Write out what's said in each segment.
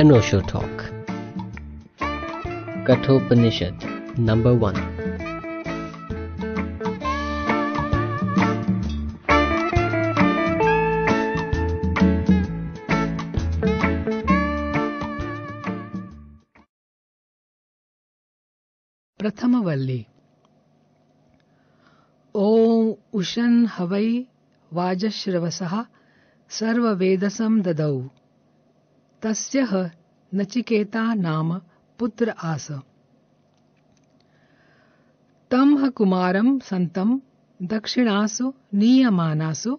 an Osho talk. Kathopanishad, number 1. प्रथमवल्ली ॐ उशन् हवै वाजश्रवसः सर्ववेदसं ददौ तस्यः नचिकेता नाम पुत्र आस। तं ह कुमारं सन्तं दक्षिणासु नीयमानासु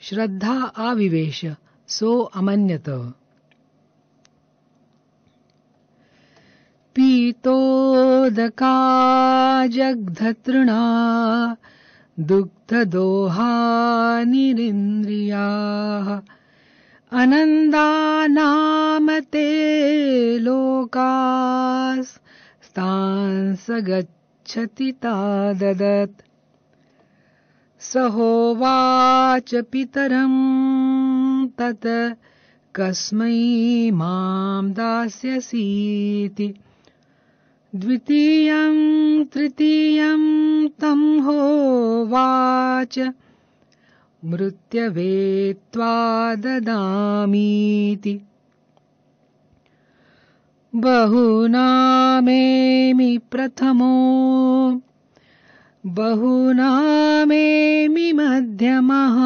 श्रद्धा आविवेश सो अमन्यत। पीतोदका जग्धतृणा अनन्दानामते स गच्छति तादत् स होवाच पितरम् तत् कस्मै माम् दास्यसीति। द्वितीयम् तृतीयम् तम् होवाच मृत्यवे त्वा ददामीति बहुनामेमि प्रथमो। बहुनामेमि मध्यमः।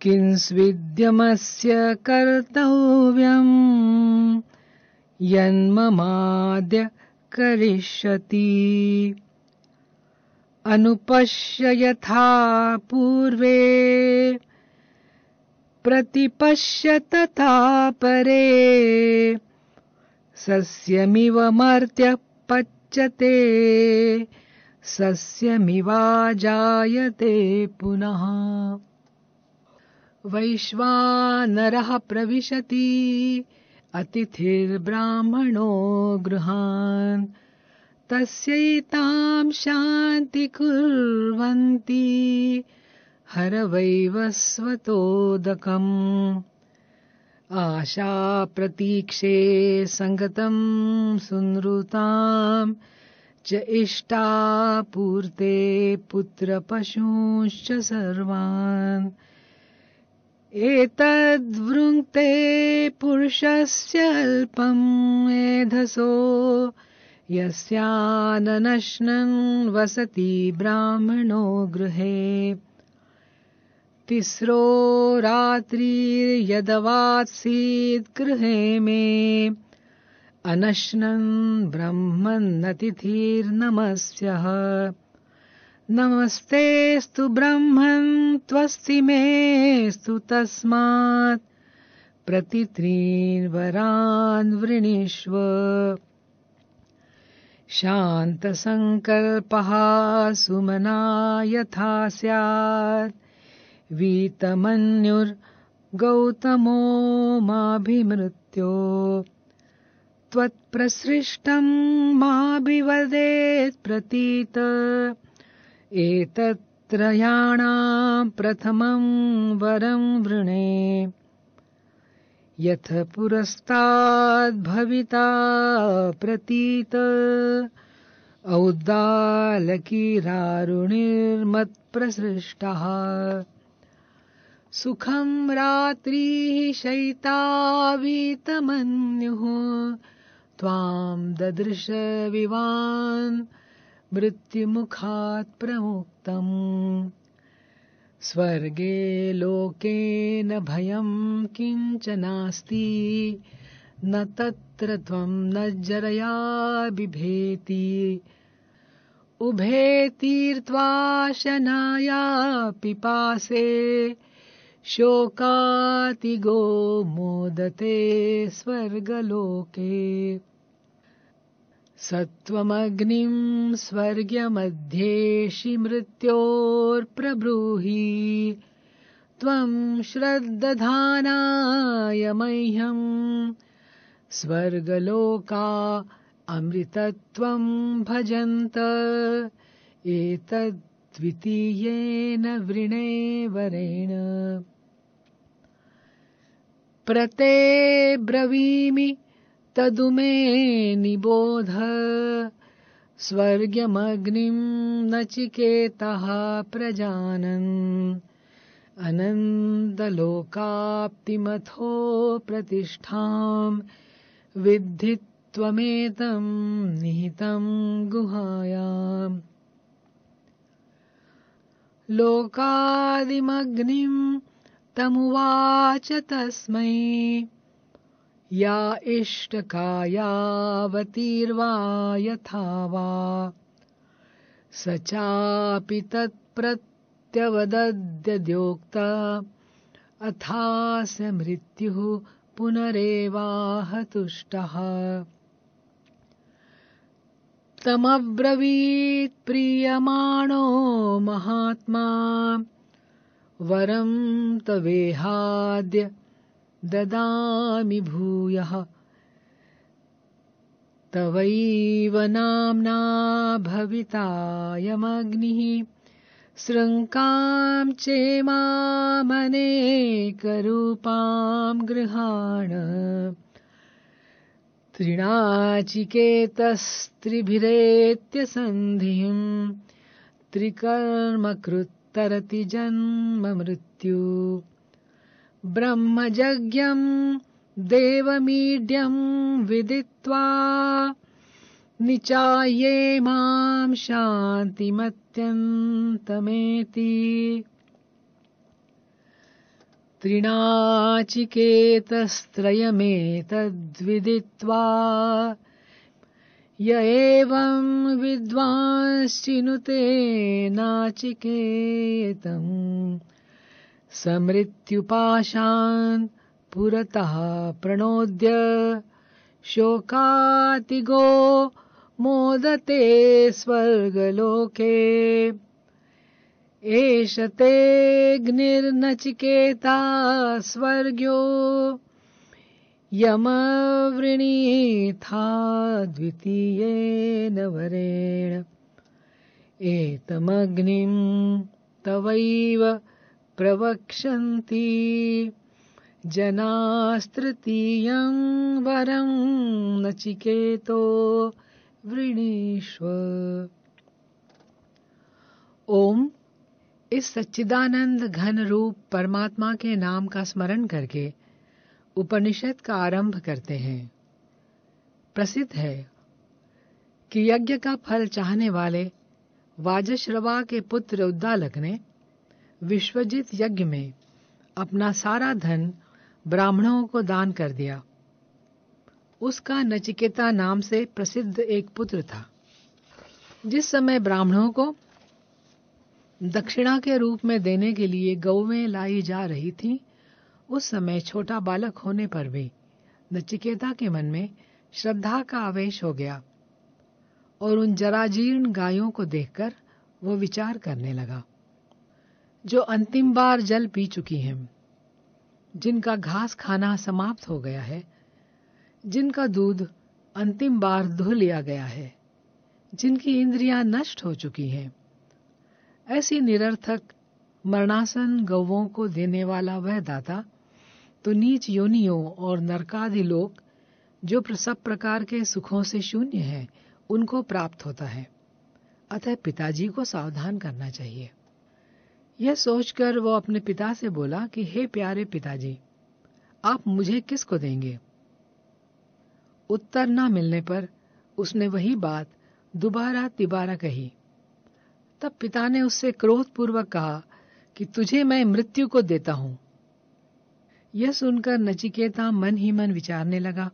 किंस्विद्यमस्य कर्तव्यम्। यन्ममाद्य करिष्यति अनुपश्य यथा पूर्वे प्रतिपश्य तथा परे। सस्यमिव मर्त्यः पच्यते सस्यमिवाजायते पुनः। वैश्वानरः प्रविशति अतिथिर्ब्राह्मणो गृहान् तस्यैतां शान्ति कुर्वन्ति। हरवैवस्वतोदकम् आशाप्रतीक्षे सङ्गतं सुनृतां च इष्टापूर्ते पुत्रपशूंश्च सर्वान्। एतद्वृङ्क्ते पुरुषस्य अल्पं मेधसो। यस्याननश्नन् वसति ब्राह्मणो गृहे। तिस्रो रात्रिर्यदवात्सीत् गृहे मे। अनश्नन् ब्रह्मन्नतिथिर्नमस्यः। नमस्तेऽस्तु ब्रह्मन्, त्वस्ति मेऽस्तु तस्मात्। प्रतित्रीन्वरान् वृणीष्व। शान्तसङ्कल्पः सुमना यथा स्यात्। वीतमन्युर्गौतमो माभिमृत्यो त्वत्प्रसृष्टं माभिवदेत् प्रतीत। एतत्त्रयाणां प्रथमं वरं वृणे यथ पुरस्ताद्भविता प्रतीत। औद्दालकीरारुणिर्मत्प्रसृष्टः। सुखं रात्रिः शयितावीतमन्युः त्वां ददृश विवान् मृत्युमुखात् प्रमुक्तम् स्वर्गे लोकेन भयं किञ्चनास्ति न तत्र त्वं न जरया बिभेति। उभे तीर्त्वा शनाया पिपासे शोकातिगो मोदते स्वर्गलोके। सत्त्वमग्निं स्वर्ग्यमध्येषि मृत्योर्प्रब्रूहि त्वं श्रद्दधानाय मह्यम् स्वर्गलोका अमृतत्वं भजन्त। एतद्वितीयेन वृणे वरेण प्रते ब्रवीमि तदु मे निबोध स्वर्गमग्निं नचिकेतः प्रजानन्। अनन्दलोकाप्तिमथो प्रतिष्ठाम्। विद्धि त्वमेतं निहितं गुहायाम्। लोकादिमग्निं तमुवाच तस्मै। या इष्टकायावतीर्वा यथा वा स चापि तत्प्रत्यवदद्यद्योक्त अथास्य मृत्युः पुनरेवाहतुष्टः। तमब्रवीत् प्रीयमाणो महात्मा। वरं तवेहाद्य ददामि भूयः। तवैव नाम्ना भवितायमग्निः। शृङ्कां चेमामनेकरूपां गृहाण। त्रिणाचिकेतस्त्रिभिरेत्य सन्धिम्। त्रिकर्मकृत्तरति जन्म मृत्यु। ब्रह्मजज्ञम् देवमीड्यम् विदित्वा निचाये मां शान्तिमत्यन्तमेति। त्रिणाचिकेतस्त्रयमेतद्विदित्वा य एवं विद्वांश्चिनुते नाचिकेतम् समृत्युपाशान् पुरतः प्रणोद्य शोकातिगो मोदते स्वर्गलोके। एष तेऽग्निर्नचिकेता स्वर्ग्यो यमवृणीथा द्वितीयेन वरेण। एतमग्निं तवैव प्रवक्षन्ति जनास्तृतीयं वरं नचिकेतो वृणीष्व। ओम, इस सच्चिदानंद घन रूप परमात्मा के नाम का स्मरण करके उपनिषद का आरंभ करते हैं। प्रसिद्ध है कि यज्ञ का फल चाहने वाले वाजश्रवा के पुत्र उद्दालक ने विश्वजित यज्ञ में अपना सारा धन ब्राह्मणों को दान कर दिया। उसका नचिकेता नाम से प्रसिद्ध एक पुत्र था। जिस समय ब्राह्मणों को दक्षिणा के रूप में देने के लिए गौवें लाई जा रही थी, उस समय छोटा बालक होने पर भी नचिकेता के मन में श्रद्धा का आवेश हो गया और उन जराजीर्ण गायों को देखकर वो विचार करने लगा। जो अंतिम बार जल पी चुकी हैं, जिनका घास खाना समाप्त हो गया है, जिनका दूध अंतिम बार धो लिया गया है, जिनकी इंद्रियाँ नष्ट हो चुकी हैं, ऐसी निरर्थक मरणासन गौवों को देने वाला वह दाता तो नीच योनियों और नरकादि लोक जो सब प्रकार के सुखों से शून्य है, उनको प्राप्त होता है। अतः पिताजी को सावधान करना चाहिए। यह सोचकर वो अपने पिता से बोला कि, हे प्यारे पिताजी, आप मुझे किसको देंगे? उत्तर न मिलने पर उसने वही बात दोबारा तिबारा कही। तब पिता ने उससे क्रोधपूर्वक कहा कि, तुझे मैं मृत्यु को देता हूँ। यह सुनकर नचिकेता मन ही मन विचारने लगा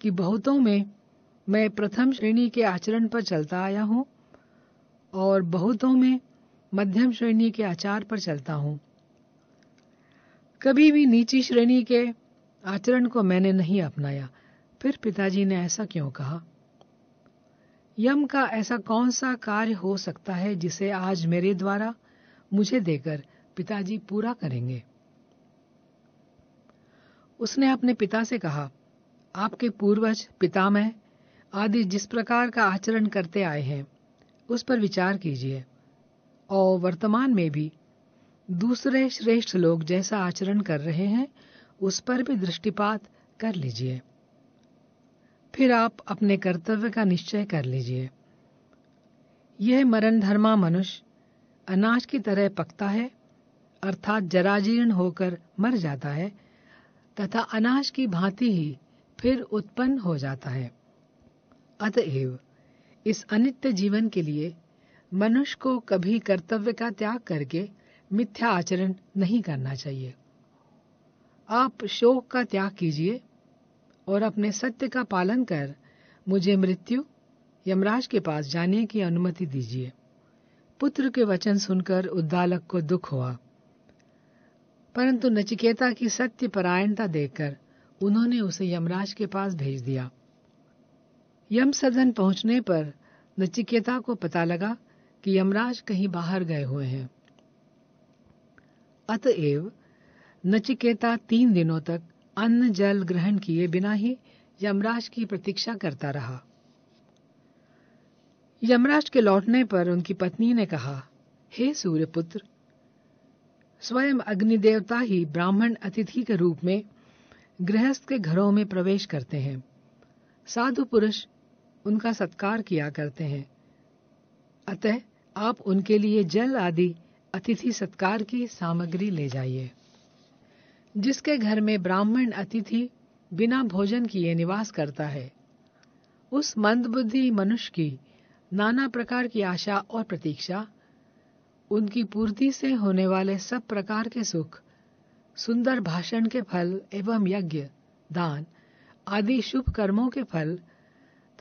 कि, बहुतों में मैं प्रथम श्रेणी के आचरण पर चलता आया हूँ और बहुतों में मध्यम श्रेणी के आचार पर चलता हूँ। कभी भी नीची श्रेणी के आचरण को मैंने नहीं अपनाया। फिर पिताजी ने ऐसा क्यों कहा? यम का ऐसा कौन सा कार्य हो सकता है जिसे आज मेरे द्वारा मुझे देकर पिताजी पूरा करेंगे? उसने अपने पिता से कहा, आपके पूर्वज, पितामह आदि जिस प्रकार का आचरण करते आए हैं, उस पर विचार कीजिए। और वर्तमान में भी। दूसरे श्रेष्ठ लोग जैसा आचरण कर रहे हैं, उस पर भी दृष्टिपात कर लीजिए। फिर आप अपने कर्तव्य का निश्चय कर लीजिए। यह मरण धर्मा मनुष्य अनाज की तरह पकता है, अर्थात जराजीर्ण होकर मर जाता है, तथा अनाज की भांति ही फिर उत्पन्न हो जाता है। अतएव इस अनित्य जीवन के लिए मनुष्य को कभी कर्तव्य का त्याग करके मिथ्या आचरण नहीं करना चाहिए। आप शोक का त्याग कीजिए और अपने सत्य का पालन कर मुझे मृत्यु, यमराज के पास जाने की अनुमति दीजिए। पुत्र के वचन सुनकर उद्दालक को दुख हुआ। परंतु नचिकेता की सत्य परायणता देखकर उन्होंने उसे यमराज के पास भेज दिया। यम सदन पहुँचने पर नचिकेता को पता लगा कि यमराज कहीं बाहर गए हुए हैं। अतएव नचिकेता तीन दिनों तक अन्न जल ग्रहण किए बिना ही यमराज की प्रतीक्षा करता रहा। यमराज के लौटने पर उनकी पत्नी ने कहा, हे सूर्यपुत्र, स्वयं अग्निदेवता ही ब्राह्मण अतिथि के रूप में गृहस्थ के घरों में प्रवेश करते हैं। साधु पुरुष उनका सत्कार किया करते हैं। अतः आप उनके लिए जल आदि अतिथि सत्कार की सामग्री ले जाइए। जिसके घर में ब्राह्मण अतिथि बिना भोजन किए निवास करता है, उस मंदबुद्धि मनुष्य की नाना प्रकार की आशा और प्रतीक्षा, उनकी पूर्ति से होने वाले सब प्रकार के सुख, सुंदर भाषण के फल एवं यज्ञ, दान आदि शुभ कर्मों के फल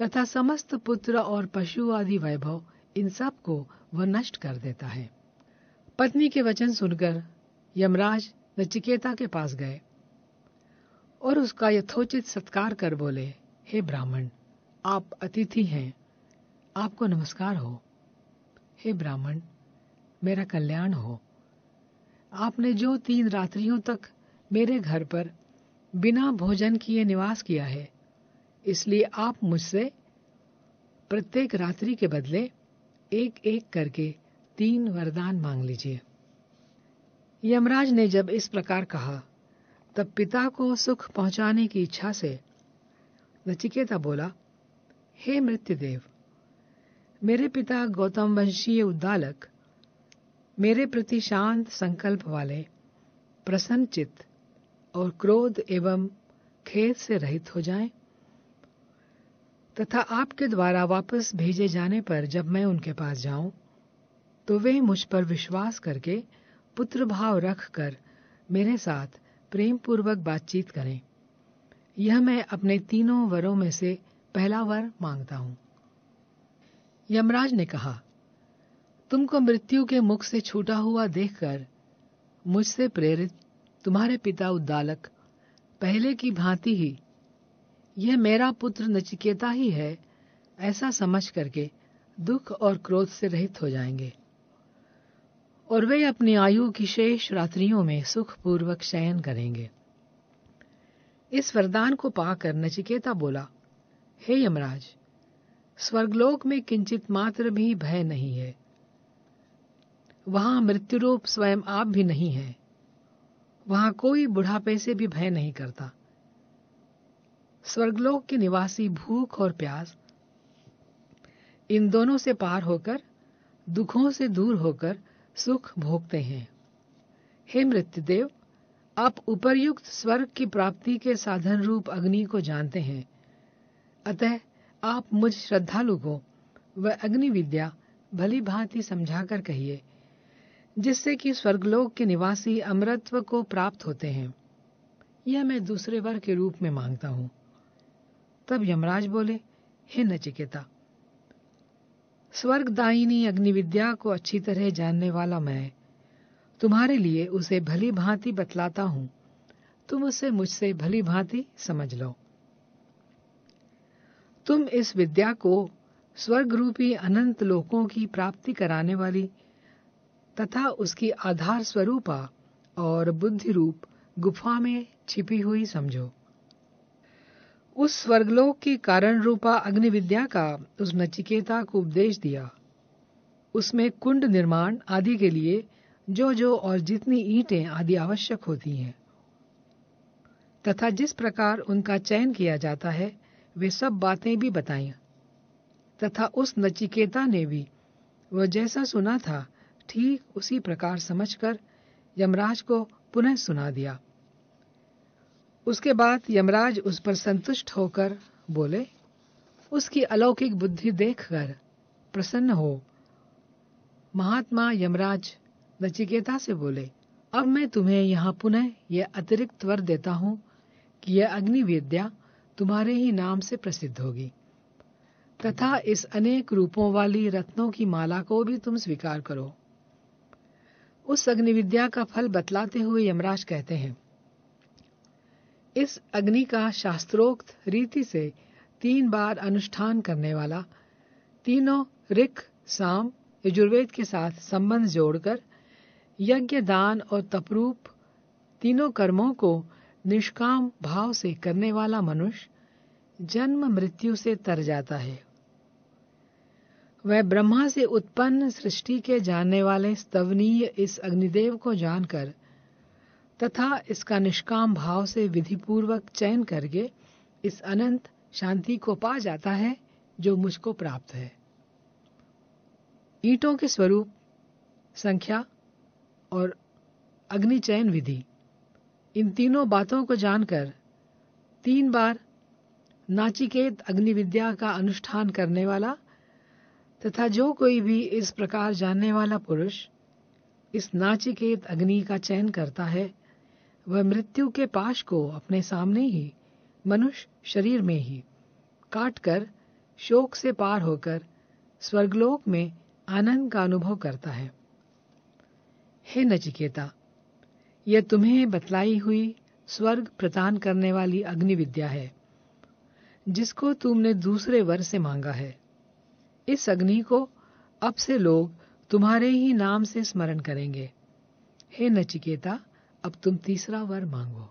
तथा समस्त पुत्र और पशु आदि वैभव इन सबको वह नष्ट कर देता है। पत्नी के वचन सुनकर यमराज नचिकेता के पास गए और उसका यथोचित सत्कार कर बोले, हे ब्राह्मण, आप अतिथि हैं। आपको नमस्कार हो। हे ब्राह्मण, मेरा कल्याण हो। आपने जो तीन रात्रियों तक मेरे घर पर बिना भोजन किए निवास किया है, इसलिए आप मुझसे प्रत्येक रात्रि के बदले एक एक करके तीन वरदान मांग लीजिए। यमराज ने जब इस प्रकार कहा, तब पिता को सुख पहुँचाने की इच्छा से नचिकेता बोला, हे मृत्युदेव, मेरे पिता गौतम वंशीय उद्दालक, मेरे प्रति शांत संकल्प वाले प्रसन्न चित्त और क्रोध एवं खेद से रहित हो जाएँ। तथा आपके द्वारा वापस भेजे जाने पर जब मैं उनके पास जाऊँ तो वे मुझ पर विश्वास करके पुत्र भाव रख कर मेरे साथ प्रेम पूर्वक बातचीत करें। यह मैं अपने तीनों वरों में से पहला वर माँगता हूँ। यमराज ने कहा, तुमको मृत्यु के मुख से छूटा हुआ देखकर मुझसे प्रेरित तुम्हारे पिता उद्दालक पहले की भांति ही यह मेरा पुत्र नचिकेता ही है। ऐसा समझ करके दुख और क्रोध से रहित हो जाएँगे। और वे अपनी आयु की शेष रात्रियों में सुखपूर्वक शयन करेंगे। इस वरदान को पाकर नचिकेता बोला, हे यमराज, स्वर्गलोक में किंचित मात्र भी भय नहीं है। वहाँ मृत्युरूप स्वयं आप भी नहीं है। वहाँ कोई बुढ़ापे से भी भय नहीं करता। स्वर्गलोक के निवासी भूख और प्यास। इन दोनों से पार होकर, दुखों से दूर होकर सुख भोगते हैं। हे मृत्युदेव, आप उपर्युक्त स्वर्ग की प्राप्ति के साधन रूप अग्नि को जानते हैं। अतः आप मुझ श्रद्धालु को वह अग्नि विद्या भली भांति समझाकर कहिए, जिससे कि स्वर्गलोक के निवासी अमृतत्व को प्राप्त होते हैं। यह मैं दूसरे वर्ग के रूप में माँगता हूँ। तब यमराज बोले, हे नचिकेता, स्वर्गदायिनी अग्निविद्या को अच्छी तरह जानने वाला मैं, तुम्हारे लिए उसे भली भांति बतलाता हूँ। तुम उसे मुझसे भली भांति समझ लो। तुम इस विद्या को स्वर्ग रूपी अनंत लोकों की प्राप्ति कराने वाली तथा उसकी आधार स्वरूपा और बुद्धि रूप गुफा में छिपी हुई समझो। उस स्वर्गलोक की कारण रूपा अग्नि विद्या का उस नचिकेता को उपदेश दिया। उसमें कुंड निर्माण आदि के लिए जो जो और जितनी ईंटें आदि आवश्यक होती हैं, तथा जिस प्रकार उनका चयन किया जाता है, वे सब बातें भी बताई। तथा उस नचिकेता ने भी, वह जैसा सुना था, ठीक उसी प्रकार समझकर यमराज को पुनः सुना दिया। उसके बाद यमराज उस पर संतुष्ट होकर बोले, उसकी अलौकिक बुद्धि देखकर प्रसन्न हो। महात्मा यमराज नचिकेता से बोले, अब मैं तुम्हें यहाँ पुनः यह अतिरिक्त वर देता हूँ कि यह अग्नि विद्या तुम्हारे ही नाम से प्रसिद्ध होगी। तथा इस अनेक रूपों वाली रत्नों की माला को भी तुम स्वीकार करो। उस अग्नि विद्या का फल बतलाते हुए यमराज कहते हैं इस अग्नि का शास्त्रोक्त रीति से तीन बार अनुष्ठान करने वाला तीनों ऋक, साम, यजुर्वेद के साथ संबंध जोड़कर यज्ञ, दान और तपरूप तीनों कर्मों को निष्काम भाव से करने वाला मनुष्य जन्म मृत्यु से तर जाता है। वह ब्रह्मा से उत्पन्न सृष्टि के जानने वाले स्तवनीय इस अग्निदेव को जानकर तथा इसका निष्काम भाव से विधिपूर्वक चयन करके इस अनंत शांति को पा जाता है, जो मुझको प्राप्त है। ईटों के स्वरूप, संख्या और अग्नि चयन विधि। इन तीनों बातों को जानकर तीन बार नाचिकेत अग्नि विद्या का अनुष्ठान करने वाला तथा जो कोई भी इस प्रकार जानने वाला पुरुष इस नाचिकेत अग्नि का चयन करता है वह मृत्यु के पाश को अपने सामने ही, मनुष्य शरीर में ही, काटकर, शोक से पार होकर, स्वर्गलोक में आनंद का अनुभव करता है। हे नचिकेता, यह तुम्हें बतलाई हुई स्वर्ग प्रदान करने वाली अग्नि विद्या है, जिसको तुमने दूसरे वर से मांगा है। इस अग्नि को अब से लोग तुम्हारे ही नाम से स्मरण करेंगे। हे नचिकेता अब तुम तीसरा वर मांगो।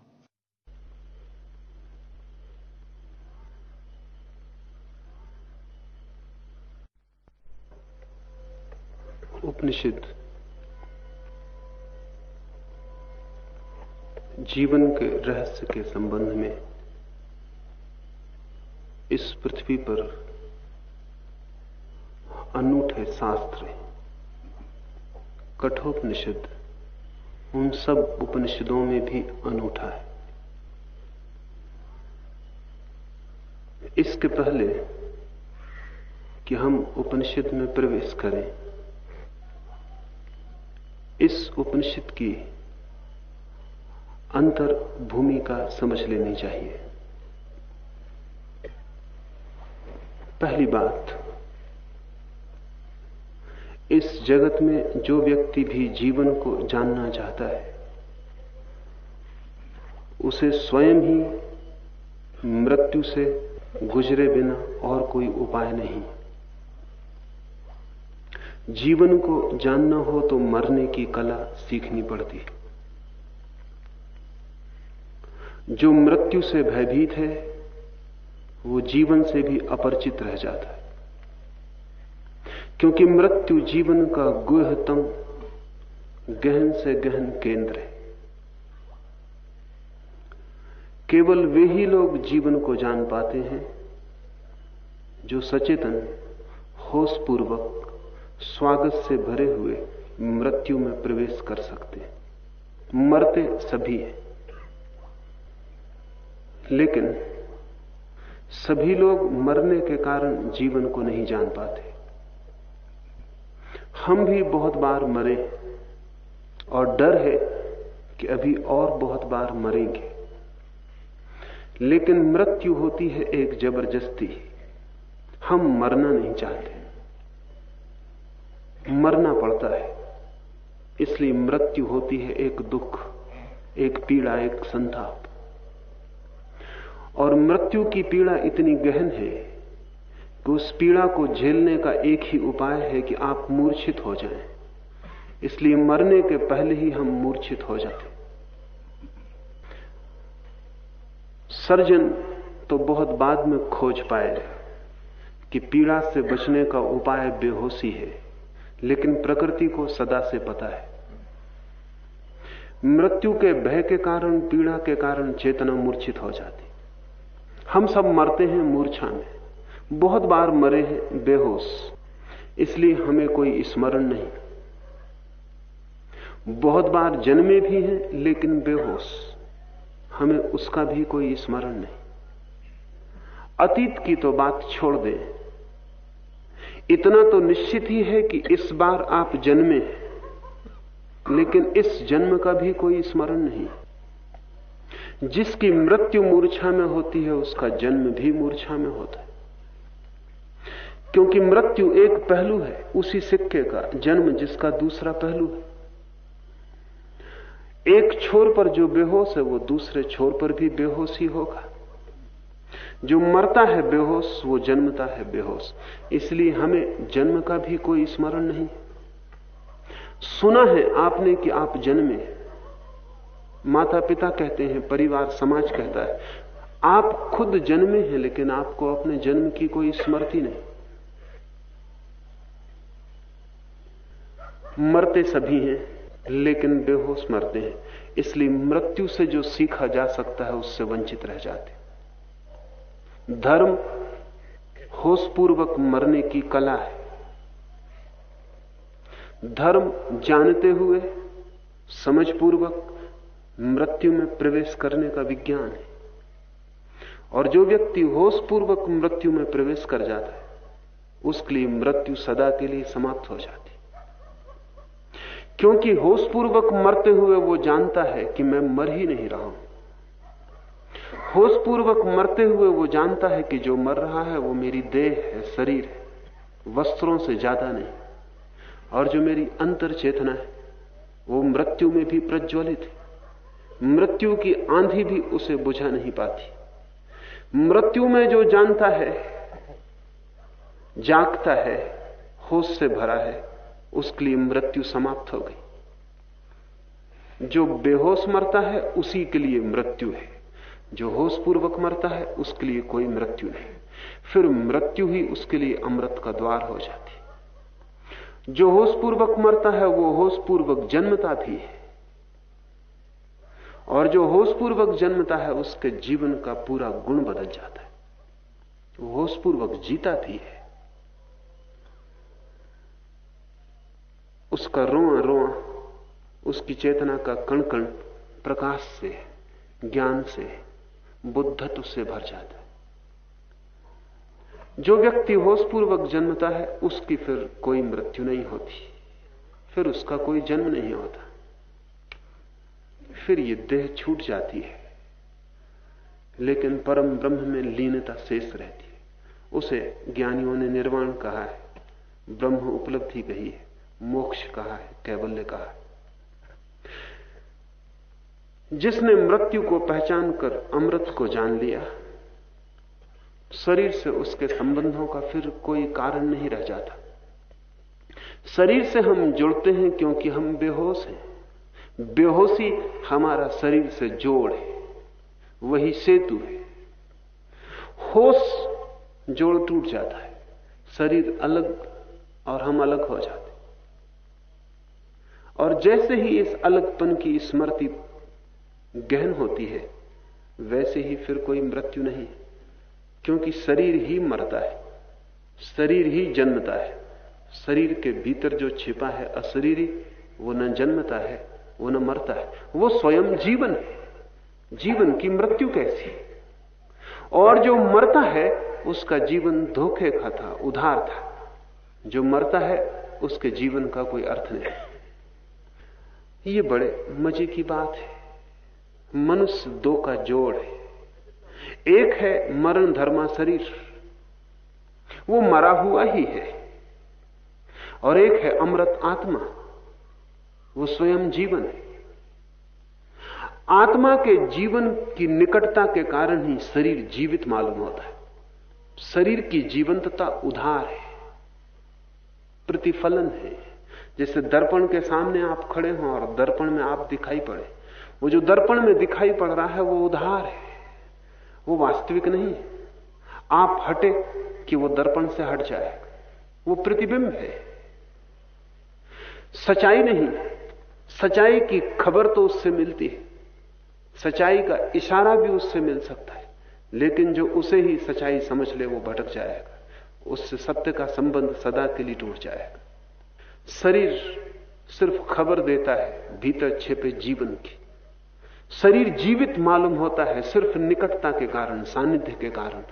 उपनिषद। जीवन के रहस्य के संबंध में इस पृथ्वी पर अनूठे शास्त्र, कठोपनिषद उन सब उपनिषदों में भी अनूठा है। इसके पहले कि हम उपनिषद में प्रवेश करें, इस उपनिषद की अंतर भूमिका समझ लेनी चाहिए। पहली बात इस जगत में जो व्यक्ति भी जीवन को जानना चाहता है, उसे स्वयं ही मृत्यु से गुजरे बिना और कोई उपाय नहीं। जीवन को जानना हो तो मरने की कला सीखनी पड़ती। है जो मृत्यु से भयभीत है, वो जीवन से भी अपरिचित रह जाता है। क्योंकि मृत्यु जीवन का गुहतम गहन से गहन केंद्र है। केवल वे ही लोग जीवन को जान पाते हैं जो सचेतन, होशपूर्वक, स्वागत से भरे हुए मृत्यु में प्रवेश कर सकते हैं। मरते सभी हैं। लेकिन सभी लोग मरने के कारण जीवन को नहीं जान पाते। हम भी बहुत बार मरे और डर है कि अभी और बहुत बार मरेंगे। लेकिन मृत्यु होती है एक ज़बरदस्ती। हम मरना नहीं चाहते। मरना पड़ता है। इसलिए मृत्यु होती है एक दुख, एक पीड़ा, एक संताप। और मृत्यु की पीड़ा इतनी गहन है कि उस पीड़ा को झेलने का एक ही उपाय है कि आप मूर्छित हो जाएँ। इसलिए मरने के पहले ही हम मूर्छित हो जाते सर्जन तो बहुत बाद में खोज पाए कि पीड़ा से बचने का उपाय बेहोशी है, लेकिन प्रकृति को सदा से पता है। मृत्यु के भय के कारण, पीड़ा के कारण चेतना मूर्छित हो जाती। हम सब मरते हैं मूर्छा में। बहुत बार मरे हैं बेहोश। इसलिए हमें कोई स्मरण नहीं। बहुत बार जन्मे भी हैं, लेकिन बेहोश। हमें उसका भी कोई स्मरण नहीं। अतीत की तो बात छोड़ दें। इतना तो निश्चित ही है कि इस बार आप जन्मे लेकिन इस जन्म का भी कोई स्मरण नहीं। जिसकी मृत्यु मूर्छा में होती है, उसका जन्म भी मूर्छा में होता है। क्योंकि मृत्यु एक पहलू है, उसी सिक्के का जन्म जिसका दूसरा पहलू है। एक छोर पर जो बेहोश है, वो दूसरे छोर पर भी बेहोश ही होगा। जो मरता है बेहोश, वो जन्मता है बेहोश। इसलिए हमें जन्म का भी कोई स्मरण नहीं। सुना है आपने कि आप जन्मे माता पिता कहते हैं, परिवार, समाज कहता है, आप खुद जन्मे हैं, लेकिन आपको अपने जन्म की कोई स्मृति नहीं। मरते सभी हैं, लेकिन बेहोश मरते हैं। इसलिए मृत्यु से जो सीखा जा सकता है, उससे वंचित रह जाते धर्म होशपूर्वक मरने की कला है। धर्म जानते हुए, समझपूर्वक मृत्यु में प्रवेश करने का विज्ञान है। और जो व्यक्ति होशपूर्वक मृत्यु में प्रवेश कर जाता है, उसके लिए मृत्यु सदा के लिए समाप्त हो जाती क्योंकि होशपूर्वक मरते हुए वो जानता है कि मैं मर ही नहीं रहा हूँ। होशपूर्वक मरते हुए वो जानता है कि जो मर रहा है वो मेरी देह है, शरीर है, वस्त्रों से ज़्यादा नहीं। और जो मेरी अंतर चेतना है, वो मृत्यु में भी प्रज्वलित है। मृत्यु की आंधी भी उसे बुझा नहीं पाती। मृत्यु में जो जानता है, जागता है, होश से भरा है उसके लिए मृत्यु समाप्त हो गई। जो बेहोश मरता है, उसी के लिए मृत्यु है। जो होश पूर्वक मरता है, उसके लिए कोई मृत्यु नहीं। फिर मृत्यु ही उसके लिए अमृत का द्वार हो जाती जो होश पूर्वक मरता है, वो होश पूर्वक जन्मता भी है। और जो होश पूर्वक जन्मता है, उसके जीवन का पूरा गुण बदल जाता है। वो होश पूर्वक जीता भी है। उसका रोआ रोआ, उसकी चेतना का कण कण प्रकाश से, ज्ञान से, बुद्धत्व से भर जाता है। जो व्यक्ति होशपूर्वक जन्मता है, उसकी फिर कोई मृत्यु नहीं होती। फिर उसका कोई जन्म नहीं होता। फिर ये देह छूट जाती है। लेकिन परम ब्रह्म में लीनता शेष रहती है। उसे ज्ञानियों ने निर्वाण कहा है, ब्रह्म उपलब्धि कही है। मोक्ष कहा है कैवल्य कहा है। जिसने मृत्यु को पहचान कर अमृत को जान लिया, शरीर से उसके संबंधों का फिर कोई कारण नहीं रह जाता। शरीर से हम जुड़ते हैं क्योंकि हम बेहोश हैं। बेहोशी हमारा शरीर से जोड़ है, वही सेतु है। होश जोड़ टूट जाता है, शरीर अलग और हम अलग हो जाते और जैसे ही इस अलगपन की स्मृति गहन होती है, वैसे ही फिर कोई मृत्यु नहीं क्योंकि शरीर ही मरता है, शरीर ही जन्मता है। शरीर के भीतर जो छिपा है अशरीरी, वो न जन्मता है, वो न मरता है। वो स्वयं जीवन है। जीवन की मृत्यु कैसी और जो मरता है, उसका जीवन धोखे का था, उधार था। जो मरता है, उसके जीवन का कोई अर्थ नहीं। ये बड़े मज़े की बात है। मनुष्य दो का जोड़ है। एक है मरण धर्मा शरीर। वो मरा हुआ ही है। और एक है अमृत आत्मा। वो स्वयं जीवन है। आत्मा के जीवन की निकटता के कारण ही शरीर जीवित मालूम होता है। शरीर की जीवंतता उधार है। प्रतिफलन है। जैसे दर्पण के सामने आप खड़े हों और दर्पण में आप दिखाई पड़े। वो जो दर्पण में दिखाई पड़ रहा है, वो उधार है। वो वास्तविक नहीं है। आप हटे कि वो दर्पण से हट जाए। वो प्रतिबिंब है। सच्चाई नहीं सच्चाई की खबर तो उससे मिलती है। सच्चाई का इशारा भी उससे मिल सकता है। लेकिन जो उसे ही सच्चाई समझ ले, वो भटक जाएगा। उससे सत्य का संबंध सदा के लिए टूट जाएगा। शरीर सिर्फ़ खबर देता है, भीतर छिपे जीवन की। शरीर जीवित मालूम होता है, सिर्फ़ निकटता के कारण सानिध्य के कारण।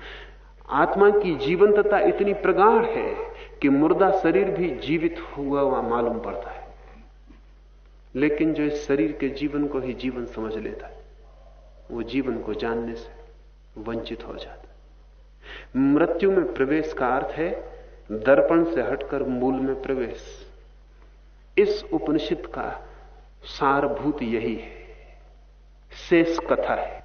आत्मा की जीवंतता इतनी प्रगाढ़ है कि मुर्दा शरीर भी जीवित हुआ हुआ मालूम पड़ता है। लेकिन जो इस शरीर के जीवन को ही जीवन समझ लेता है, वो जीवन को जानने से वंचित हो जाता है। मृत्यु में प्रवेश का अर्थ है, दर्पण से हटकर मूल में प्रवेश। इस उपनिषद का सारभूत यही है, शेष कथा है।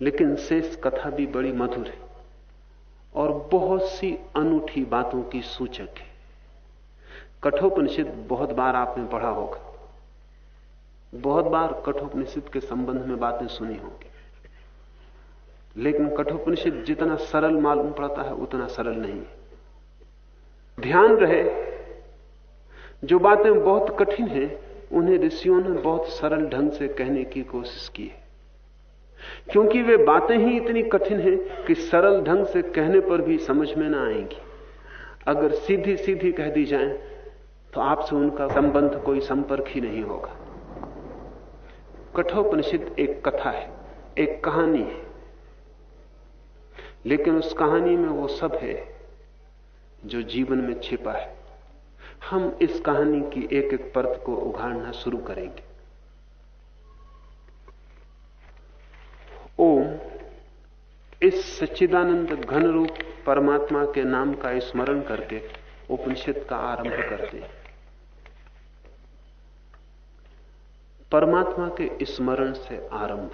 लेकिन शेष कथा भी बड़ी मधुर है और बहुत सी अनूठी बातों की सूचक है। कठोपनिषद बहुत बार आपने पढ़ा होगा। बहुत बार कठोपनिषद के संबंध में बातें सुनी होंगी। लेकिन कठोपनिषद जितना सरल मालूम पड़ता है, उतना सरल नहीं है। ध्यान रहे जो बातें बहुत कठिन हैं, उन्हें ऋषियों ने बहुत सरल ढंग से कहने की कोशिश की है। क्योंकि वे बातें ही इतनी कठिन हैं कि सरल ढंग से कहने पर भी समझ में ना आएँगी। अगर सीधी सीधी कह दी जाए तो आपसे उनका संबंध कोई संपर्क ही नहीं होगा। कठोपनिषद एक कथा है, एक कहानी है। लेकिन उस कहानी में वो सब है जो जीवन में छिपा है। हम इस कहानी की एक एक परत को उघाड़ना शुरू करेंगे। ओम, इस सच्चिदानंद घन रूप परमात्मा के नाम का स्मरण करके उपनिषद का आरंभ करते हैं। परमात्मा के स्मरण से आरंभ।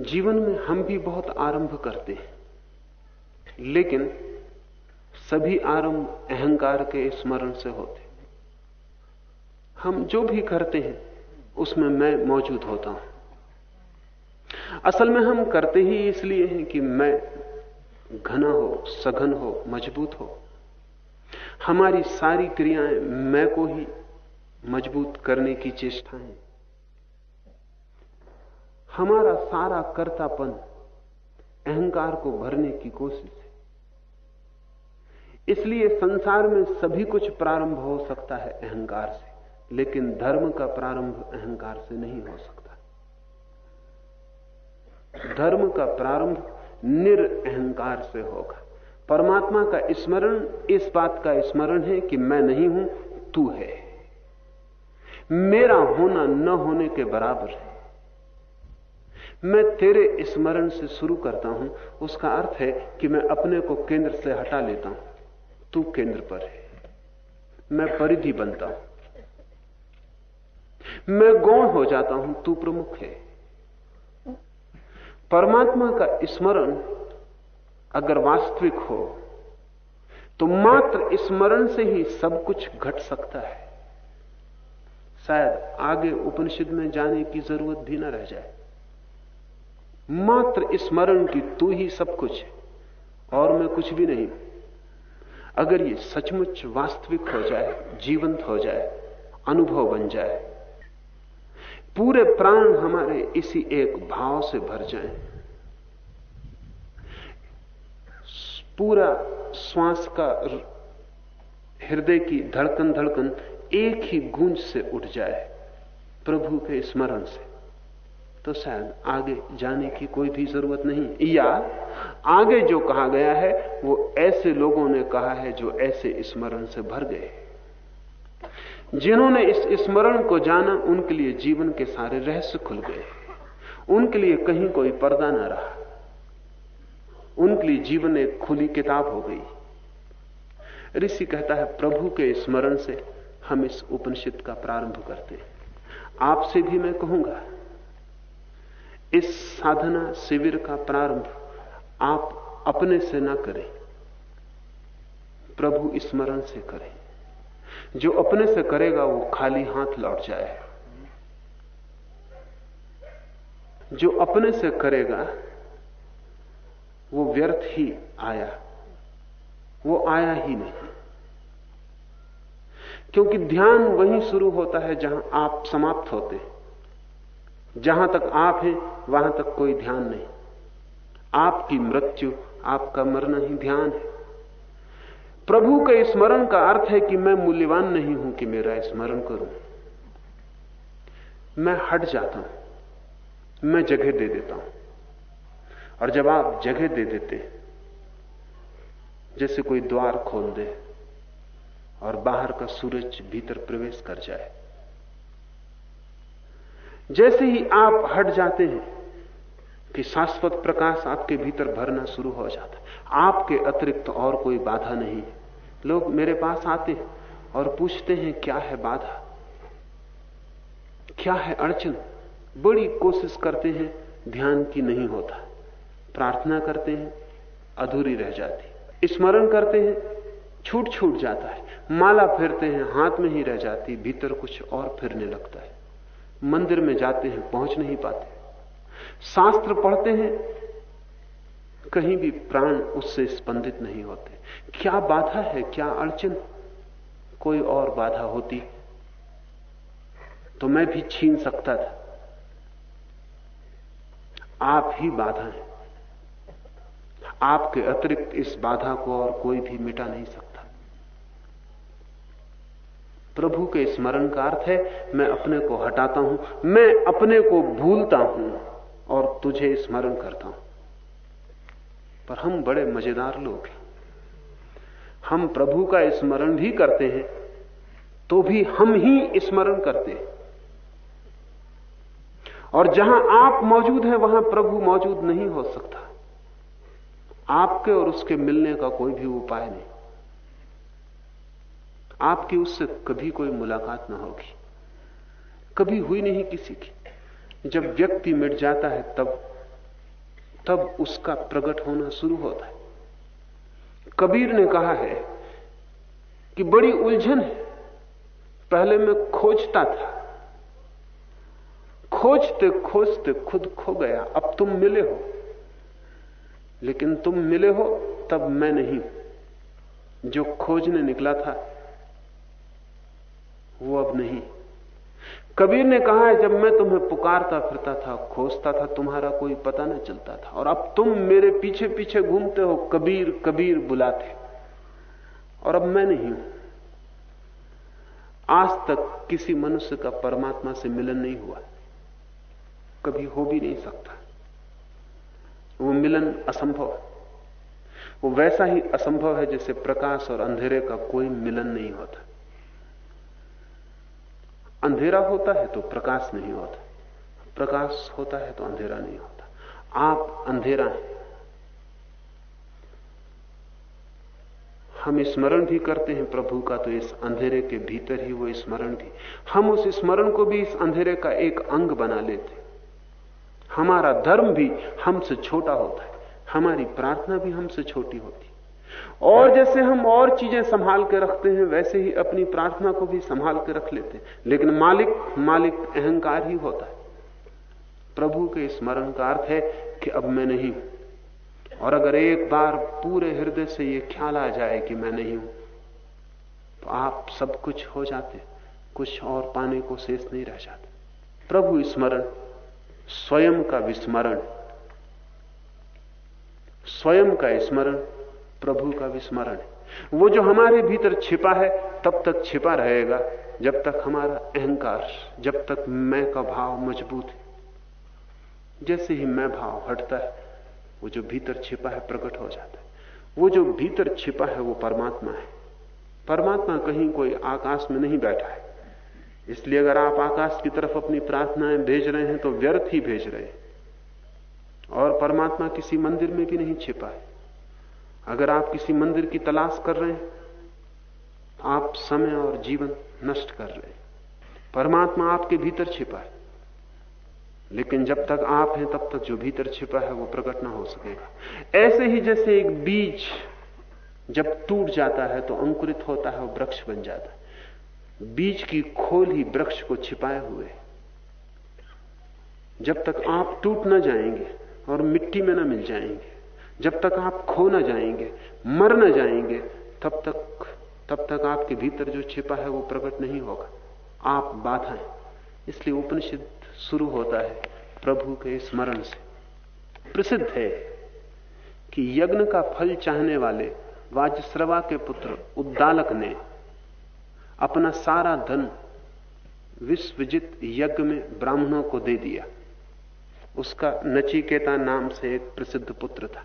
जीवन में हम भी बहुत आरंभ करते हैं। लेकिन सभी आरंभ अहंकार के स्मरण से होते हम जो भी करते हैं, उसमें मैं मौजूद होता हूँ। असल में हम करते ही इसलिए हैं कि मैं घना हो, सघन हो, मज़बूत हो। हमारी सारी क्रियाएँ मैं को ही मज़बूत करने की चेष्टाएँ हमारा सारा कर्तापन अहंकार को भरने की कोशिश है। इसलिए संसार में सभी कुछ प्रारंभ हो सकता है अहंकार से, लेकिन धर्म का प्रारंभ अहंकार से नहीं हो सकता। धर्म का प्रारंभ निरअहकार से होगा। परमात्मा का स्मरण, इस बात का स्मरण है कि मैं नहीं हूँ, तू है। मेरा होना न होने के बराबर है। मैं तेरे स्मरण से शुरू करता हूँ, उसका अर्थ है कि मैं अपने को केंद्र से हटा लेता हूँ। तू केंद्र पर है। मैं परिधि बनता हूँ। मैं गौण हो जाता हूँ, तू प्रमुख है। परमात्मा का स्मरण अगर वास्तविक हो तो मात्र स्मरण से ही सब कुछ घट सकता है। शायद आगे उपनिषद में जाने की ज़रूरत भी ना रह जाए। मात्र स्मरण की तू ही सब कुछ है, और मैं कुछ भी नहीं। अगर ये सचमुच वास्तविक हो जाए, जीवंत हो जाए, अनुभव बन जाए, पूरे प्राण हमारे इसी एक भाव से भर जाए, पूरा श्वास का हृदय की धड़कन धड़कन एक ही गूंज से उठ जाए, प्रभु के स्मरण से। तो शायद आगे जाने की कोई भी ज़रूरत नहीं। या आगे जो कहा गया है, वो ऐसे लोगों ने कहा है जो ऐसे स्मरण से भर गए। जिन्होंने इस स्मरण को जाना, उनके लिए जीवन के सारे रहस्य खुल गए। उनके लिए कहीं कोई पर्दा ना रहा। उनके लिए जीवन एक खुली किताब हो गई। ऋषि कहता है, प्रभु के स्मरण से हम इस उपनिषद का प्रारंभ करते हैं। आपसे भी मैं कहूँगा इस साधना शिविर का प्रारंभ आप अपने से ना करें। प्रभु स्मरण से करें। जो अपने से करेगा, वो खाली हाथ लौट जाए। जो अपने से करेगा, वो व्यर्थ ही आया। वो आया ही नहीं। क्योंकि ध्यान वहीं शुरू होता है जहाँ आप समाप्त होते हैं। जहाँ तक आप हैं, वहाँ तक कोई ध्यान नहीं। आपकी मृत्यु, आपका मरना ही ध्यान है। प्रभु के स्मरण का अर्थ है कि मैं मूल्यवान नहीं हूँ कि मेरा स्मरण करूँ। मैं हट जाता हूँ। मैं जगह दे देता हूँ। और जब आप जगह दे देते, जैसे कोई द्वार खोल दे और बाहर का सूरज भीतर प्रवेश कर जाए जैसे ही आप हट जाते हैं कि शाश्वत प्रकाश आपके भीतर भरना शुरू हो जाता है। आपके अतिरिक्त और कोई बाधा नहीं है। लोग मेरे पास आते हैं और पूछते हैं, क्या है बाधा? क्या है अड़चन? बड़ी कोशिश करते हैं, ध्यान की नहीं होता। प्रार्थना करते हैं, अधूरी रह जाती। स्मरण करते हैं, छूट छूट जाता है। माला फेरते हैं, हाथ में ही रह जाती, भीतर कुछ और फिरने लगता है। मंदिर में जाते हैं, पहुँच नहीं पाते। शास्त्र पढ़ते हैं, कहीं भी प्राण उससे स्पंदित नहीं होते। क्या बाधा है, क्या अड़चन? कोई और बाधा होती। तो मैं भी छीन सकता था। आप ही बाधा हैं। आपके अतिरिक्त इस बाधा को और कोई भी मिटा नहीं सकता। प्रभु के स्मरण का अर्थ है, मैं अपने को हटाता हूँ, मैं अपने को भूलता हूँ और तुझे स्मरण करता हूँ। पर हम बड़े मज़ेदार लोग हैं। हम प्रभु का स्मरण भी करते हैं तो भी हम ही स्मरण करते हैं। और जहाँ आप मौजूद हैं, वहाँ प्रभु मौजूद नहीं हो सकता। आपके और उसके मिलने का कोई भी उपाय नहीं। आपकी उससे कभी कोई मुलाकात ना होगी। कभी हुई नहीं किसी की। जब व्यक्ति मिट जाता है, तब तब उसका प्रकट होना शुरू होता है। कबीर ने कहा है कि बड़ी उलझन है। पहले मैं खोजता था। खोजते खोजते खुद खो गया। अब तुम मिले हो। लेकिन तुम मिले हो, तब मैं नहीं जो खोजने निकला था वो अब नहीं। कबीर ने कहा है, जब मैं तुम्हें पुकारता फिरता था, खोजता था, तुम्हारा कोई पता न चलता था। और अब तुम मेरे पीछे पीछे घूमते हो, कबीर कबीर बुलाते। और अब मैं नहीं हूँ। आज तक किसी मनुष्य का परमात्मा से मिलन नहीं हुआ। कभी हो भी नहीं सकता। वो मिलन असंभव है। वो वैसा ही असंभव है, जैसे प्रकाश और अंधेरे का कोई मिलन नहीं होता। अंधेरा होता है तो प्रकाश नहीं होता। प्रकाश होता है तो अंधेरा नहीं होता। आप अंधेरा हैं। हम स्मरण भी करते हैं प्रभु का तो इस अंधेरे के भीतर ही वो स्मरण भी। हम उस स्मरण को भी इस अंधेरे का एक अंग बना लेते हमारा धर्म भी हमसे छोटा होता है। हमारी प्रार्थना भी हमसे छोटी होती और जैसे हम और चीज़ें संभाल के रखते हैं, वैसे ही अपनी प्रार्थना को भी संभाल के रख लेते हैं। लेकिन मालिक मालिक अहंकार ही होता है। प्रभु के स्मरण का अर्थ है कि अब मैं नहीं हूँ। और अगर एक बार पूरे हृदय से यह ख्याल आ जाए कि मैं नहीं हूँ तो आप सब कुछ हो जाते कुछ और पाने को शेष नहीं रह जाते। प्रभु स्मरण, स्वयं का विस्मरण। स्वयं का स्मरण प्रभु का विस्मरण है। वो जो हमारे भीतर छिपा है, तब तक छिपा रहेगा, जब तक हमारा अहंकार, जब तक मैं का भाव मज़बूत है। जैसे ही मैं भाव हटता है, वो जो भीतर छिपा है, प्रकट हो जाता है। वो जो भीतर छिपा है, वो परमात्मा है। परमात्मा कहीं कोई आकाश में नहीं बैठा है। इसलिए अगर आप आकाश की तरफ़ अपनी प्रार्थनाएँ भेज रहे हैं तो व्यर्थ ही भेज रहे हैं। और परमात्मा किसी मंदिर में भी नहीं छिपा है। अगर आप किसी मंदिर की तलाश कर रहे हैं आप समय और जीवन नष्ट कर रहे हैं परमात्मा आपके भीतर छिपा है। लेकिन जब तक आप हैं, तब तक जो भीतर छिपा है, वो प्रकट ना हो सकेगा। ऐसे ही जैसे एक बीज जब टूट जाता है तो अंकुरित होता है वो वृक्ष बन जाता है। बीज की खोल ही वृक्ष को छिपाए हुए जब तक आप टूट ना जाएँगे और मिट्टी में ना मिल जाएँगे जब तक आप खो ना जाएँगे, मर ना जाएँगे, तब तक तब तक आपके भीतर जो छिपा है वो प्रकट नहीं होगा। आप बाधा है इसलिए उपनिषद शुरू होता है प्रभु के स्मरण से। प्रसिद्ध है कि यज्ञ का फल चाहने वाले वाजश्रवा के पुत्र उद्दालक ने अपना सारा धन विश्वजित यज्ञ में ब्राह्मणों को दे दिया। उसका नचिकेता नाम से एक प्रसिद्ध पुत्र था।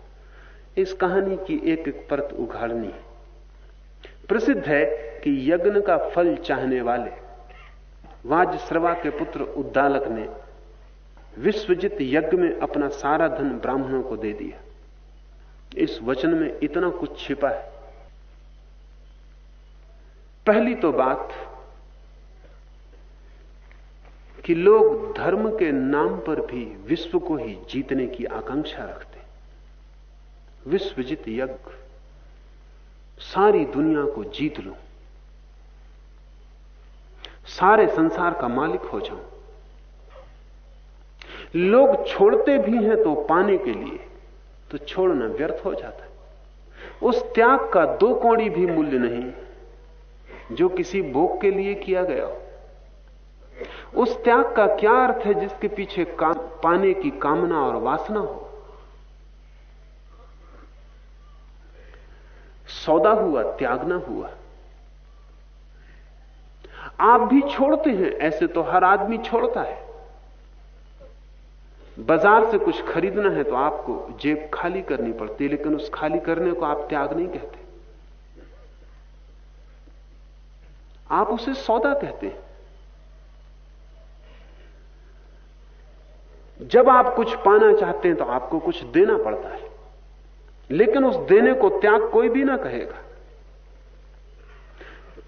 इस कहानी की एक एक परत उघाड़नी है। प्रसिद्ध है कि यज्ञ का फल चाहने वाले वाजश्रवा के पुत्र उद्दालक ने विश्वजित यज्ञ में अपना सारा धन ब्राह्मणों को दे दिया। इस वचन में इतना कुछ छिपा है। पहली तो बात कि लोग धर्म के नाम पर भी विश्व को ही जीतने की आकांक्षा रखते विश्वजित यज्ञ। सारी दुनिया को जीत लूँ। सारे संसार का मालिक हो जाऊँ। लोग छोड़ते भी हैं तो पाने के लिए तो छोड़ना व्यर्थ हो जाता है। उस त्याग का दो कौड़ी भी मूल्य नहीं जो किसी भोग के लिए किया गया हो। उस त्याग का क्या अर्थ है जिसके पीछे काम, पाने की कामना और वासना हो? सौदा हुआ, त्यागना हुआ। आप भी छोड़ते हैं, ऐसे तो हर आदमी छोड़ता है। बाज़ार से कुछ खरीदना है तो आपको जेब खाली करनी पड़ती है लेकिन उस खाली करने को आप त्याग नहीं कहते। आप उसे सौदा कहते हैं। जब आप कुछ पाना चाहते हैं तो आपको कुछ देना पड़ता है। लेकिन उस देने को त्याग कोई भी ना कहेगा।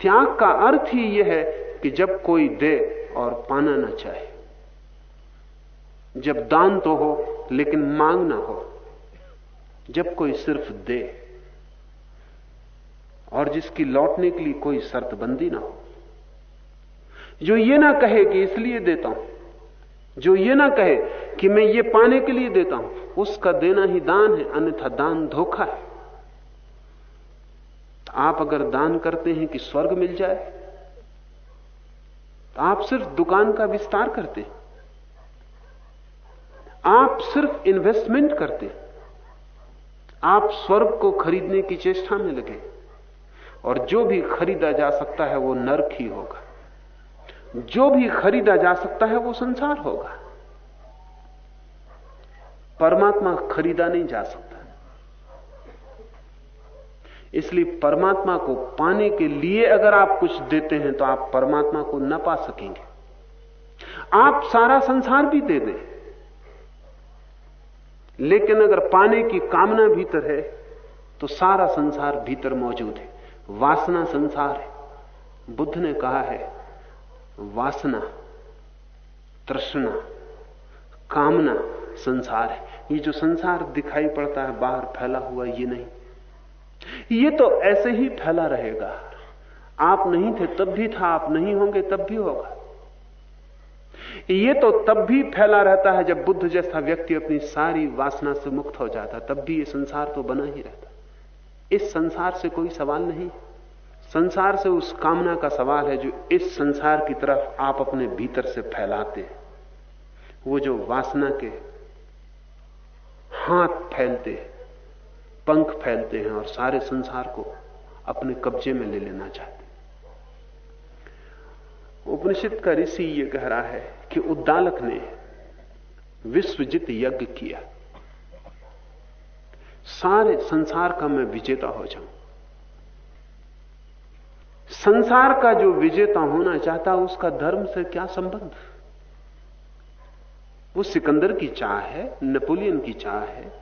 त्याग का अर्थ ही यह है कि जब कोई दे और पाना ना चाहे, जब दान तो हो लेकिन मांग ना हो, जब कोई सिर्फ़ दे और जिसकी लौटने के लिए कोई शर्तबंदी ना हो, जो ये ना कहे कि इसलिए देता हूँ जो ये ना कहे कि मैं ये पाने के लिए देता हूँ, उसका देना ही दान है, अन्यथा दान धोखा है। तो आप अगर दान करते हैं कि स्वर्ग मिल जाए तो आप सिर्फ़ दुकान का विस्तार करते आप सिर्फ़ इन्वेस्टमेंट करते आप स्वर्ग को खरीदने की चेष्टा में लगे और जो भी खरीदा जा सकता है, वो नरक ही होगा। जो भी खरीदा जा सकता है वो संसार होगा। परमात्मा खरीदा नहीं जा सकता। इसलिए परमात्मा को पाने के लिए अगर आप कुछ देते हैं तो आप परमात्मा को न पा सकेंगे। आप सारा संसार भी दे दें। लेकिन अगर पाने की कामना भीतर है तो सारा संसार भीतर मौजूद है। वासना संसार है। बुद्ध ने कहा है वासना, तृष्णा, कामना संसार है। ये जो संसार दिखाई पड़ता है, बाहर फैला हुआ ये नहीं। ये तो ऐसे ही फैला रहेगा। आप नहीं थे, तब भी था। आप नहीं होंगे, तब भी होगा। ये तो तब भी फैला रहता है, जब बुद्ध जैसा व्यक्ति अपनी सारी वासना से मुक्त हो जाता तब भी ये संसार तो बना ही रहता इस संसार से कोई सवाल नहीं संसार से उस कामना का सवाल है जो इस संसार की तरफ़ आप अपने भीतर से फैलाते हैं। वो जो वासना के हाथ फैलते हैं, पंख फैलते हैं और सारे संसार को अपने कब्जे में ले लेना चाहते उपनिषद का ऋषि यह कह रहा है कि उद्दालक ने विश्वजित यज्ञ किया। सारे संसार का मैं विजेता हो जाऊँ। संसार का जो विजेता होना चाहता उसका धर्म से क्या संबंध? वो सिकंदर की चाह है, नेपोलियन की चाह है,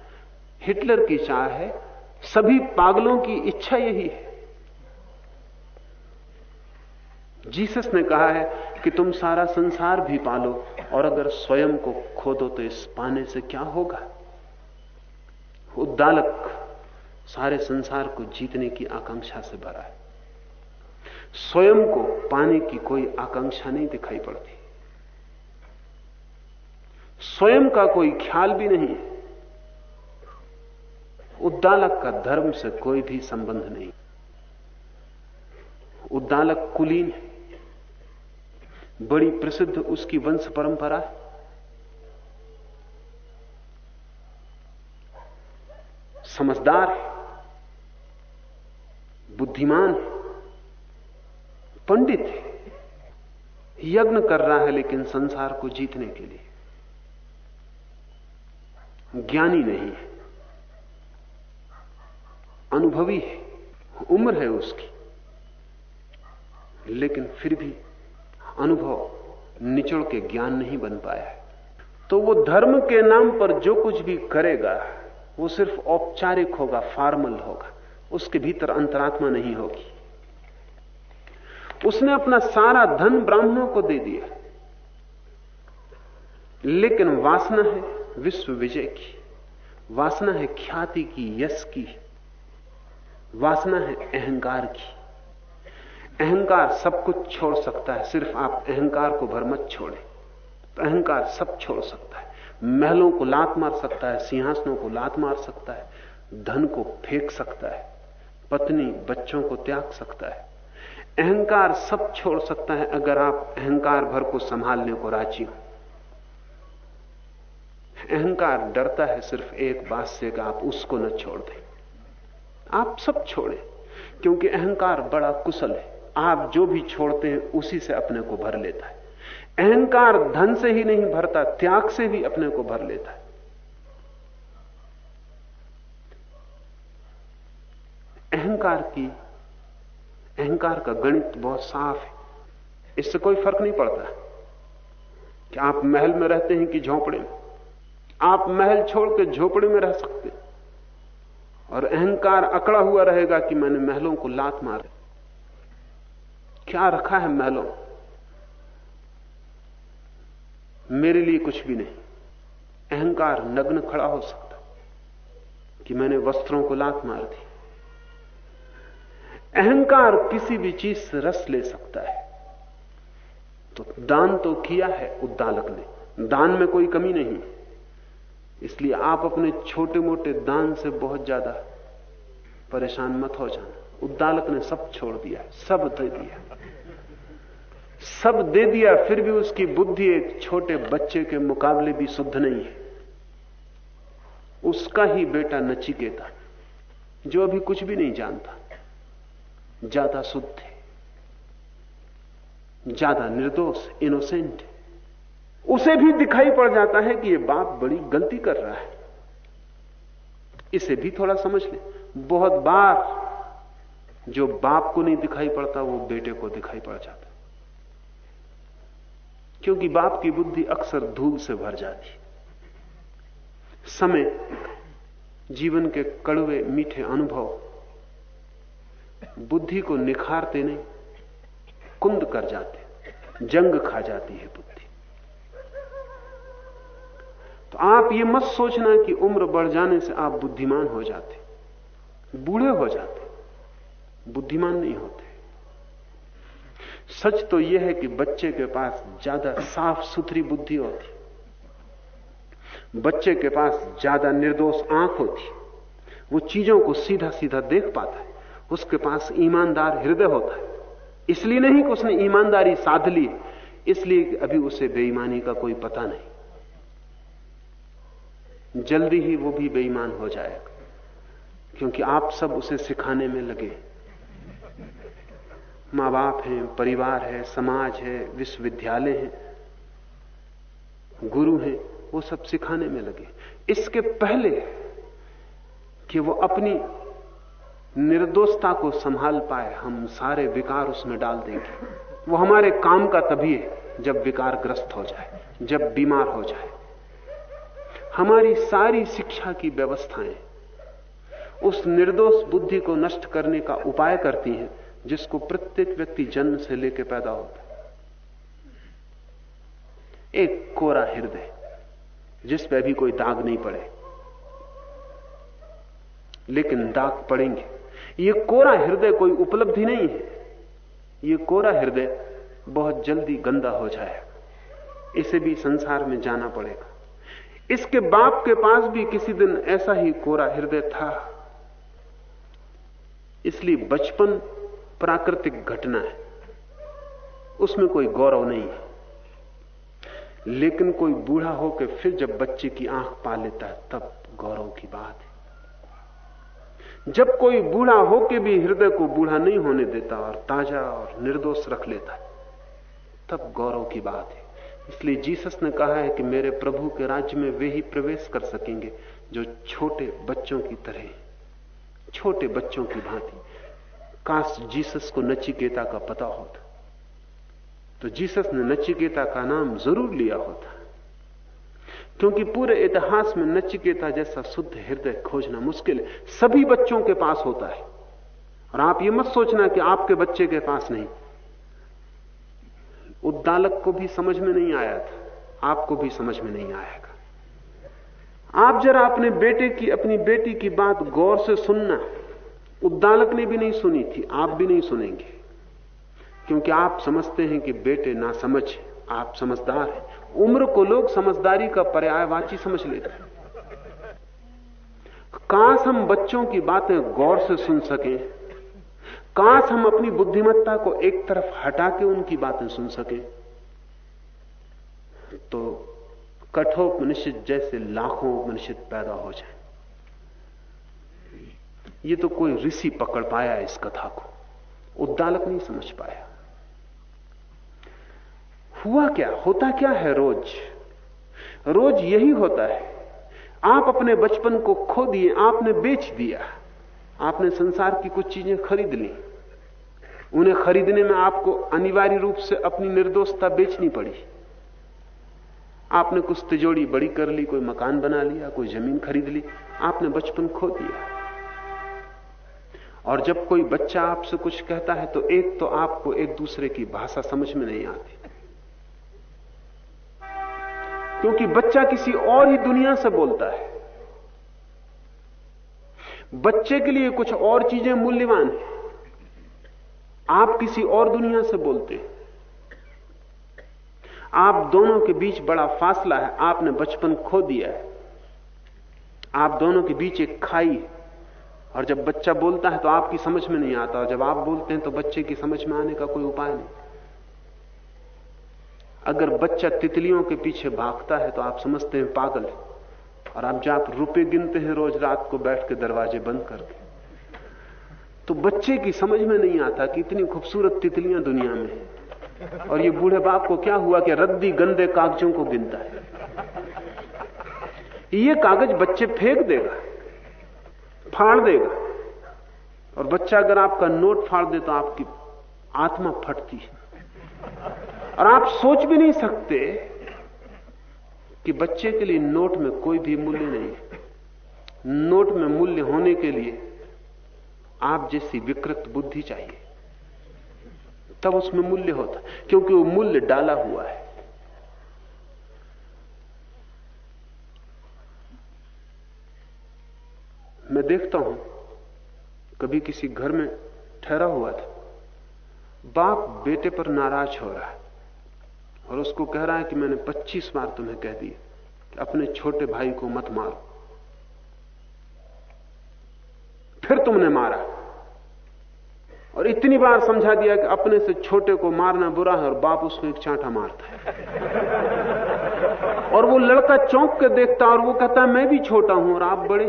हिटलर की चाह है, सभी पागलों की इच्छा यही है। जीसस ने कहा है कि तुम सारा संसार भी पालो, और अगर स्वयं को खो दो तो इस पाने से क्या होगा? उद्दालक सारे संसार को जीतने की आकांक्षा से भरा है। स्वयं को पाने की कोई आकांक्षा नहीं दिखाई पड़ती। स्वयं का कोई ख्याल भी नहीं है। उद्दालक का धर्म से कोई भी संबंध नहीं। उद्दालक कुलीन है। बड़ी प्रसिद्ध उसकी वंश परंपरा है। समझदार है। बुद्धिमान है। पंडित है। यज्ञ कर रहा है लेकिन संसार को जीतने के लिए। ज्ञानी नहीं है। अनुभवी है। उम्र है उसकी। लेकिन फिर भी अनुभव निचड़ के ज्ञान नहीं बन पाया है। तो वो धर्म के नाम पर जो कुछ भी करेगा, वो सिर्फ़ औपचारिक होगा, फॉर्मल होगा। उसके भीतर अंतरात्मा नहीं होगी। उसने अपना सारा धन ब्राह्मणों को दे दिया। लेकिन वासना है विश्व विजय की, वासना है ख्याति की, यश की, वासना है अहंकार की। अहंकार सब कुछ छोड़ सकता है, सिर्फ़ आप अहंकार को भर मत छोड़े। तो अहंकार सब छोड़ सकता है, महलों को लात मार सकता है, सिंहासनों को लात मार सकता है, धन को फेंक सकता है, पत्नी बच्चों को त्याग सकता है। अहंकार सब छोड़ सकता है अगर आप अहंकार भर को संभालने को राज़ी हो। अहंकार डरता है सिर्फ़ एक बात से कि आप उसको न छोड़ दें। आप सब छोड़ें, क्योंकि अहंकार बड़ा कुशल है। आप जो भी छोड़ते हैं, उसी से अपने को भर लेता है। अहंकार धन से ही नहीं भरता, त्याग से भी अपने को भर लेता है। अहंकार की अहंकार का गणित बहुत साफ़ है। इससे कोई फ़र्क नहीं पड़ता कि आप महल में रहते हैं कि झोंपड़े में। आप महल छोड़ के झोपड़े में रह सकते हैं। और अहंकार अकड़ा हुआ रहेगा कि मैंने महलों को लात मारे। क्या रखा है महलों? मेरे लिए कुछ भी नहीं। अहंकार नग्न खड़ा हो सकता कि मैंने वस्त्रों को लात मार दी। अहंकार किसी भी चीज़ से रस ले सकता है। तो दान तो किया है उद्दालक ने। दान में कोई कमी नहीं। इसलिए आप अपने छोटे मोटे दान से बहुत ज़्यादा परेशान मत हो जाना। उद्दालक ने सब छोड़ दिया, सब दे दिया। सब दे दिया, फिर भी उसकी बुद्धि एक छोटे बच्चे के मुकाबले भी शुद्ध नहीं है। उसका ही बेटा नचिकेता, जो अभी कुछ भी नहीं जानता। ज़्यादा शुद्ध है, ज़्यादा निर्दोष इनोसेंट है। उसे भी दिखाई पड़ जाता है कि यह बाप बड़ी गलती कर रहा है। इसे भी थोड़ा समझ ले। बहुत बार जो बाप को नहीं दिखाई पड़ता, वो बेटे को दिखाई पड़ जाता क्योंकि बाप की बुद्धि अक्सर धूल से भर जाती समय, जीवन के कड़वे, मीठे अनुभव बुद्धि को निखारते नहीं, कुंद कर जाते, जंग खा जाती है बुद्धि। तो आप ये मत सोचना कि उम्र बढ़ जाने से आप बुद्धिमान हो जाते, बूढ़े हो जाते, बुद्धिमान नहीं होते। सच तो यह है कि बच्चे के पास ज़्यादा साफ़ सुथरी बुद्धि होती, बच्चे के पास ज़्यादा निर्दोष आँख होती, वो चीज़ों को सीधा सीधा देख पाता है। उसके पास ईमानदार हृदय होता है। इसलिए नहीं कि उसने ईमानदारी साध ली इसलिए अभी उसे बेईमानी का कोई पता नहीं। जल्दी ही वो भी बेईमान हो जाएगा, क्योंकि आप सब उसे सिखाने में लगे। माँ बाप हैं, परिवार है, समाज है, विश्वविद्यालय है, गुरु हैं, वो सब सिखाने में लगे। इसके पहले कि वो अपनी निर्दोषता को संभाल पाए, हम सारे विकार उसमें डाल देंगे। वो हमारे काम का तभी है, जब विकार ग्रस्त हो जाए, जब बीमार हो जाए। हमारी सारी शिक्षा की व्यवस्थाएँ उस निर्दोष बुद्धि को नष्ट करने का उपाय करती हैं, जिसको प्रत्येक व्यक्ति जन्म से लेकर पैदा होता है। एक कोरा हृदय, जिस पे अभी कोई दाग नहीं पड़े, लेकिन दाग पड़ेंगे। ये कोरा हृदय कोई उपलब्धि नहीं है। ये कोरा हृदय बहुत जल्दी गंदा हो जाएगा इसे भी संसार में जाना पड़ेगा। इसके बाप के पास भी किसी दिन ऐसा ही कोरा हृदय था। इसलिए बचपन प्राकृतिक घटना है। उसमें कोई गौरव नहीं है। लेकिन कोई बूढ़ा होकर फिर जब बच्चे की आँख पा लेता है, तब गौरव की बात है। जब कोई बूढ़ा होकर भी हृदय को बूढ़ा नहीं होने देता और ताज़ा और निर्दोष रख लेता है, तब गौरव की बात है। इसलिए जीसस ने कहा है कि मेरे प्रभु के राज्य में वे ही प्रवेश कर सकेंगे जो छोटे बच्चों की तरह छोटे बच्चों की भांति। काश जीसस को नचिकेता का पता होता। तो जीसस ने नचिकेता का नाम ज़रूर लिया होता। क्योंकि पूरे इतिहास में नचिकेता जैसा शुद्ध हृदय खोजना मुश्किल है। सभी बच्चों के पास होता है। और आप ये मत सोचना कि आपके बच्चे के पास नहीं। उद्दालक को भी समझ में नहीं आया था। आपको भी समझ में नहीं आएगा। आप जरा अपने बेटे की, अपनी बेटी की बात गौर से सुनना। उद्दालक ने भी नहीं सुनी थी, आप भी नहीं सुनेंगे। क्योंकि आप समझते हैं कि बेटे ना समझ आप समझदार हैं। उम्र को लोग समझदारी का पर्यायवाची समझ लेते हैं। काश हम बच्चों की बातें गौर से सुन सकें, काश हम अपनी बुद्धिमत्ता को एक तरफ़ हटा के उनकी बातें सुन सकें तो कठोपनिषद जैसे लाखों उपनिषद पैदा हो जाए। ये तो कोई ऋषि पकड़ पाया इस कथा को। उद्दालक नहीं समझ पाया। हुआ क्या? होता क्या है रोज? रोज यही होता है। आप अपने बचपन को खो दिए, आपने बेच दिया। आपने संसार की कुछ चीज़ें खरीद ली। उन्हें खरीदने में आपको अनिवार्य रूप से अपनी निर्दोषता बेचनी पड़ी। आपने कुछ तिजोड़ी बड़ी कर ली, कोई मकान बना लिया, कोई ज़मीन खरीद ली, आपने बचपन खो दिया। और जब कोई बच्चा आपसे कुछ कहता है तो एक तो आपको एक दूसरे की भाषा समझ में नहीं आती। क्योंकि बच्चा किसी और ही दुनिया से बोलता है। बच्चे के लिए कुछ और चीज़ें मूल्यवान है। आप किसी और दुनिया से बोलते हैं। आप दोनों के बीच बड़ा फासला है। आपने बचपन खो दिया है। आप दोनों के बीच एक खाई और जब बच्चा बोलता है तो आपकी समझ में नहीं आता। और जब आप बोलते हैं तो बच्चे की समझ में आने का कोई उपाय नहीं। अगर बच्चा तितलियों के पीछे भागता है तो आप समझते हैं पागल है। और आप जब रुपए गिनते हैं, रोज रात को बैठ के दरवाजे बंद करके तो बच्चे की समझ में नहीं आता कि इतनी खूबसूरत तितलियाँ दुनिया में है। और ये बूढ़े बाप को क्या हुआ कि रद्दी गंदे कागजों को गिनता है। ये कागज़ बच्चे फेंक देगा, फाड़ देगा। और बच्चा अगर आपका नोट फाड़ दे तो आपकी आत्मा फटती है। और आप सोच भी नहीं सकते कि बच्चे के लिए नोट में कोई भी मूल्य नहीं है। नोट में मूल्य होने के लिए आप जैसी विकृत बुद्धि चाहिए। तब उसमें मूल्य होता, क्योंकि वो मूल्य डाला हुआ है। मैं देखता हूँ, कभी किसी घर में ठहरा हुआ था, बाप बेटे पर नाराज़ हो रहा है। और उसको कह रहा है कि मैंने 25 बार तुम्हें कह दिया कि अपने छोटे भाई को मत मारो। फिर तुमने मारा। और इतनी बार समझा दिया कि अपने से छोटे को मारना बुरा है और बाप उसको एक चांटा मारता है। और वो लड़का चौंक के देखता और वो कहता है, मैं भी छोटा हूँ और आप बड़े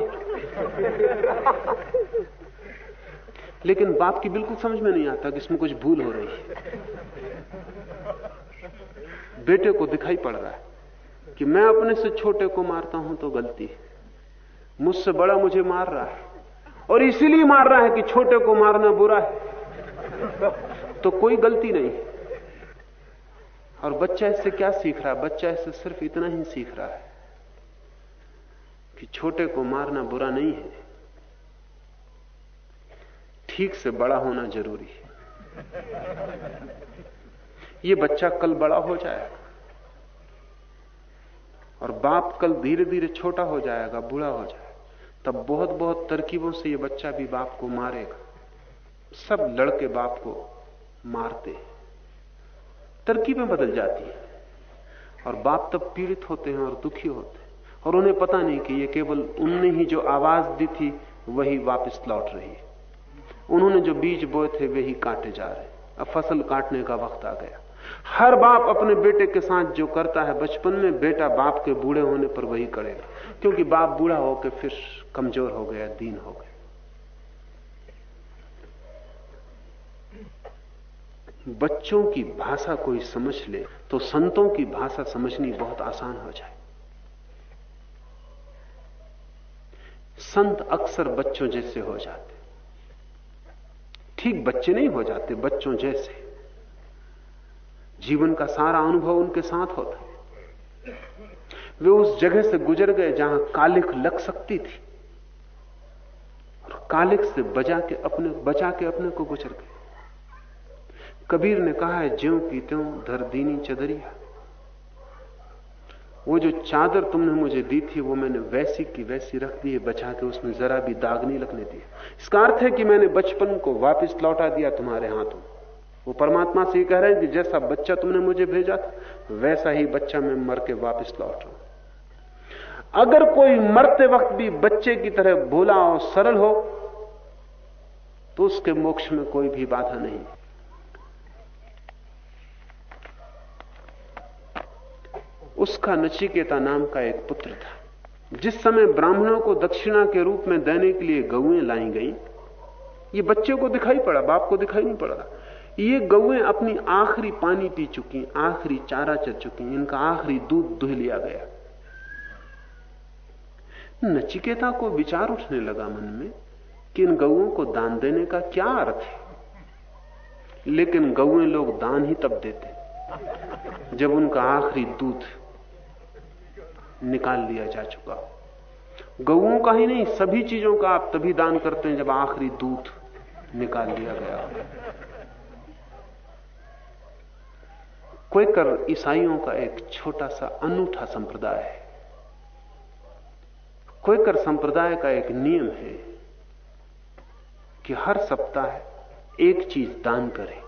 लेकिन बाप की बिल्कुल समझ में नहीं आता कि इसमें कुछ भूल हो रही है। बेटे को दिखाई पड़ रहा है कि मैं अपने से छोटे को मारता हूँ तो गलती है। मुझसे बड़ा मुझे मार रहा है। और इसीलिए मार रहा है कि छोटे को मारना बुरा है। तो कोई गलती नहीं। और बच्चा इससे क्या सीख रहा है? बच्चा इससे सिर्फ़ इतना ही सीख रहा है कि छोटे को मारना बुरा नहीं है। ठीक से बड़ा होना ज़रूरी है। ये बच्चा कल बड़ा हो जाएगा और बाप कल धीरे धीरे छोटा हो जाएगा, बूढ़ा हो जाएगा। तब बहुत बहुत तरकीबों से ये बच्चा भी बाप को मारेगा। सब लड़के बाप को मारते तरकीबें बदल जाती हैं और बाप तब पीड़ित होते हैं और दुखी होते हैं। और उन्हें पता नहीं कि ये केवल उनने ही जो आवाज़ दी थी, वही वापस लौट रही है। उन्होंने जो बीज बोए थे, वे ही काटे जा रहे अब फ़सल काटने का वक्त आ गया। हर बाप अपने बेटे के साथ जो करता है, बचपन में बेटा बाप के बूढ़े होने पर वही करेगा। क्योंकि बाप बूढ़ा होकर फिर कमज़ोर हो गया, दीन हो गया। बच्चों की भाषा कोई समझ ले तो संतों की भाषा समझनी बहुत आसान हो जाए। संत अक्सर बच्चों जैसे हो जाते। ठीक बच्चे नहीं हो जाते, बच्चों जैसे। जीवन का सारा अनुभव उनके साथ होता वे उस जगह से गुजर गए जहाँ कालिक लग सकती थी और कालिक से बजा के अपने, बचा के अपने को गुजर गए। कबीर ने कहा है ज्यो की त्यों धर दीनी चदरिया। वो जो चादर तुमने मुझे दी थी, वो मैंने वैसी की वैसी रख दी है, बचा के उसमें जरा भी दाग नहीं लगने दिया। इसका अर्थ है कि मैंने बचपन को वापस लौटा दिया तुम्हारे हाथों वो परमात्मा से ही कह रहे हैं कि जैसा बच्चा तुमने मुझे भेजा था वैसा ही बच्चा मैं मर के वापस लौट रहा अगर कोई मरते वक्त भी बच्चे की तरह भोला और सरल हो तो उसके मोक्ष में कोई भी बाधा नहीं। उसका नचिकेता नाम का एक पुत्र था, जिस समय ब्राह्मणों को दक्षिणा के रूप में देने के लिए गौएँ लाई गई, ये बच्चे को दिखाई पड़ा, बाप को दिखाई नहीं पड़ा। ये गौएँ अपनी आखिरी पानी पी चुकी आखिरी चारा चल चुकी इनका आखिरी दूध दुह लिया गया। नचिकेता को विचार उठने लगा मन में कि इन गौओं को दान देने का क्या अर्थ है। लेकिन गौएँ लोग दान ही तब देते जब उनका आखिरी दूध निकाल लिया जा चुका गौओं का ही नहीं, सभी चीज़ों का आप तभी दान करते हैं जब आखिरी दूध निकाल लिया गया क्वेकर ईसाइयों का एक छोटा सा अनूठा संप्रदाय है। क्वेकर संप्रदाय का एक नियम है कि हर सप्ताह एक चीज़ दान करें।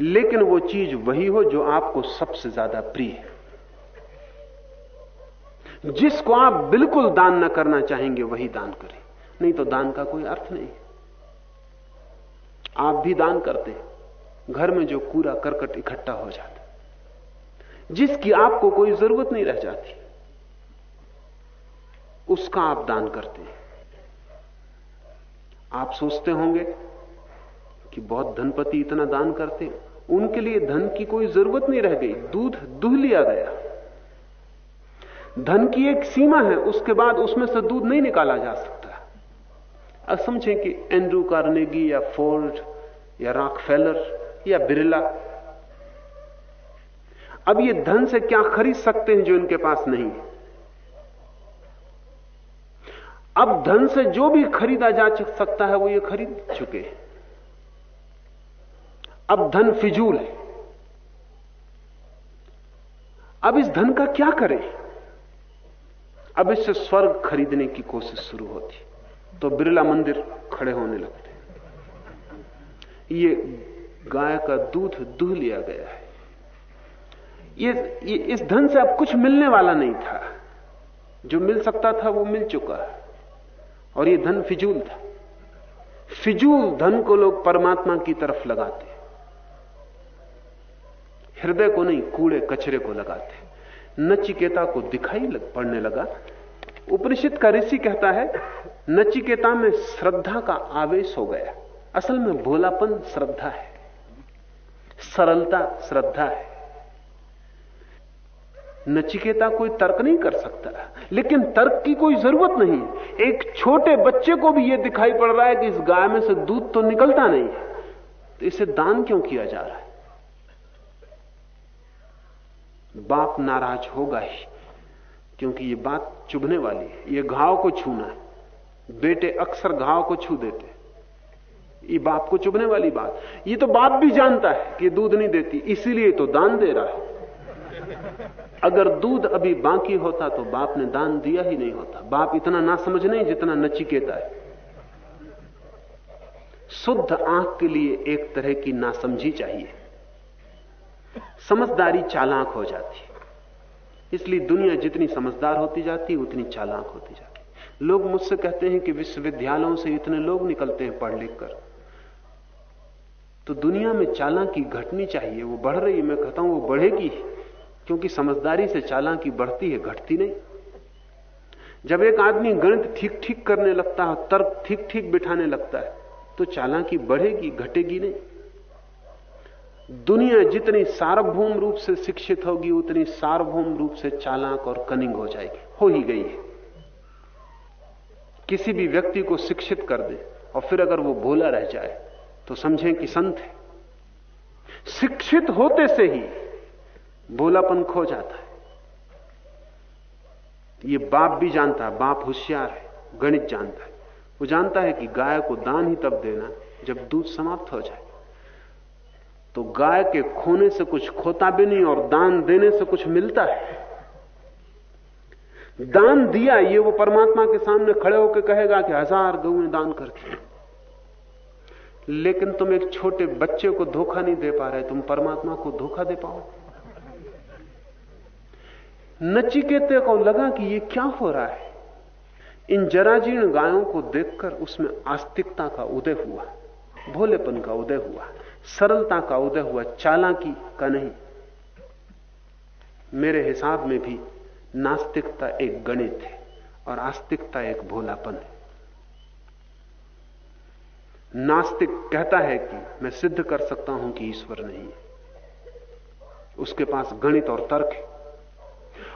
लेकिन वो चीज़ वही हो जो आपको सबसे ज़्यादा प्रिय है। जिसको आप बिल्कुल दान न करना चाहेंगे, वही दान करें। नहीं तो दान का कोई अर्थ नहीं। आप भी दान करते हैं। घर में जो कूड़ा करकट इकट्ठा हो जाता जिसकी आपको कोई ज़रूरत नहीं रह जाती, उसका आप दान करते हैं। आप सोचते होंगे कि बहुत धनपति इतना दान करते उनके लिए धन की कोई ज़रूरत नहीं रह गई, दूध दूह लिया गया। धन की एक सीमा है, उसके बाद उसमें से दूध नहीं निकाला जा सकता। अब समझें कि एंड्रू कार्नेगी या फोर्ड या रॉकफेलर या बिरला। अब ये धन से क्या खरीद सकते हैं जो इनके पास नहीं अब धन से जो भी खरीदा जा सकता है, वो ये खरीद चुके हैं। अब धन फिजूल है। अब इस धन का क्या करें? अब इससे स्वर्ग खरीदने की कोशिश शुरू होती। तो बिरला मंदिर खड़े होने लगते ये गाय का दूध दूह लिया गया है। ये, ये इस धन से अब कुछ मिलने वाला नहीं था। जो मिल सकता था वो मिल चुका है। और ये धन फिजूल था। फिजूल धन को लोग परमात्मा की तरफ़ लगाते। हृदय को नहीं कूड़े कचरे को लगाते। नचिकेता को दिखाई लग, पड़ने लगा। उपनिषद का ऋषि कहता है नचिकेता में श्रद्धा का आवेश हो गया। असल में भोलापन श्रद्धा है। सरलता, श्रद्धा है। नचिकेता कोई तर्क नहीं कर सकता, लेकिन तर्क की कोई ज़रूरत नहीं एक छोटे बच्चे को भी यह दिखाई पड़ रहा है कि इस गाय में से दूध तो निकलता नहीं है। तो इसे दान क्यों किया जा रहा है? बाप नाराज़ होगा ही, क्योंकि ये बात चुभने वाली है। ये घाव को छूना है। बेटे अक्सर घाव को छू देते ये बाप को चुभने वाली बात। ये तो बाप भी जानता है कि दूध नहीं देती, इसीलिए तो दान दे रहा है। अगर दूध अभी बाकी होता तो बाप ने दान दिया ही नहीं होता। बाप इतना ना समझ नहीं जितना नचिकेता है। शुद्ध आँख के लिए एक तरह की नासमझी चाहिए। समझदारी चालाक हो जाती है। इसलिए दुनिया जितनी समझदार होती जाती उतनी चालाक होती जाती लोग मुझसे कहते हैं कि विश्वविद्यालयों से इतने लोग निकलते हैं पढ़ लिख कर। तो दुनिया में चालाकी घटनी चाहिए। वो बढ़ रही है। मैं कहता हूँ, वो बढ़ेगी क्योंकि समझदारी से चालाकी बढ़ती है, घटती नहीं। जब एक आदमी गणित ठीक ठीक करने लगता है, तर्क ठीक ठीक बिठाने लगता है तो चालाकी बढ़ेगी, घटेगी नहीं। दुनिया जितनी सार्वभौम रूप से शिक्षित होगी, उतनी सार्वभौम रूप से चालाक और कनिंग हो जाएगी। हो ही गई है। किसी भी व्यक्ति को शिक्षित कर दे, और फिर अगर वो भोला रह जाए तो समझें कि संत है। शिक्षित होते से ही भोलापन खो जाता है। ये बाप भी जानता है, बाप होशियार है, गणित जानता है। वो जानता है कि गाय को दान ही तब देना जब दूध समाप्त हो जाए। तो गाय के खोने से कुछ खोता भी नहीं और दान देने से कुछ मिलता है। दान दिया, ये वो परमात्मा के सामने खड़े होकर कहेगा कि हज़ार गऊ दान करती लेकिन तुम एक छोटे बच्चे को धोखा नहीं दे पा रहे, तुम परमात्मा को धोखा दे पाओ। नचिकेते को लगा कि ये क्या हो रहा है। इन जराजीर्ण गायों को देखकर उसमें आस्तिकता का उदय हुआ, भोलेपन का उदय हुआ, सरलता का उदय हुआ, चालाकी का नहीं। मेरे हिसाब में भी नास्तिकता एक गणित है और आस्तिकता एक भोलापन है। नास्तिक कहता है कि मैं सिद्ध कर सकता हूँ कि ईश्वर नहीं है। उसके पास गणित और तर्क है।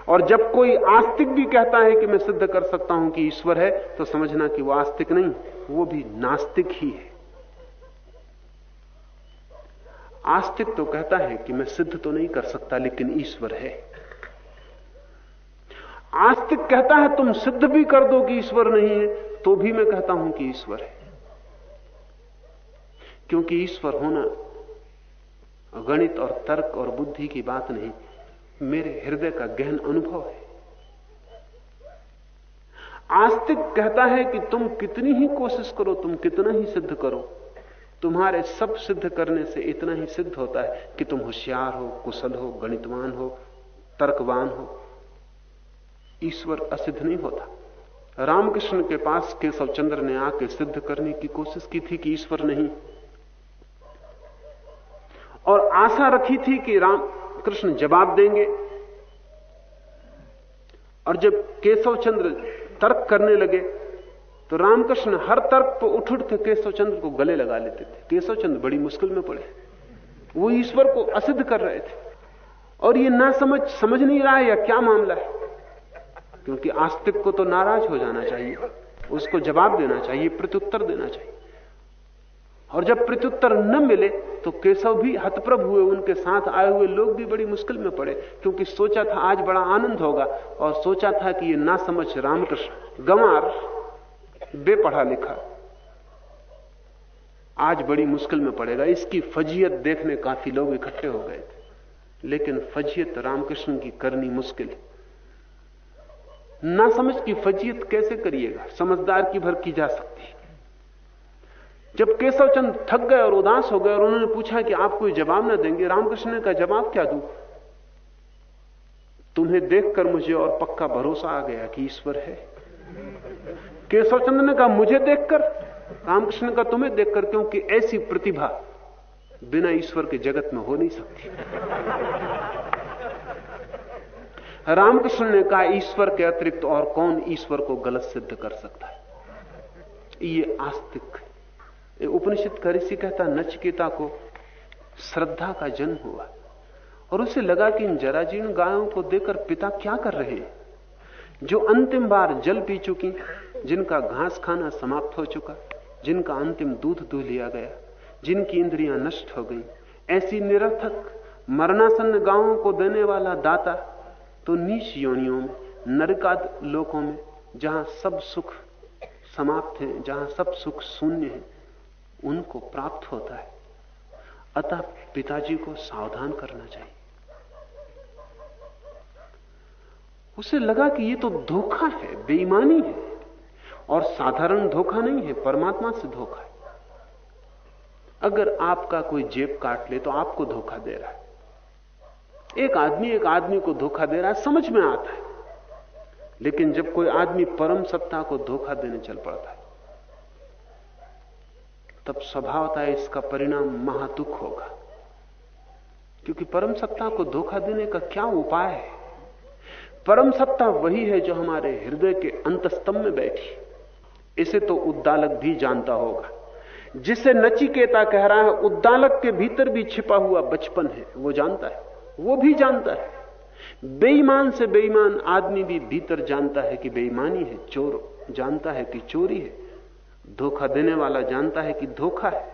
और जब कोई आस्तिक भी कहता है कि मैं सिद्ध कर सकता हूँ कि ईश्वर है तो समझना कि वो आस्तिक नहीं, वो भी नास्तिक ही है। आस्तिक तो कहता है कि मैं सिद्ध तो नहीं कर सकता, लेकिन ईश्वर है। आस्तिक कहता है, तुम सिद्ध भी कर दो कि ईश्वर नहीं है तो भी मैं कहता हूँ कि ईश्वर है। क्योंकि ईश्वर होना गणित और तर्क और बुद्धि की बात नहीं, मेरे हृदय का गहन अनुभव है। आस्तिक कहता है कि तुम कितनी ही कोशिश करो, तुम कितना ही सिद्ध करो, तुम्हारे सब सिद्ध करने से इतना ही सिद्ध होता है कि तुम होशियार हो, कुशल हो, गणितवान हो, तर्कवान हो। ईश्वर असिद्ध नहीं होता। रामकृष्ण के पास केशव चंद्र ने आके सिद्ध करने की कोशिश की थी कि ईश्वर नहीं और आशा रखी थी कि राम कृष्ण जवाब देंगे। और जब केशव चंद्र तर्क करने लगे तो रामकृष्ण हर तर्क पर उठ उठ के केशव चंद्र को गले लगा लेते थे। केशव चंद्र बड़ी मुश्किल में पड़े। वो ईश्वर को असिद्ध कर रहे थे। और ये ना समझ समझ नहीं रहा है या क्या मामला है? क्योंकि आस्तिक को तो नाराज़ हो जाना चाहिए। उसको जवाब देना चाहिए, प्रत्युत्तर देना चाहिए। और जब प्रत्युत्तर न मिले तो केशव भी हतप्रभ हुए, उनके साथ आए हुए लोग भी बड़ी मुश्किल में पड़े, क्योंकि सोचा था आज बड़ा आनंद होगा, और सोचा था कि ये ना समझ रामकृष्ण। गंवार, बेपढ़ा लिखा। आज बड़ी मुश्किल में पड़ेगा, इसकी फजीयत देखने काफ़ी लोग इकट्ठे हो गए थे। लेकिन फजीयत रामकृष्ण की करनी मुश्किल। है ना समझ की फजीयत कैसे करिएगा? समझदार की भर की जा सकती है। जब केशव चंद थक गए और उदास हो गए और उन्होंने पूछा कि आप कोई जवाब ना देंगे, रामकृष्ण कहा, जवाब क्या दू? तुम्हें देखकर मुझे और पक्का भरोसा आ गया कि ईश्वर है। केशव चंद्र ने कहा, मुझे देखकर? रामकृष्ण का तुम्हें देखकर क्योंकि ऐसी प्रतिभा बिना ईश्वर के जगत में हो नहीं सकती। रामकृष्ण ने कहा, ईश्वर के अतिरिक्त और कौन ईश्वर को गलत सिद्ध कर सकता है? ये आस्तिक उपनिषद का ऋषि कहता, नचकेता को श्रद्धा का जन्म हुआ। और उसे लगा कि इन जराजीर्ण गायों को देकर पिता क्या कर रहे हैं? जो अंतिम बार जल पी चुकी, जिनका घास खाना समाप्त हो चुका, जिनका अंतिम दूध दू लिया गया, जिनकी इंद्रियाँ नष्ट हो गई, ऐसी निरर्थक, मरणासन्न गाँवों को देने वाला दाता तो नीच योनियों में, नरकाद लोकों में, जहाँ सब सुख समाप्त है, जहाँ सब सुख शून्य है उनको प्राप्त होता है। अतः पिताजी को सावधान करना चाहिए। उसे लगा कि ये तो धोखा है, बेईमानी है, और साधारण धोखा नहीं है, परमात्मा से धोखा है। अगर आपका कोई जेब काट ले तो आपको धोखा दे रहा है। एक आदमी एक आदमी को धोखा दे रहा है, समझ में आता है। लेकिन जब कोई आदमी परम सत्ता को धोखा देने चल पड़ता है तब स्वभावता इसका परिणाम महादुख होगा। क्योंकि परम सत्ता को धोखा देने का क्या उपाय है? परम सत्ता वही है जो हमारे हृदय के अंतस्तम में बैठी। इसे तो उद्दालक भी जानता होगा। जिसे नचिकेता कह रहा है, उद्दालक के भीतर भी छिपा हुआ बचपन है, वो जानता है। वो भी जानता है। बेईमान से बेईमान आदमी भी भीतर जानता है कि बेईमानी है, चोर जानता है कि चोरी है। धोखा देने वाला जानता है कि धोखा है।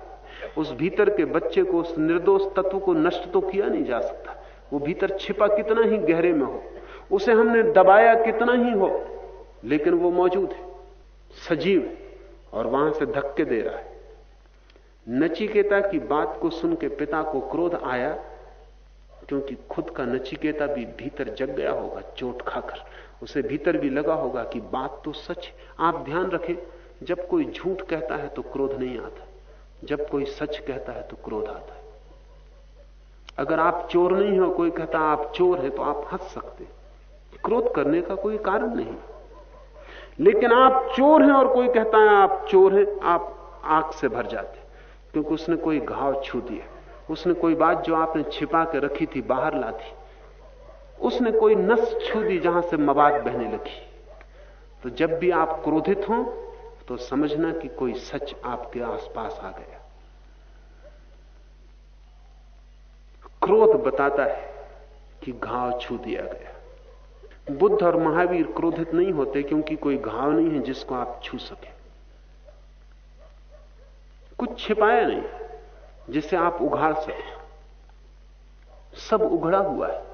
उस भीतर के बच्चे को, उस निर्दोष तत्व को नष्ट तो किया नहीं जा सकता। वो भीतर छिपा कितना ही गहरे में हो, उसे हमने दबाया कितना ही हो, लेकिन वो मौजूद है, सजीव है और वहाँ से धक्के दे रहा है। नचिकेता की बात को सुन के पिता को क्रोध आया, क्योंकि खुद का नचिकेता भी भीतर जग गया होगा, चोट खाकर। उसे भीतर भी लगा होगा कि बात तो सच आप ध्यान रखें। जब कोई झूठ कहता है तो क्रोध नहीं आता। जब कोई सच कहता है तो क्रोध आता है। अगर आप चोर नहीं हो, कोई कहता आप चोर है तो आप हंस सकते क्रोध करने का कोई कारण नहीं। लेकिन आप चोर हैं और कोई कहता है आप चोर हैं, आप आँख से भर जाते क्योंकि उसने कोई घाव छू दिया। उसने कोई बात जो आपने छिपा के रखी थी, बाहर ला दी। उसने कोई नस छू दी जहाँ से मवाद बहने लगी। तो जब भी आप क्रोधित हो तो समझना कि कोई सच आपके आसपास आ गया। क्रोध बताता है कि घाव छू दिया गया। बुद्ध और महावीर क्रोधित नहीं होते क्योंकि कोई घाव नहीं है जिसको आप छू सके। कुछ छिपाया नहीं, जिसे आप उघाड़ सके। सब उघड़ा हुआ है।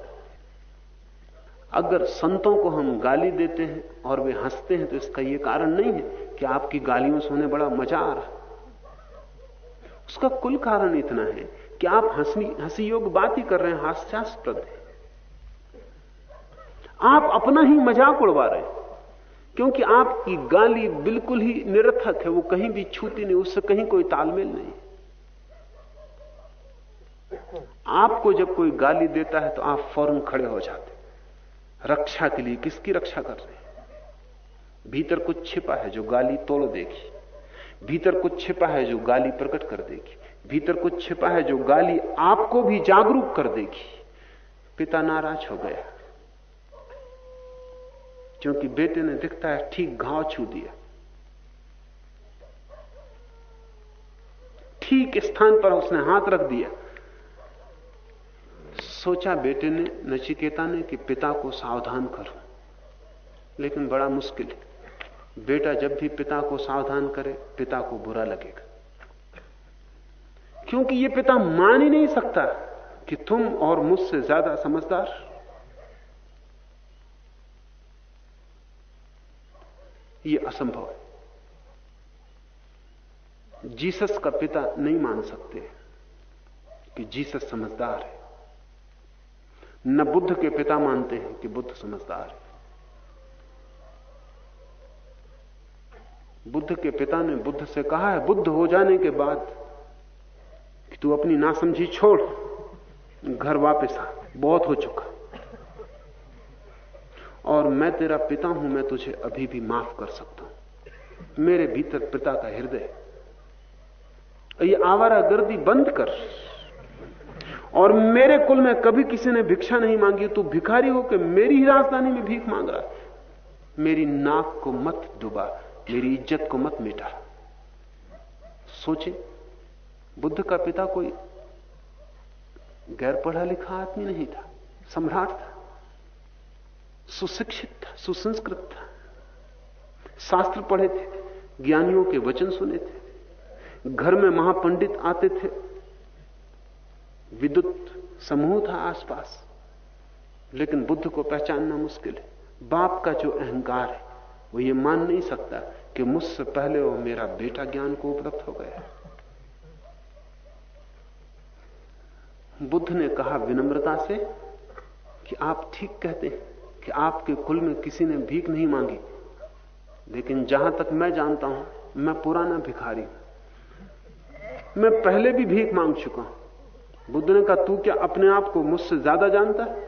अगर संतों को हम गाली देते हैं और वे हँसते हैं तो इसका यह कारण नहीं है कि आपकी गालियों से उन्हें बड़ा मज़ा आ रहा। उसका कुल कारण इतना है कि आप हँसी हँसी योग बात ही कर रहे हैं, हास्यास्पद है। आप अपना ही मज़ाक उड़वा रहे हैं, क्योंकि आपकी गाली बिल्कुल ही निरर्थक है, वो कहीं भी छूती नहीं, उससे कहीं कोई तालमेल नहीं। आपको जब कोई गाली देता है तो आप फ़ौरन खड़े हो जाते रक्षा के लिए किसकी रक्षा कर रहे हैं? भीतर कुछ छिपा है जो गाली तोड़ देगी। भीतर कुछ छिपा है जो गाली प्रकट कर देगी। भीतर कुछ छिपा है जो गाली आपको भी जागरूक कर देगी। पिता नाराज़ हो गया। क्योंकि बेटे ने दिखता है, ठीक घाव छू दिया। ठीक स्थान पर उसने हाथ रख दिया। सोचा बेटे ने, नचिकेता ने कि पिता को सावधान करो, लेकिन बड़ा मुश्किल है। बेटा जब भी पिता को सावधान करे, पिता को बुरा लगेगा। क्योंकि यह पिता मान ही नहीं सकता कि तुम और मुझसे ज़्यादा समझदार। यह असंभव है। जीसस का पिता नहीं मान सकते कि जीसस समझदार है। न बुद्ध के पिता मानते हैं कि बुद्ध समझदार है। बुद्ध के पिता ने बुद्ध से कहा है, बुद्ध हो जाने के बाद कि तू अपनी नासमझी छोड़, घर वापस आ, बहुत हो चुका। और मैं तेरा पिता हूँ, मैं तुझे अभी भी माफ़ कर सकता हूँ। मेरे भीतर पिता का हृदय, ये आवारा गर्दी बंद कर। और मेरे कुल में कभी किसी ने भिक्षा नहीं मांगी, तू भिखारी होकर मेरी ही राजधानी में भीख मांग रहा मेरी नाक को मत डुबा मेरी इज़्ज़त को मत मिटा। सोचे, बुद्ध का पिता कोई गैर पढ़ा लिखा आदमी नहीं था, सम्राट था, सुशिक्षित था, सुसंस्कृत था, शास्त्र पढ़े थे, ज्ञानियों के वचन सुने थे, घर में महापंडित आते थे, विद्युत समूह था आसपास, लेकिन बुद्ध को पहचानना मुश्किल है। बाप का जो अहंकार है वो ये मान नहीं सकता कि मुझसे पहले वो मेरा बेटा ज्ञान को उपलब्ध हो गया बुद्ध ने कहा विनम्रता से कि आप ठीक कहते हैं कि आपके कुल में किसी ने भीख नहीं मांगी, लेकिन जहाँ तक मैं जानता हूँ, मैं पुराना भिखारी मैं पहले भी भीख मांग चुका हूँ। बुद्ध ने कहा, तू क्या अपने आप को मुझसे ज़्यादा जानता है?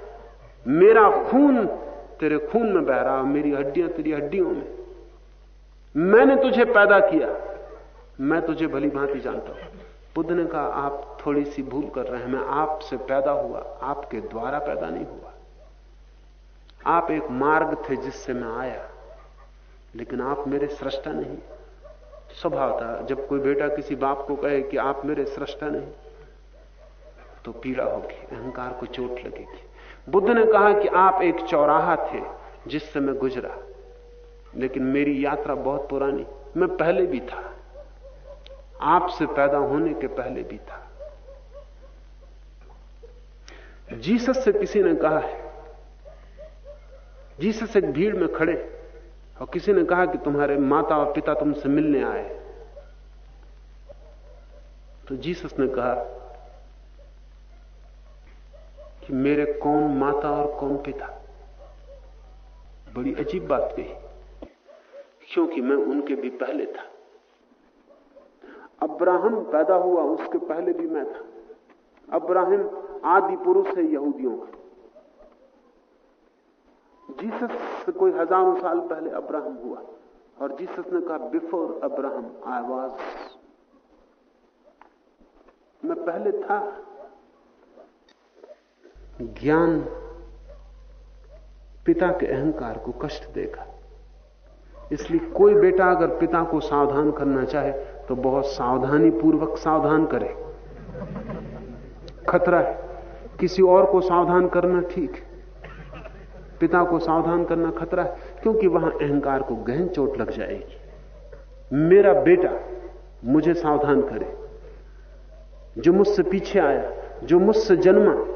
मेरा खून तेरे खून में बह रहा मेरी हड्डियाँ तेरी हड्डियों में। मैंने तुझे पैदा किया। मैं तुझे भली भांति जानता हूँ। बुद्ध ने कहा, आप थोड़ी सी भूल कर रहे हैं। मैं आपसे पैदा हुआ, आपके द्वारा पैदा नहीं हुआ। आप एक मार्ग थे जिससे मैं आया, लेकिन आप मेरे सृष्टा नहीं। स्वभाव था जब कोई बेटा किसी बाप को कहे कि आप मेरे सृष्टा नहीं तो पीड़ा होगी, अहंकार को चोट लगेगी। बुद्ध ने कहा कि आप एक चौराहा थे जिससे मैं गुजरा, लेकिन मेरी यात्रा बहुत पुरानी, मैं पहले भी था। आपसे पैदा होने के पहले भी था। जीसस से किसी ने कहा है, जीसस एक भीड़ में खड़े और किसी ने कहा कि तुम्हारे माता और पिता तुमसे मिलने आए। तो जीसस ने कहा कि मेरे कौन माता और कौन पिता। बड़ी अजीब बात कही। क्योंकि मैं उनके भी पहले था। अब्राहम पैदा हुआ, उसके पहले भी मैं था। अब्राहम आदि पुरुष है यहूदियों का। जीसस से कोई हज़ारों साल पहले अब्राहम हुआ और जीसस ने कहा, बिफोर अब्राहम आई वॉज़ मैं पहले था। ज्ञान पिता के अहंकार को कष्ट देगा। इसलिए कोई बेटा अगर पिता को सावधान करना चाहे तो बहुत सावधानी पूर्वक सावधान करे। खतरा है। किसी और को सावधान करना ठीक है। पिता को सावधान करना खतरा है, क्योंकि वहाँ अहंकार को गहन चोट लग जाएगी। मेरा बेटा मुझे सावधान करे। जो मुझसे पीछे आया, जो मुझसे जन्मा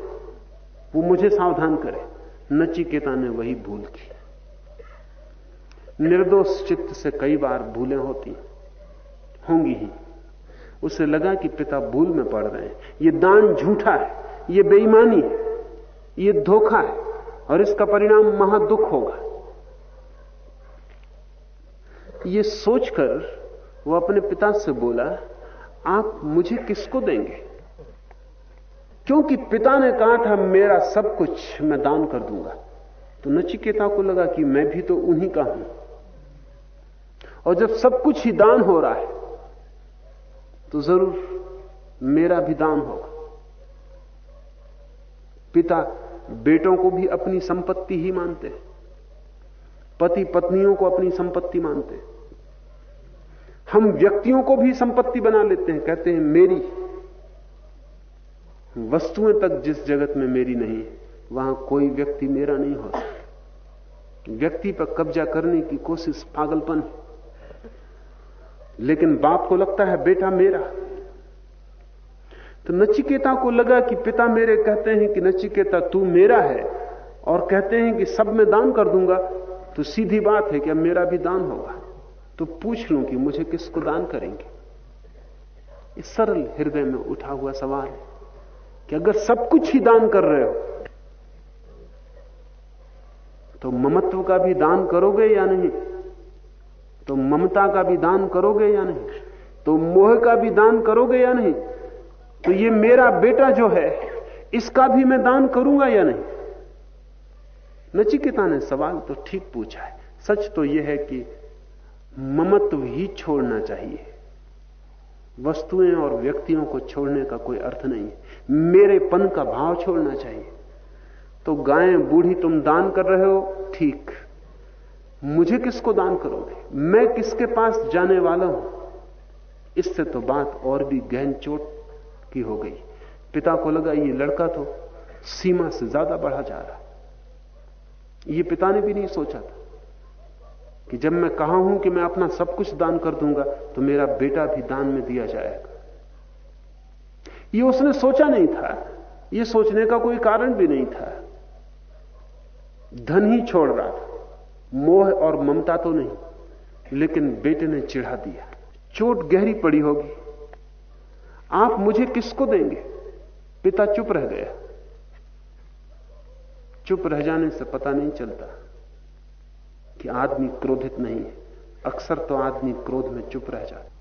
वो मुझे सावधान करे। नचिकेता ने वही भूल की। निर्दोष चित्त से कई बार भूलें होती होंगी ही। उसे लगा कि पिता भूल में पड़ रहे हैं। ये दान झूठा है। ये बेईमानी है। ये धोखा है। और इसका परिणाम महादुख होगा। ये सोचकर वो अपने पिता से बोला, आप मुझे किसको देंगे? क्योंकि पिता ने कहा था, मेरा सब कुछ मैं दान कर दूँगा। तो नचिकेता को लगा कि मैं भी तो उन्हीं का हूँ। और जब सब कुछ ही दान हो रहा है तो ज़रूर मेरा भी दान होगा। पिता बेटों को भी अपनी संपत्ति ही मानते हैं। पति पत्नियों को अपनी संपत्ति मानते हैं। हम व्यक्तियों को भी संपत्ति बना लेते हैं, कहते हैं, मेरी वस्तुएँ तक जिस जगत में मेरी नहीं, वहाँ कोई व्यक्ति मेरा नहीं हो सकता। व्यक्ति पर कब्जा करने की कोशिश पागलपन है। लेकिन बाप को लगता है, बेटा मेरा। तो नचिकेता को लगा कि पिता मेरे कहते हैं कि नचिकेता, तू मेरा है, और कहते हैं कि सब मैं दान कर दूँगा तो सीधी बात है कि अब मेरा भी दान होगा। तो पूछ लूँ कि मुझे किसको दान करेंगे? इस सरल हृदय में उठा हुआ सवाल है। कि अगर सब कुछ ही दान कर रहे हो तो ममत्व का भी दान करोगे या नहीं? तो ममता का भी दान करोगे या नहीं? तो मोह का भी दान करोगे या नहीं? तो ये मेरा बेटा जो है, इसका भी मैं दान करूँगा या नहीं? नचिकिता ने सवाल तो ठीक पूछा है। सच तो यह है कि ममत्व ही छोड़ना चाहिए। वस्तुएँ और व्यक्तियों को छोड़ने का कोई अर्थ नहीं है। मेरेपन का भाव छोड़ना चाहिए। तो गायें, बूढ़ी, तुम दान कर रहे हो? ठीक। मुझे किसको दान करोगे? मैं किसके पास जाने वाला हूँ? इससे तो बात और भी गहन चोट की हो गई। पिता को लगा ये लड़का तो सीमा से ज़्यादा बढ़ा जा रहा। ये पिता ने भी नहीं सोचा था कि जब मैं कहा हूँ कि मैं अपना सब कुछ दान कर दूँगा तो मेरा बेटा भी दान में दिया जाएगा। ये उसने सोचा नहीं था। ये सोचने का कोई कारण भी नहीं था। धन ही छोड़ रहा था। मोह और ममता तो नहीं, लेकिन बेटे ने चिढ़ा दिया। चोट गहरी पड़ी होगी। आप मुझे किसको देंगे? पिता चुप रह गया। चुप रह जाने से पता नहीं चलता कि आदमी क्रोधित नहीं है। अक्सर तो आदमी क्रोध में चुप रह जाता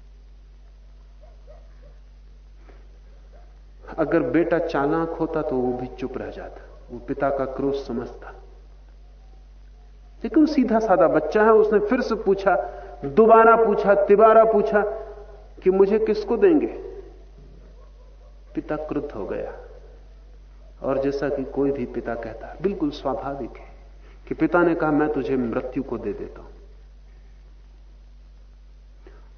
अगर बेटा चालाक होता तो वो भी चुप रह जाता। वो पिता का क्रोध समझता। लेकिन सीधा साधा बच्चा है, उसने फिर से पूछा, दोबारा पूछा, तिबारा पूछा कि मुझे किसको देंगे? पिता क्रुद्ध हो गया। और जैसा कि कोई भी पिता कहता बिल्कुल स्वाभाविक है कि पिता ने कहा, मैं तुझे मृत्यु को दे देता हूँ।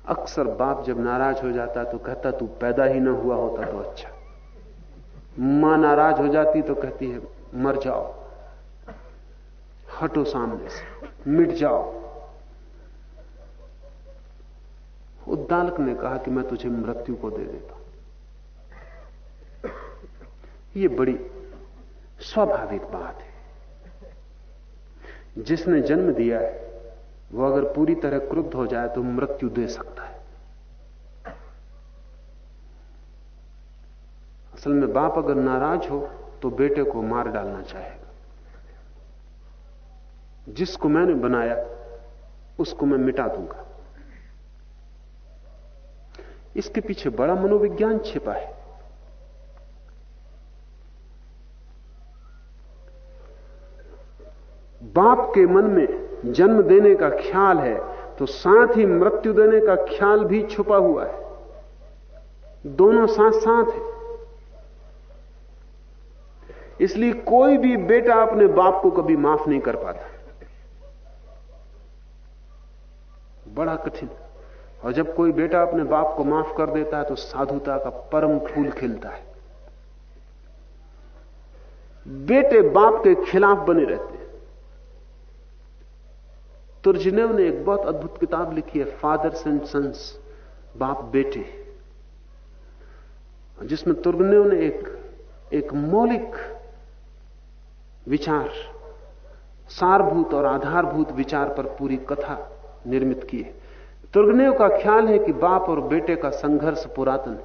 अक्सर बाप जब नाराज़ हो जाता तो कहता, तू पैदा ही ना हुआ होता तो अच्छा। माँ नाराज़ हो जाती तो कहती है, मर जाओ। हटो सामने से, मिट जाओ। उद्दालक ने कहा कि मैं तुझे मृत्यु को दे देता ये बड़ी स्वाभाविक बात है। जिसने जन्म दिया है, वो अगर पूरी तरह क्रुद्ध हो जाए तो मृत्यु दे सकता है। असल में बाप अगर नाराज़ हो तो बेटे को मार डालना चाहेगा। जिसको मैंने बनाया, उसको मैं मिटा दूँगा। इसके पीछे बड़ा मनोविज्ञान छिपा है। बाप के मन में जन्म देने का ख्याल है तो साथ ही मृत्यु देने का ख्याल भी छुपा हुआ है। दोनों साथ साथ है। इसलिए कोई भी बेटा अपने बाप को कभी माफ़ नहीं कर पाता। बड़ा कठिन। और जब कोई बेटा अपने बाप को माफ़ कर देता है तो साधुता का परम फूल खिलता है। बेटे बाप के खिलाफ बने रहते हैं। तुर्जनेव ने एक बहुत अद्भुत किताब लिखी है फादर्स एंड सन्स बाप बेटे। जिसमें तुर्गनेव ने एक एक मौलिक विचार, सारभूत और आधारभूत विचार पर पूरी कथा निर्मित की है। तुर्गनेव का ख्याल है कि बाप और बेटे का संघर्ष पुरातन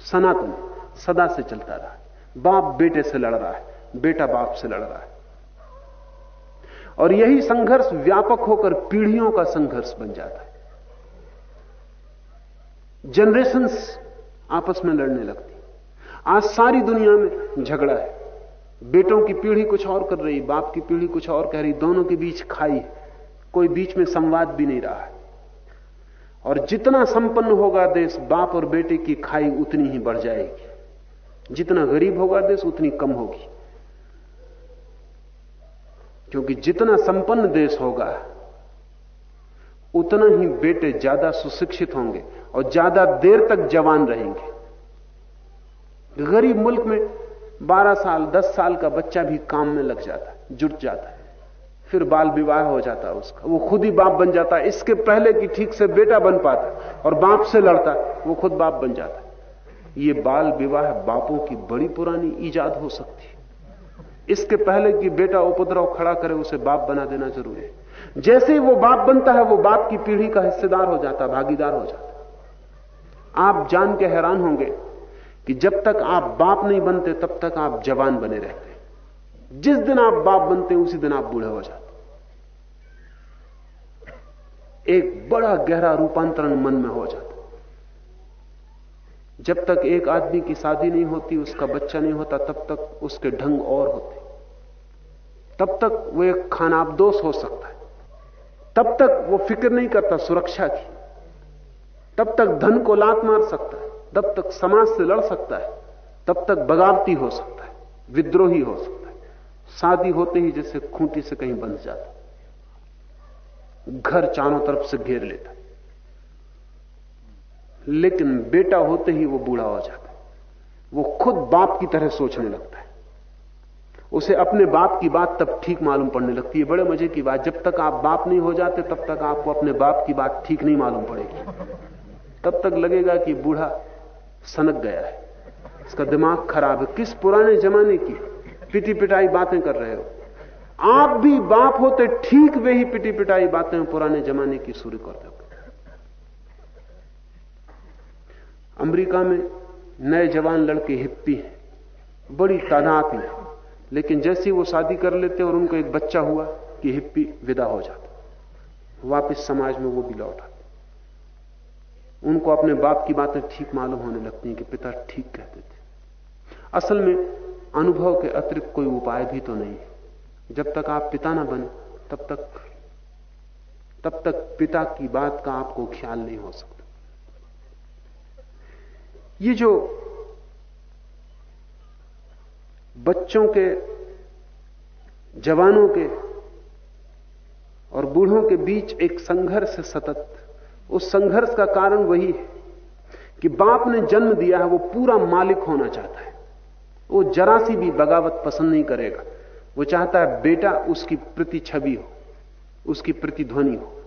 सनातन सदा से चलता रहा बाप बेटे से लड़ रहा है, बेटा बाप से लड़ रहा है। और यही संघर्ष व्यापक होकर पीढ़ियों का संघर्ष बन जाता है। जनरेशंस आपस में लड़ने लगती आज सारी दुनिया में झगड़ा है। बेटों की पीढ़ी कुछ और कर रही, बाप की पीढ़ी कुछ और कह रही, दोनों के बीच खाई, कोई बीच में संवाद भी नहीं रहा। और जितना संपन्न होगा देश, बाप और बेटे की खाई उतनी ही बढ़ जाएगी। जितना गरीब होगा देश, उतनी कम होगी। क्योंकि जितना संपन्न देश होगा, उतना ही बेटे ज़्यादा सुशिक्षित होंगे और ज़्यादा देर तक जवान रहेंगे। गरीब मुल्क में 12 साल 10 साल का बच्चा भी काम में लग जाता है, जुट जाता है। फिर बाल विवाह हो जाता है उसका। वो खुद ही बाप बन जाता है। इसके पहले कि ठीक से बेटा बन पाता और बाप से लड़ता वो खुद बाप बन जाता ये बाल विवाह बापों की बड़ी पुरानी ईजाद हो सकती है। इसके पहले कि बेटा उपद्रव खड़ा करे, उसे बाप बना देना ज़रूरी है। जैसे ही वो बाप बनता है, वो बाप की पीढ़ी का हिस्सेदार हो जाता, भागीदार हो जाता। आप जान के हैरान होंगे कि जब तक आप बाप नहीं बनते, तब तक आप जवान बने रहते हैं। जिस दिन आप बाप बनते उसी दिन आप बूढ़े हो जाते एक बड़ा गहरा रूपांतरण मन में हो जाता जब तक एक आदमी की शादी नहीं होती, उसका बच्चा नहीं होता, तब तक उसके ढंग और होते तब तक वो एक खानाबदोष हो सकता है। तब तक वो फ़िक्र नहीं करता सुरक्षा की। तब तक धन को लात मार सकता है। तब तक समाज से लड़ सकता है, तब तक बगावती हो सकता है, विद्रोही हो सकता है। शादी होते ही जैसे खूंटी से कहीं बंध जाता घर चारों तरफ़ से घेर लेता लेकिन बेटा होते ही वो बूढ़ा हो जाता है। वो खुद बाप की तरह सोचने लगता है। उसे अपने बाप की बात तब ठीक मालूम पड़ने लगती है। बड़े मज़े की बात, जब तक आप बाप नहीं हो जाते, तब तक आपको अपने बाप की बात ठीक नहीं मालूम पड़ेगी। तब तक लगेगा कि बूढ़ा सनक गया है। इसका दिमाग खराब है। किस पुराने जमाने की पिटी पिटाई बातें कर रहे हो? आप भी बाप होते ठीक वे ही पिटी पिटाई बातें पुराने जमाने की शुरू कर दो अमेरिका में नए जवान लड़के हिप्पी हैं। बड़ी तादाद में लेकिन जैसे वो शादी कर लेते और उनको एक बच्चा हुआ कि हिप्पी विदा हो जाता। वापस समाज में वो भी लौट आते। उनको अपने बाप की बातें ठीक मालूम होने लगती हैं कि पिता ठीक कहते थे। असल में अनुभव के अतिरिक्त कोई उपाय भी तो नहीं जब तक आप पिता ना बने, तब तक तब तक पिता की बात का आपको ख्याल नहीं हो सकता। ये जो बच्चों के, जवानों के और बूढ़ों के बीच एक संघर्ष सतत उस संघर्ष का कारण वही है कि बाप ने जन्म दिया है, वो पूरा मालिक होना चाहता है। वो जरा सी भी बगावत पसंद नहीं करेगा। वो चाहता है बेटा उसकी प्रति छवि हो, उसकी प्रतिध्वनि हो,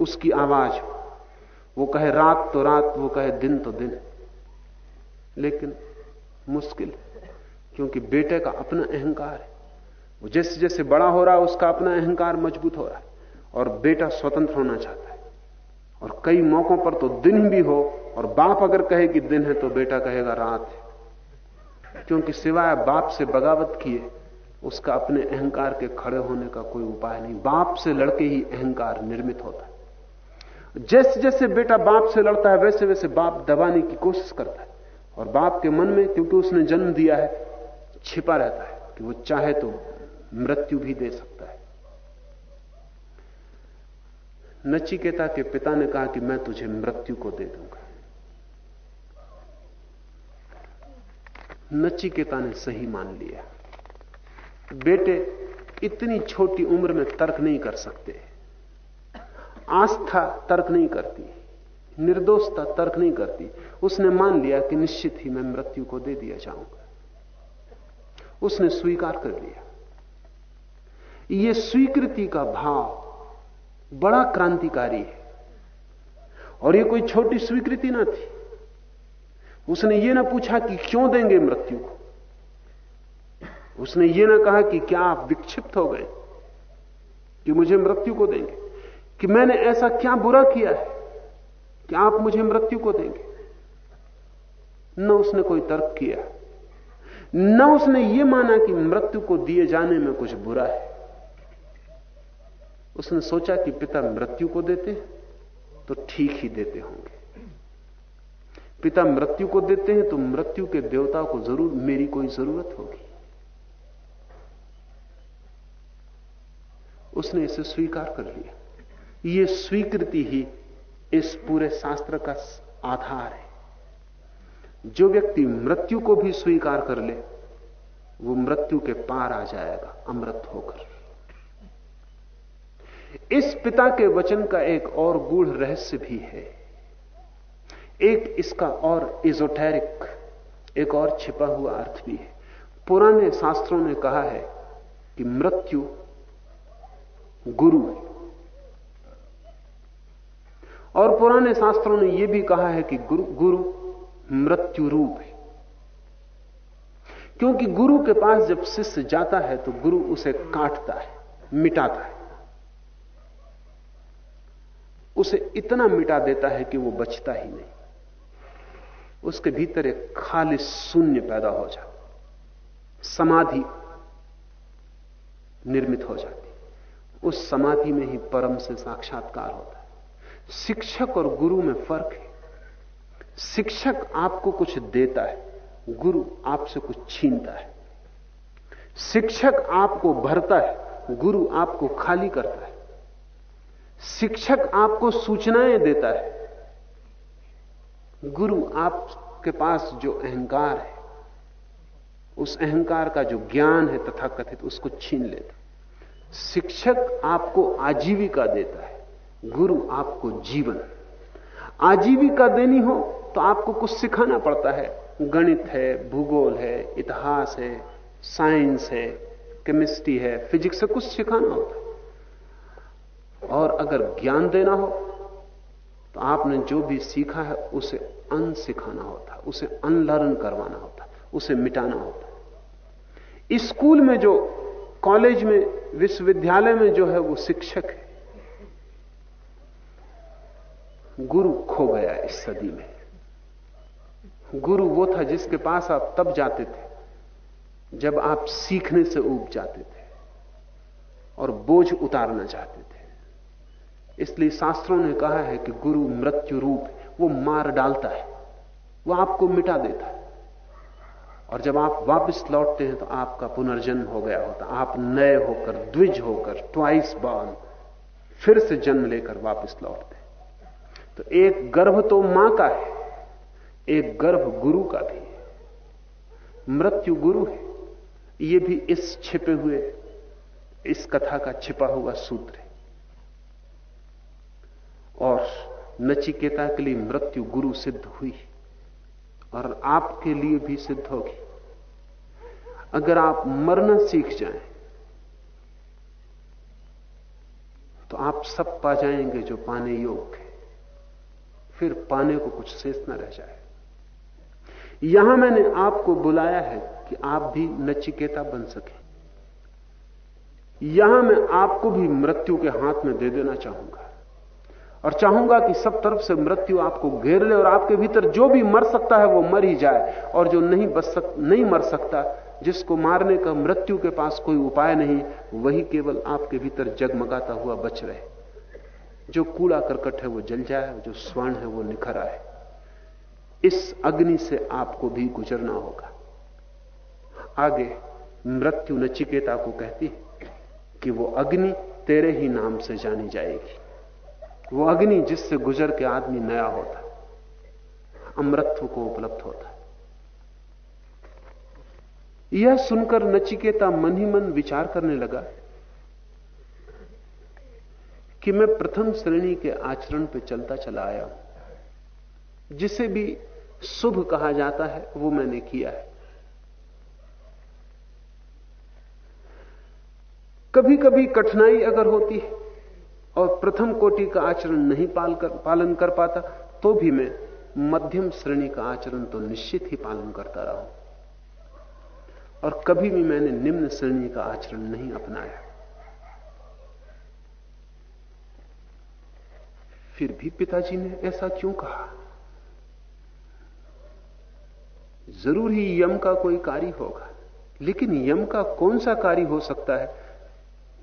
उसकी आवाज़ हो। वो कहे रात तो रात, वो कहे दिन तो दिन। लेकिन मुश्किल क्योंकि बेटे का अपना अहंकार है। वो जैसे जैसे बड़ा हो रहा है, उसका अपना अहंकार मज़बूत हो रहा है। और बेटा स्वतंत्र होना चाहता और कई मौकों पर तो दिन भी हो, और बाप अगर कहे कि दिन है तो बेटा कहेगा रात है। क्योंकि सिवाय बाप से बगावत किए, उसका अपने अहंकार के खड़े होने का कोई उपाय नहीं। बाप से लड़के ही अहंकार निर्मित होता है। जैसे जैसे बेटा बाप से लड़ता है वैसे वैसे बाप दबाने की कोशिश करता है। और बाप के मन में, क्योंकि उसने जन्म दिया है, छिपा रहता है कि वो चाहे तो मृत्यु भी दे सकता है। नचिकेता के पिता ने कहा कि मैं तुझे मृत्यु को दे दूँगा। नचिकेता ने सही मान लिया। बेटे, इतनी छोटी उम्र में तर्क नहीं कर सकते। आस्था तर्क नहीं करती, निर्दोषता तर्क नहीं करती। उसने मान लिया कि निश्चित ही मैं मृत्यु को दे दिया जाऊँगा। उसने स्वीकार कर लिया। यह स्वीकृति का भाव बड़ा क्रांतिकारी है। और यह कोई छोटी स्वीकृति ना थी। उसने यह ना पूछा कि क्यों देंगे मृत्यु को? उसने यह ना कहा कि क्या आप विक्षिप्त हो गए कि मुझे मृत्यु को देंगे? कि मैंने ऐसा क्या बुरा किया है कि आप मुझे मृत्यु को देंगे? न उसने कोई तर्क किया। न उसने यह माना कि मृत्यु को दिए जाने में कुछ बुरा है। उसने सोचा कि पिता मृत्यु को देते तो ठीक ही देते होंगे। पिता मृत्यु को देते हैं तो मृत्यु के देवता को ज़रूर मेरी कोई ज़रूरत होगी। उसने इसे स्वीकार कर लिया। यह स्वीकृति ही इस पूरे शास्त्र का आधार है। जो व्यक्ति मृत्यु को भी स्वीकार कर ले, वो मृत्यु के पार आ जाएगा, अमृत होकर। इस पिता के वचन का एक और गूढ़ रहस्य भी है। एक इसका और इजोटेरिक एक और छिपा हुआ अर्थ भी है। पुराने शास्त्रों ने कहा है कि मृत्यु गुरु है। और पुराने शास्त्रों ने यह भी कहा है कि गुरु गुरु मृत्यु रूप है। क्योंकि गुरु के पास जब शिष्य जाता है तो गुरु उसे काटता है, मिटाता है। उसे इतना मिटा देता है कि वो बचता ही नहीं। उसके भीतर एक खाली शून्य पैदा हो जाता। समाधि निर्मित हो जाती। उस समाधि में ही परम से साक्षात्कार होता है। शिक्षक और गुरु में फ़र्क है। शिक्षक आपको कुछ देता है, गुरु आपसे कुछ छीनता है। शिक्षक आपको भरता है, गुरु आपको खाली करता है। शिक्षक आपको सूचनाएँ देता है। गुरु आपके पास जो अहंकार है, उस अहंकार का जो ज्ञान है तथा कथित उसको छीन लेता शिक्षक आपको आजीविका देता है। गुरु आपको जीवन। आजीविका देनी हो तो आपको कुछ सिखाना पड़ता है। गणित है, भूगोल है, इतिहास है, साइंस है, केमिस्ट्री है, फिजिक्स है, कुछ सिखाना होता है। और अगर ज्ञान देना हो तो आपने जो भी सीखा है, उसे अन सिखाना होता उसे अनलर्न करवाना होता उसे मिटाना होता स्कूल में जो, कॉलेज में, विश्वविद्यालय में जो है, वो शिक्षक है। गुरु खो गया इस सदी में। गुरु वो था जिसके पास आप तब जाते थे, जब आप सीखने से उब जाते थे और बोझ उतारना चाहते थे। इसलिए शास्त्रों ने कहा है कि गुरु मृत्यु रूप वो मार डालता है, वो आपको मिटा देता है। और जब आप वापस लौटते हैं तो आपका पुनर्जन्म हो गया होता, आप नए होकर, द्विज होकर ट्वाइस बॉर्न फिर से जन्म लेकर वापस लौटते तो एक गर्भ तो माँ का है, एक गर्भ गुरु का भी है। मृत्यु गुरु है, ये भी इस छिपे हुए, इस कथा का छिपा हुआ सूत्र है। और नचिकेता के लिए मृत्यु गुरु सिद्ध हुई और आपके लिए भी सिद्ध होगी। अगर आप मरना सीख जाएँ तो आप सब पा जाएँगे जो पाने योग्य है। फिर पाने को कुछ शेष न रह जाए। यहाँ मैंने आपको बुलाया है कि आप भी नचिकेता बन सके। यहाँ मैं आपको भी मृत्यु के हाथ में दे देना चाहूँगा। और चाहूँगा कि सब तरफ़ से मृत्यु आपको घेर ले और आपके भीतर जो भी मर सकता है वो मर ही जाए और जो नहीं बच सक, नहीं मर सकता, जिसको मारने का मृत्यु के पास कोई उपाय नहीं, वही केवल आपके भीतर जगमगाता हुआ बच रहे। जो कूड़ा करकट है वो जल जाए, जो स्वर्ण है वो निखर आए। इस अग्नि से आपको भी गुजरना होगा। आगे मृत्यु नचिकेता को कहती कि वो अग्नि तेरे ही नाम से जानी जाएगी। वो अग्नि जिससे गुजर के आदमी नया होता अमृत्व को उपलब्ध होता यह सुनकर नचिकेता मन ही मन विचार करने लगा कि मैं प्रथम श्रेणी के आचरण पर चलता चला आया हूँ। जिसे भी शुभ कहा जाता है, वो मैंने किया है। कभी कभी कठिनाई अगर होती है और प्रथम कोटि का आचरण नहीं पाल कर, पालन कर पाता तो भी मैं मध्यम श्रेणी का आचरण तो निश्चित ही पालन करता रहा। और कभी भी मैंने निम्न श्रेणी का आचरण नहीं अपनाया। फिर भी पिताजी ने ऐसा क्यों कहा? ज़रूर ही यम का कोई कार्य होगा लेकिन यम का कौन सा कार्य हो सकता है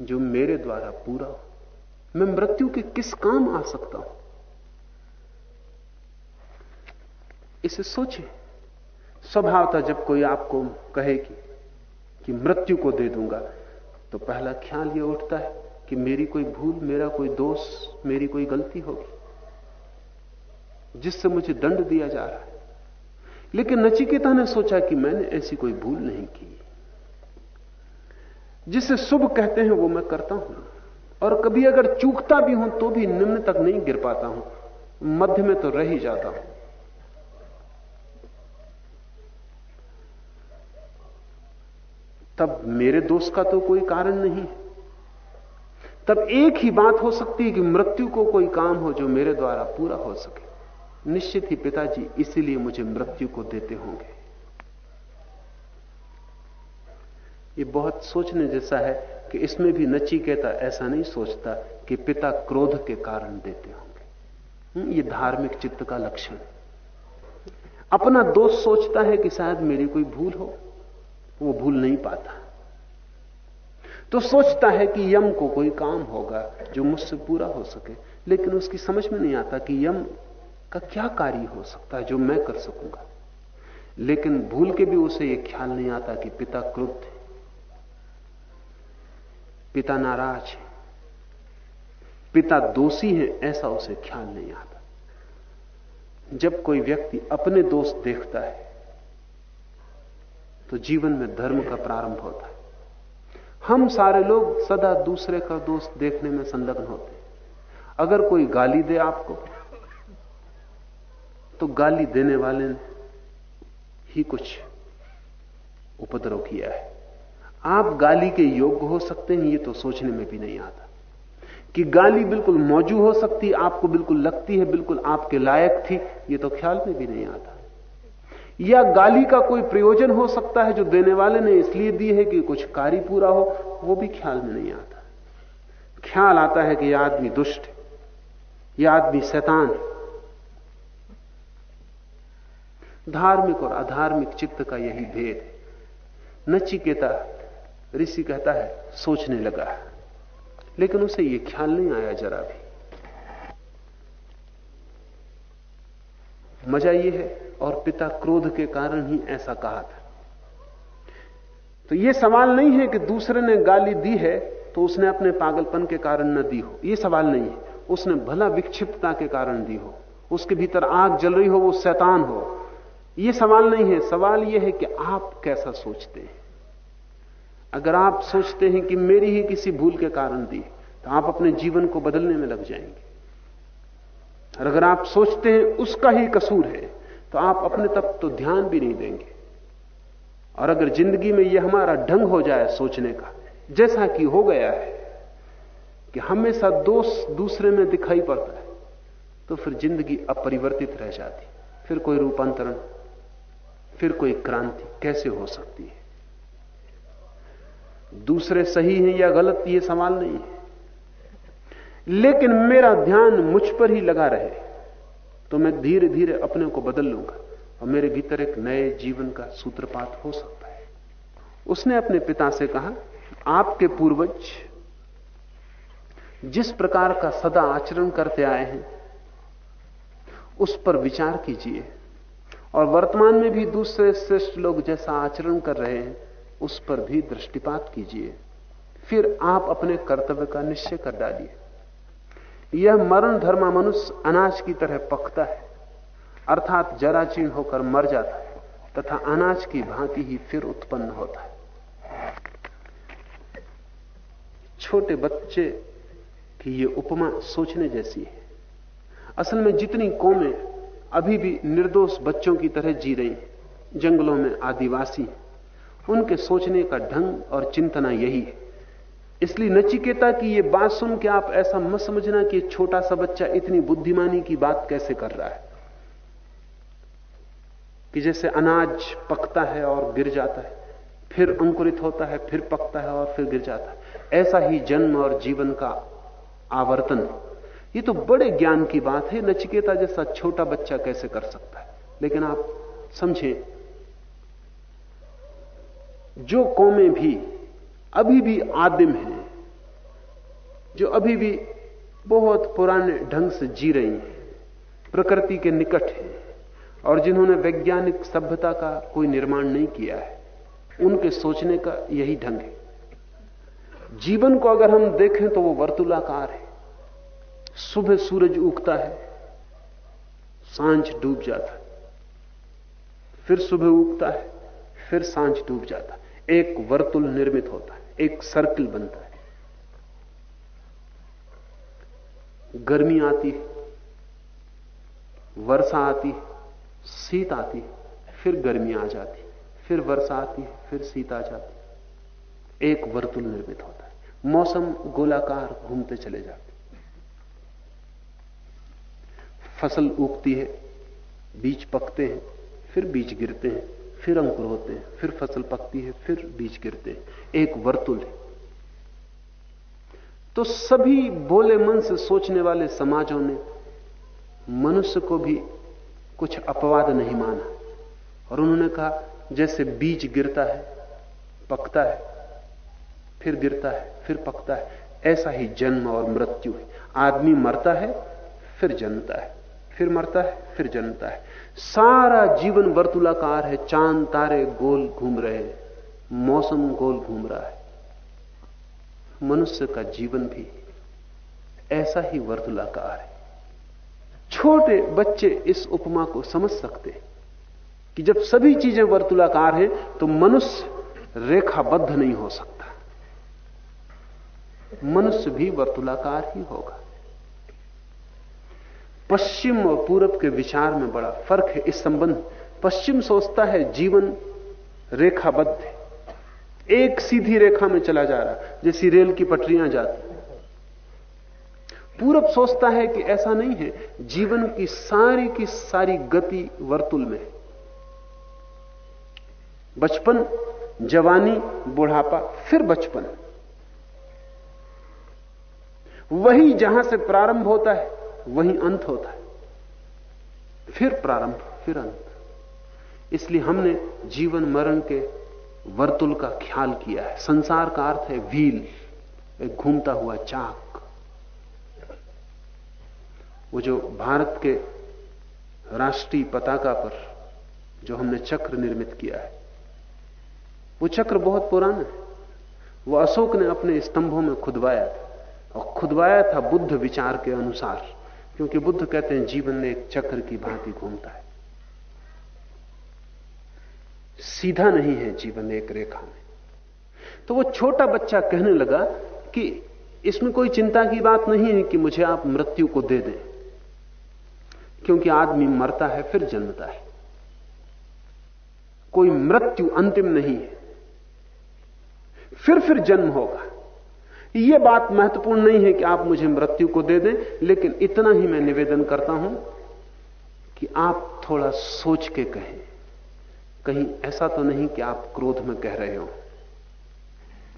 जो मेरे द्वारा पूरा हो? मैं मृत्यु के किस काम आ सकता हूँ? इसे सोचें स्वभाव था जब कोई आपको कहे कि कि मृत्यु को दे दूँगा तो पहला ख्याल यह उठता है कि मेरी कोई भूल, मेरा कोई दोष, मेरी कोई गलती होगी, जिससे मुझे दंड दिया जा रहा है। लेकिन नचिकेता ने सोचा कि मैंने ऐसी कोई भूल नहीं की। जिसे शुभ कहते हैं वो मैं करता हूँ। और कभी अगर चूकता भी हूँ तो भी निम्न तक नहीं गिर पाता हूँ। मध्य में तो रह ही जाता हूँ। तब मेरे दोष का तो कोई कारण नहीं। तब एक ही बात हो सकती है कि मृत्यु को कोई काम हो जो मेरे द्वारा पूरा हो सके। निश्चित ही पिताजी, इसीलिए मुझे मृत्यु को देते होंगे। ये बहुत सोचने जैसा है कि इसमें भी नचिकेता ऐसा नहीं सोचता कि पिता क्रोध के कारण देते होंगे। हम्म, ये धार्मिक चित्त का लक्षण अपना दोष सोचता है कि शायद मेरी कोई भूल हो वो भूल नहीं पाता। तो सोचता है कि यम को कोई काम होगा जो मुझसे पूरा हो सके लेकिन उसकी समझ में नहीं आता कि यम का क्या कार्य हो सकता है जो मैं कर सकूँगा। लेकिन भूल के भी उसे यह ख्याल नहीं आता कि पिता क्रुद्ध पिता नाराज़ है। पिता दोषी है, ऐसा उसे ख्याल नहीं आता। जब कोई व्यक्ति अपने दोष देखता है तो जीवन में धर्म का प्रारंभ होता है। हम सारे लोग सदा दूसरे का दोष देखने में संलग्न होते हैं। अगर कोई गाली दे आपको तो गाली देने वाले ने ही कुछ उपद्रव किया है। आप गाली के योग्य हो सकते हैं, ये तो सोचने में भी नहीं आता। कि गाली बिल्कुल मौजूद हो सकती, आपको बिल्कुल लगती है, बिल्कुल आपके लायक थी, ये तो ख्याल में भी नहीं आता। या गाली का कोई प्रयोजन हो सकता है जो देने वाले ने इसलिए दी है कि कुछ कार्य पूरा हो, वो भी ख्याल में नहीं आता। ख्याल आता है कि यह आदमी दुष्ट यह आदमी शैतान धार्मिक और अधार्मिक चित्त का यही भेद नचिकेता ऋषि कहता है, सोचने लगा लेकिन उसे यह ख्याल नहीं आया जरा भी। मज़ा यह है, और पिता क्रोध के कारण ही ऐसा कहा था। तो यह सवाल नहीं है कि दूसरे ने गाली दी है तो उसने अपने पागलपन के कारण न दी हो। यह सवाल नहीं है। उसने भला विक्षिप्तता के कारण दी हो। उसके भीतर आग जल रही हो, वो शैतान हो। यह सवाल नहीं है। सवाल यह है कि आप कैसा सोचते हैं? अगर आप सोचते हैं कि मेरी ही किसी भूल के कारण दी तो आप अपने जीवन को बदलने में लग जाएँगे। और अगर आप सोचते हैं उसका ही कसूर है तो आप अपने तब तो ध्यान भी नहीं देंगे। और अगर ज़िंदगी में यह हमारा ढंग हो जाए सोचने का, जैसा कि हो गया है कि हमेशा दोष दूसरे में दिखाई पड़ता है तो फिर ज़िंदगी अपरिवर्तित रह जाती। फिर कोई रूपांतरण, फिर कोई क्रांति कैसे हो सकती है? दूसरे सही हैं या गलत, ये सवाल नहीं है। लेकिन मेरा ध्यान मुझ पर ही लगा रहे तो मैं धीरे धीरे अपने को बदल लूँगा और मेरे भीतर एक नए जीवन का सूत्रपात हो सकता है। उसने अपने पिता से कहा, आपके पूर्वज जिस प्रकार का सदा आचरण करते आए हैं, उस पर विचार कीजिए। और वर्तमान में भी दूसरे श्रेष्ठ लोग जैसा आचरण कर रहे हैं उस पर भी दृष्टिपात कीजिए। फिर आप अपने कर्तव्य का निश्चय कर डालिए। यह मरण धर्मा मनुष्य अनाज की तरह पकता है, अर्थात जराचीर्ण होकर मर जाता है, तथा अनाज की भांति ही फिर उत्पन्न होता है। छोटे बच्चे की ये उपमा सोचने जैसी है। असल में जितनी कौमें अभी भी निर्दोष बच्चों की तरह जी रही जंगलों में आदिवासी उनके सोचने का ढंग और चिंतना यही है। इसलिए नचिकेता की यह बात सुन के आप ऐसा मत समझना कि छोटा सा बच्चा इतनी बुद्धिमानी की बात कैसे कर रहा है। कि जैसे अनाज पकता है और गिर जाता है, फिर अंकुरित होता है, फिर पकता है और फिर गिर जाता है। ऐसा ही जन्म और जीवन का आवर्तन। ये तो बड़े ज्ञान की बात है, नचिकेता जैसा छोटा बच्चा कैसे कर सकता है। लेकिन आप समझें जो कौमें भी अभी भी आदिम हैं, जो अभी भी बहुत पुराने ढंग से जी रही हैं, प्रकृति के निकट हैं, और जिन्होंने वैज्ञानिक सभ्यता का कोई निर्माण नहीं किया है, उनके सोचने का यही ढंग है। जीवन को अगर हम देखें तो वो वर्तुलाकार है। सुबह सूरज उगता है, साँझ डूब जाता है। फिर सुबह उगता है, फिर साँझ डूब जाता एक वर्तुल निर्मित होता है, एक सर्किल बनता है। गर्मी आती है, वर्षा आती है, शीत आती है, फिर गर्मी आ जाती है, फिर वर्षा आती है, फिर शीत आ जाती है। एक वर्तुल निर्मित होता है। मौसम गोलाकार घूमते चले जाते फ़सल उगती है, बीज पकते हैं, फिर बीज गिरते हैं। फिर अंकुर होते हैं, फिर फ़सल पकती है, फिर बीज गिरते हैं। एक वर्तुल है। तो सभी बोले मन से सोचने वाले समाजों ने मनुष्य को भी कुछ अपवाद नहीं माना। और उन्होंने कहा, जैसे बीज गिरता है, पकता है, फिर गिरता है, फिर पकता है, ऐसा ही जन्म और मृत्यु है। आदमी मरता है, फिर जन्मता है। फिर मरता है, फिर जन्मता है। सारा जीवन वर्तुलाकार है, चाँद, तारे, गोल घूम रहे मौसम गोल घूम रहा है। मनुष्य का जीवन भी ऐसा ही वर्तुलाकार है। छोटे बच्चे इस उपमा को समझ सकते हैं कि जब सभी चीज़ें वर्तुलाकार हैं तो मनुष्य रेखाबद्ध नहीं हो सकता। मनुष्य भी वर्तुलाकार ही होगा। पश्चिम और पूरब के विचार में बड़ा फ़र्क है इस संबंध पश्चिम सोचता है जीवन रेखाबद्ध है। एक सीधी रेखा में चला जा रहा, जैसी रेल की पटरियाँ जाती। पूरब सोचता है कि ऐसा नहीं है, जीवन की सारी की सारी गति वर्तुल में है। बचपन, जवानी, बुढ़ापा, फिर बचपन। वही जहाँ से प्रारंभ होता है वहीं अंत होता है। फिर प्रारंभ, फिर अंत। इसलिए हमने जीवन मरण के वर्तुल का ख्याल किया है। संसार का अर्थ है व्हील, एक घूमता हुआ चाक। वो जो भारत के राष्ट्रीय पताका पर जो हमने चक्र निर्मित किया है, वो चक्र बहुत पुराना है। वो अशोक ने अपने स्तंभों में खुदवाया था और खुदवाया था बुद्ध विचार के अनुसार। क्योंकि बुद्ध कहते हैं, जीवन एक चक्र की भांति घूमता है। सीधा नहीं है जीवन एक रेखा में। तो वो छोटा बच्चा कहने लगा कि इसमें कोई चिंता की बात नहीं है कि मुझे आप मृत्यु को दे दें। क्योंकि आदमी मरता है, फिर जन्मता है। कोई मृत्यु अंतिम नहीं है। फिर फिर जन्म होगा। यह बात महत्वपूर्ण नहीं है कि आप मुझे मृत्यु को दे दें, लेकिन इतना ही मैं निवेदन करता हूँ कि आप थोड़ा सोच के कहें। कहीं ऐसा तो नहीं कि आप क्रोध में कह रहे हो।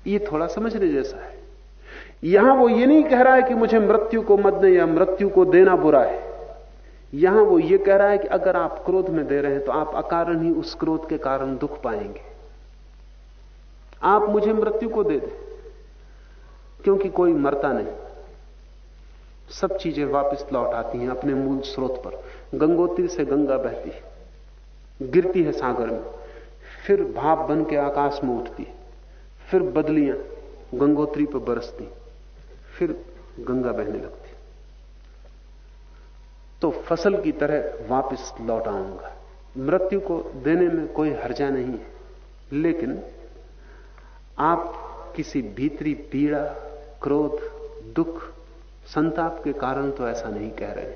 यह थोड़ा समझने जैसा है। यहाँ वो ये नहीं कह रहा है कि मुझे मृत्यु को मत दें या मृत्यु को देना बुरा है। यहाँ वो ये कह रहा है कि अगर आप क्रोध में दे रहे हैं तो आप अकारण ही उस क्रोध के कारण दुख पाएँगे। आप मुझे मृत्यु को दे दें। क्योंकि कोई मरता नहीं। सब चीज़ें वापस लौट आती हैं अपने मूल स्रोत पर। गंगोत्री से गंगा बहती है, गिरती है सागर में। फिर भाप बन के आकाश में उठती फिर बदलियाँ गंगोत्री पर बरसती फिर गंगा बहने लगती तो फ़सल की तरह वापस लौट आऊँगा। मृत्यु को देने में कोई हर्जा नहीं है, लेकिन आप किसी भीतरी पीड़ा क्रोध, दुख, संताप के कारण तो ऐसा नहीं कह रहे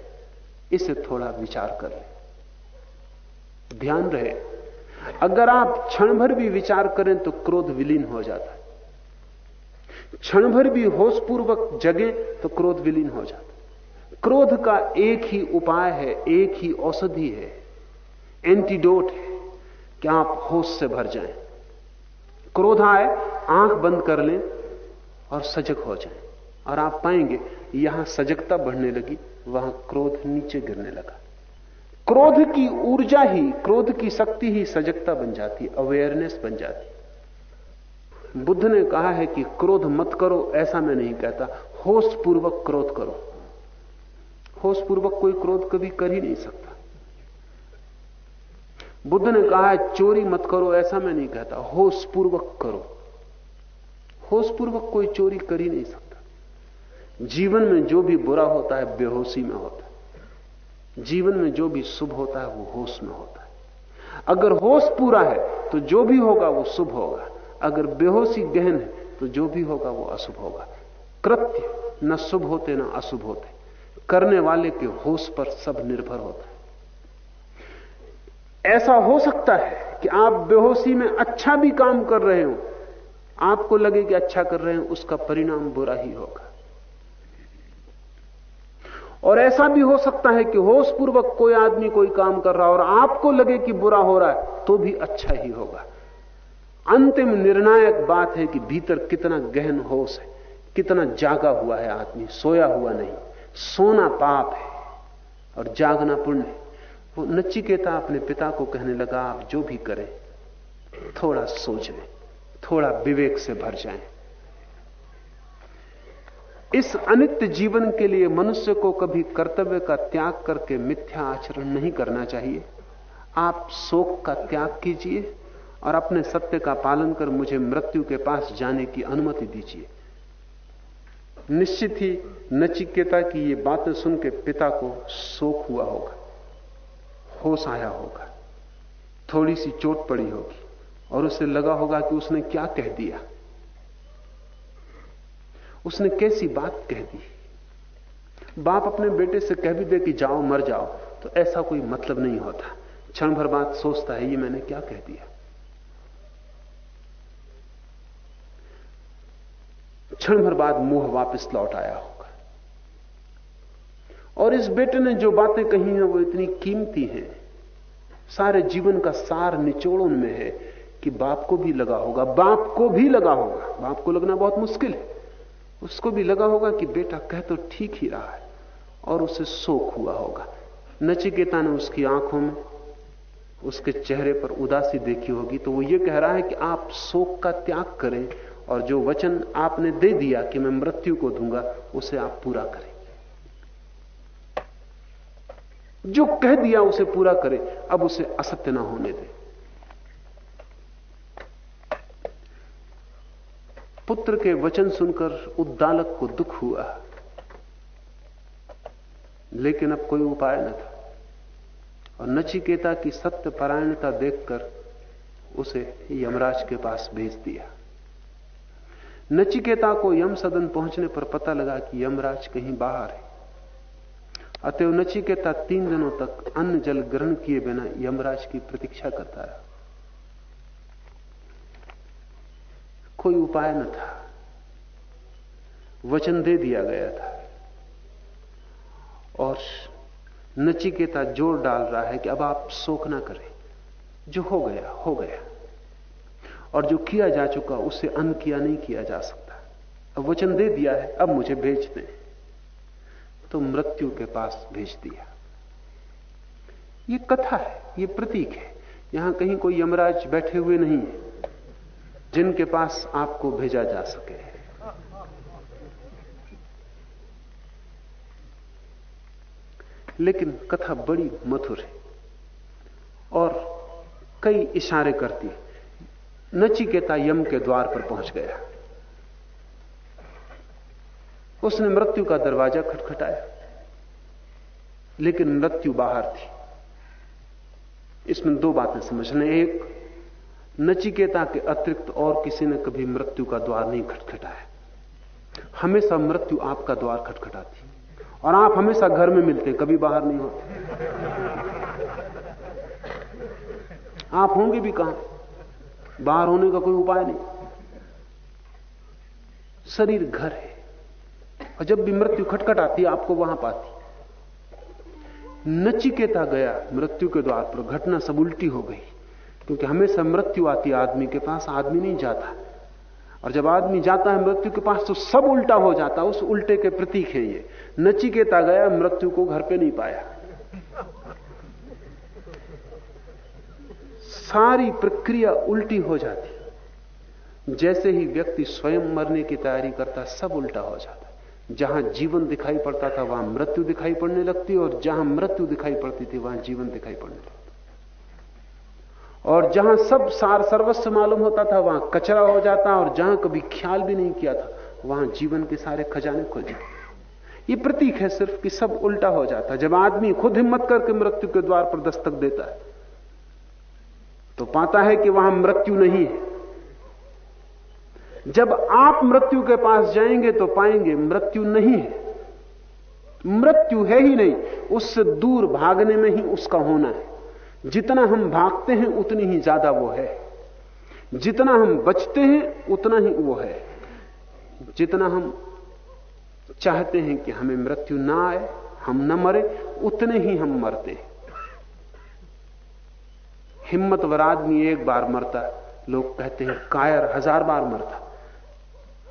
इसे थोड़ा विचार कर ले। ध्यान रहे, अगर आप क्षण भर भी विचार करें तो क्रोध विलीन हो जाता है। क्षण भर भी होशपूर्वक जगे तो क्रोध विलीन हो जाता है। क्रोध का एक ही उपाय है, एक ही औषधि है, एंटीडोट है, कि आप होश से भर जाएँ। क्रोध आए, आँख बंद कर लें और सजग हो जाएँ। और आप पाएँगे, यहाँ सजगता बढ़ने लगी, वहाँ क्रोध नीचे गिरने लगा। क्रोध की ऊर्जा ही, क्रोध की शक्ति ही सजगता बन जाती अवेयरनेस बन जाती। बुद्ध ने कहा है कि क्रोध मत करो, ऐसा मैं नहीं कहता। होश पूर्वक क्रोध करो। होश पूर्वक कोई क्रोध कभी कर ही नहीं सकता। बुद्ध ने कहा है, चोरी मत करो, ऐसा मैं नहीं कहता। होश पूर्वक करो। होश पूर्वक कोई चोरी कर ही नहीं सकता। जीवन में जो भी बुरा होता है, बेहोशी में होता है। जीवन में जो भी शुभ होता है, वो होश में होता है। अगर होश पूरा है तो जो भी होगा, वो शुभ होगा। अगर बेहोशी गहन है तो जो भी होगा, वो अशुभ होगा। कृत्य, न शुभ होते, न अशुभ होते। करने वाले के होश पर सब निर्भर होता है। ऐसा हो सकता है कि आप बेहोशी में अच्छा भी काम कर रहे हो आपको लगे कि अच्छा कर रहे हैं, उसका परिणाम बुरा ही होगा। और ऐसा भी हो सकता है कि होश पूर्वक कोई आदमी कोई काम कर रहा है और आपको लगे कि बुरा हो रहा है तो भी अच्छा ही होगा। अंतिम निर्णायक बात है कि भीतर कितना गहन होश है, कितना जागा हुआ है आदमी, सोया हुआ नहीं, सोना पाप है और जागना पुण्य है। वो नचिकेता अपने पिता को कहने लगा, आप जो भी करें, थोड़ा सोच लें। थोड़ा विवेक से भर जाएँ। इस अनित्य जीवन के लिए मनुष्य को कभी कर्तव्य का त्याग करके मिथ्या आचरण नहीं करना चाहिए। आप शोक का त्याग कीजिए और अपने सत्य का पालन कर मुझे मृत्यु के पास जाने की अनुमति दीजिए। निश्चित ही नचिकेता की ये बातें सुन के पिता को शोक हुआ होगा, होश आया होगा। थोड़ी सी चोट पड़ी होगी। और उसे लगा होगा कि उसने क्या कह दिया। उसने कैसी बात कह दी? बाप अपने बेटे से कह भी दे कि जाओ, मर जाओ तो ऐसा कोई मतलब नहीं होता। क्षण भर बात सोचता है, ये मैंने क्या कह दिया? क्षण भर बाद मुँह वापस लौट आया होगा। और इस बेटे ने जो बातें कही हैं, वो इतनी कीमती हैं। सारे जीवन का सार निचोड़ उनमें है। कि बाप को भी लगा होगा, बाप को भी लगा होगा। बाप को लगना बहुत मुश्किल है। उसको भी लगा होगा कि बेटा कह तो ठीक ही रहा है, और उसे शोक हुआ होगा। नचिकेता ने उसकी आँखों में उसके चेहरे पर उदासी देखी होगी तो वो ये कह रहा है कि आप शोक का त्याग करें, और जो वचन आपने दे दिया कि मैं मृत्यु को दूँगा, उसे आप पूरा करें। जो कह दिया उसे पूरा करें, अब उसे असत्य ना होने दें। पुत्र के वचन सुनकर उद्दालक को दुख हुआ। लेकिन अब कोई उपाय न था। और नचिकेता की सत्य परायणता देखकर उसे यमराज के पास भेज दिया। नचिकेता को यम सदन पहुँचने पर पता लगा कि यमराज कहीं बाहर है। अतएव नचिकेता तीन दिनों तक अन्न जल ग्रहण किए बिना यमराज की प्रतीक्षा करता रहा। कोई उपाय न था। वचन दे दिया गया था। और नचिकेता ज़ोर डाल रहा है कि अब आप शोक ना करें। जो हो गया हो गया। और जो किया जा चुका उससे अन किया नहीं किया जा सकता। अब वचन दे दिया है, अब मुझे भेज दें तो मृत्यु के पास भेज दिया। ये कथा है, ये प्रतीक है। यहाँ कहीं कोई यमराज बैठे हुए नहीं है। जिनके पास आपको भेजा जा सके लेकिन कथा बड़ी मधुर है और कई इशारे करती नचिकेता यम के द्वार पर पहुँच गया। उसने मृत्यु का दरवाज़ा खटखटाया, लेकिन मृत्यु बाहर थी। इसमें दो बातें समझने एक नचिकेता के अतिरिक्त और किसी ने कभी मृत्यु का द्वार नहीं खटखटाया हमेशा मृत्यु आपका द्वार खटखटाती और आप हमेशा घर में मिलते कभी बाहर नहीं होते। आप होंगे भी कहाँ? बाहर होने का कोई उपाय नहीं। शरीर घर है। और जब भी मृत्यु खटखट आती आपको वहाँ पाती नचिकेता गया, मृत्यु के द्वार पर, घटना सब उल्टी हो गई। क्योंकि हमेशा मृत्यु आती आदमी के पास, आदमी नहीं जाता। और जब आदमी जाता है मृत्यु के पास तो सब उल्टा हो जाता उस उल्टे के प्रतीक है ये। नचिकेता गया, मृत्यु को घर पे नहीं पाया। सारी प्रक्रिया उल्टी हो जाती जैसे ही व्यक्ति स्वयं मरने की तैयारी करता सब उल्टा हो जाता जहाँ जीवन दिखाई पड़ता था, वहाँ मृत्यु दिखाई पड़ने लगती और जहाँ मृत्यु दिखाई पड़ती थी, वहाँ जीवन दिखाई पड़ने लगता और जहाँ सब सार सर्वस्व मालूम होता था, वहाँ कचरा हो जाता और जहाँ कभी ख्याल भी नहीं किया था, वहाँ जीवन के सारे खजाने खुल जाते। ये प्रतीक है सिर्फ़ कि सब उल्टा हो जाता जब आदमी खुद हिम्मत करके मृत्यु के द्वार पर दस्तक देता है तो पाता है कि वहाँ मृत्यु नहीं है। जब आप मृत्यु के पास जाएँगे तो पाएँगे मृत्यु नहीं है। मृत्यु है ही नहीं, उससे दूर भागने में ही उसका होना है। जितना हम भागते हैं, उतनी ही ज़्यादा वो है। जितना हम बचते हैं, उतना ही वो है। जितना हम चाहते हैं कि हमें मृत्यु ना आए, हम न मरे, उतने ही हम मरते हैं। हिम्मतवर आदमी एक बार मरता, लोग कहते हैं, कायर हज़ार बार मरता।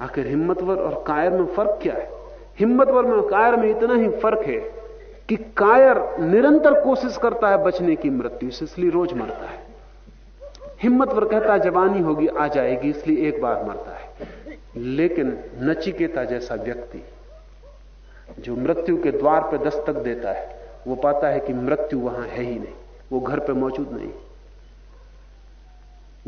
आखिर हिम्मतवर और कायर में फ़र्क क्या है? हिम्मतवर में कायर में इतना ही फ़र्क है कि कायर निरंतर कोशिश करता है बचने की मृत्यु से, इसलिए रोज मरता है। हिम्मतवर कहता है, जवानी होगी, आ जाएगी, इसलिए एक बार मरता है। लेकिन नचिकेता जैसा व्यक्ति जो मृत्यु के द्वार पर दस्तक देता है, वो पाता है कि मृत्यु वहाँ है ही नहीं, वो घर पर मौजूद नहीं।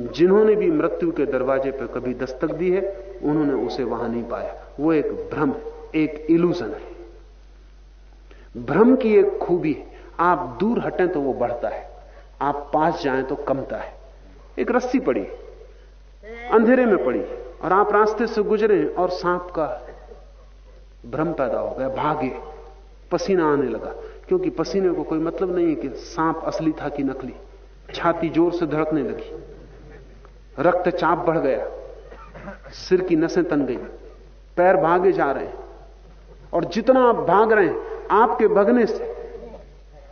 जिन्होंने भी मृत्यु के दरवाजे पर कभी दस्तक दी है, उन्होंने उसे वहाँ नहीं पाया। वो एक भ्रम, एक इल्यूजन है। भ्रम की एक खूबी है। आप दूर हटें तो वो बढ़ता है। आप पास जाएँ तो कमता है। एक रस्सी पड़ी अंधेरे में पड़ी और आप रास्ते से गुजरे और सांप का भ्रम पैदा हो गया, भागे, पसीना आने लगा। क्योंकि पसीने को कोई मतलब नहीं है कि सांप असली था कि नकली। छाती ज़ोर से धड़कने लगी। रक्तचाप बढ़ गया। सिर की नसें तन गई। पैर भागे जा रहे हैं। और जितना आप भाग रहे हैं आपके भगने से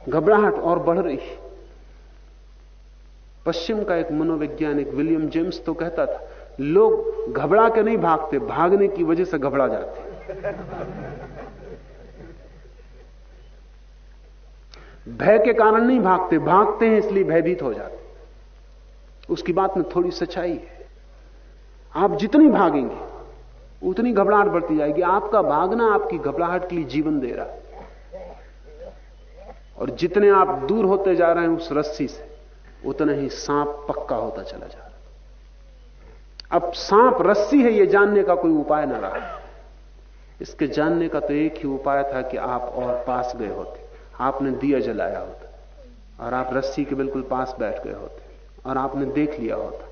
घबराहट और बढ़ रही है। पश्चिम का एक मनोवैज्ञानिक विलियम जेम्स तो कहता था, लोग घबरा के नहीं भागते, भागने की वजह से घबरा जाते भय के कारण नहीं भागते भागते हैं इसलिए भयभीत हो जाते उसकी बात में थोड़ी सच्चाई है। आप जितनी भागेंगे, उतनी घबराहट बढ़ती जाएगी। आपका भागना आपकी घबराहट के लिए जीवन दे रहा है। और जितने आप दूर होते जा रहे हैं उस रस्सी से, उतना ही सांप पक्का होता चला जा रहा अब सांप रस्सी है यह जानने का कोई उपाय ना रहा। इसके जानने का तो एक ही उपाय था कि आप और पास गए होते। आपने दिया जलाया होता और आप रस्सी के बिल्कुल पास बैठ गए होते और आपने देख लिया होता।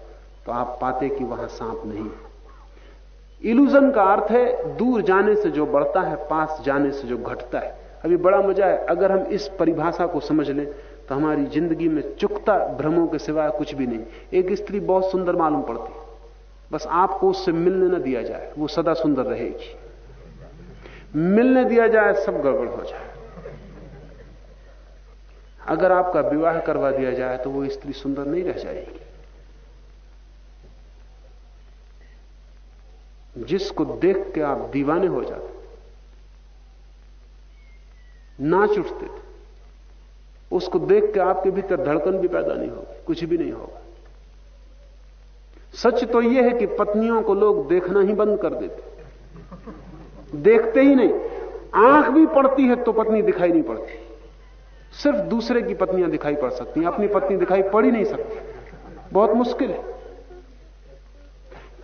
तो आप पाते कि वहाँ सांप नहीं है। इल्यूजन का अर्थ है दूर जाने से जो बढ़ता है, पास जाने से जो घटता है। अभी बड़ा मज़ा है। अगर हम इस परिभाषा को समझ लें तो हमारी ज़िंदगी में चुकता भ्रमों के सिवाय कुछ भी नहीं। एक स्त्री बहुत सुंदर मालूम पड़ती बस आपको उससे मिलने न दिया जाए, वो सदा सुंदर रहेगी। मिलने दिया जाए, सब गड़बड़ हो जाए। अगर आपका विवाह करवा दिया जाए तो वो स्त्री सुंदर नहीं रह जाएगी। जिसको देख के आप दीवाने हो जाते नाच उठते थे। उसको देख के आपके भीतर धड़कन भी पैदा नहीं होगी, कुछ भी नहीं होगा। सच तो यह है कि पत्नियों को लोग देखना ही बंद कर देते देखते ही नहीं। आँख भी पड़ती है तो पत्नी दिखाई नहीं पड़ती। सिर्फ़ दूसरे की पत्नियाँ दिखाई पड़ सकती हैं, अपनी पत्नी दिखाई पड़ ही नहीं सकती। बहुत मुश्किल है।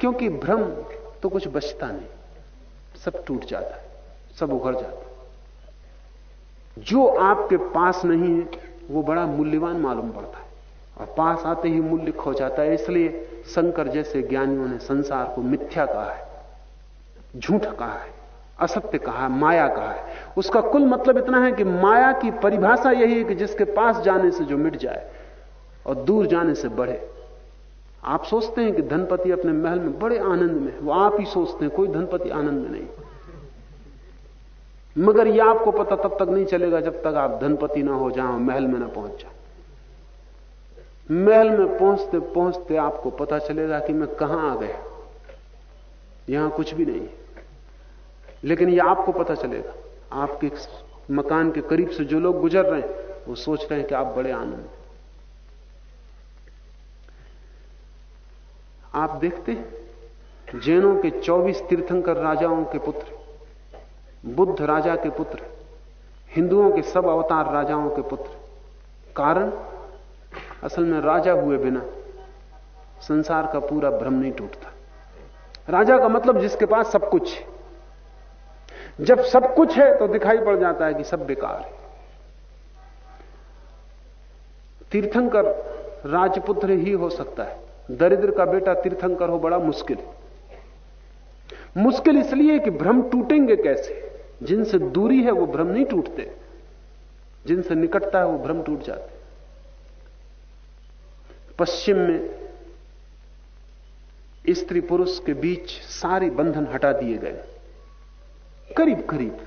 क्योंकि भ्रम तो कुछ बचता नहीं। सब टूट जाता है, सब उभर जाता है। जो आपके पास नहीं है, वो बड़ा मूल्यवान मालूम पड़ता है। और पास आते ही मूल्य खो जाता है, इसलिए शंकर जैसे ज्ञानियों ने संसार को मिथ्या कहा है, झूठ कहा है, असत्य कहा है, माया कहा है। उसका कुल मतलब इतना है कि माया की परिभाषा यही है कि जिसके पास जाने से जो मिट जाए और दूर जाने से बढ़े। आप सोचते हैं कि धनपति अपने महल में बड़े आनंद में वो आप ही सोचते हैं, कोई धनपति आनंद में नहीं। मगर यह आपको पता तब तक नहीं चलेगा जब तक आप धनपति ना हो जाओ महल में ना पहुँच जाओ। महल में पहुँचते पहुँचते आपको पता चलेगा कि मैं कहाँ आ गया। यहाँ कुछ भी नहीं लेकिन यह आपको पता चलेगा। आपके मकान के करीब से जो लोग गुजर रहे हैं, वो सोच रहे हैं कि आप बड़े आनंद आप देखते हैं, जैनों के 24 तीर्थंकर राजाओं के पुत्र बुद्ध राजा के पुत्र, हिंदुओं के सब अवतार राजाओं के पुत्र। कारण, असल में राजा हुए बिना संसार का पूरा भ्रम नहीं टूटता। राजा का मतलब जिसके पास सब कुछ है। जब सब कुछ है तो दिखाई पड़ जाता है कि सब बेकार है। तीर्थंकर राजपुत्र ही हो सकता है। दरिद्र का बेटा तीर्थंकर हो बड़ा मुश्किल है। मुश्किल इसलिए कि भ्रम टूटेंगे कैसे? जिनसे दूरी है वो भ्रम नहीं टूटते। जिनसे निकटता है वो भ्रम टूट जाते। पश्चिम में स्त्री पुरुष के बीच सारे बंधन हटा दिए गए। करीब करीब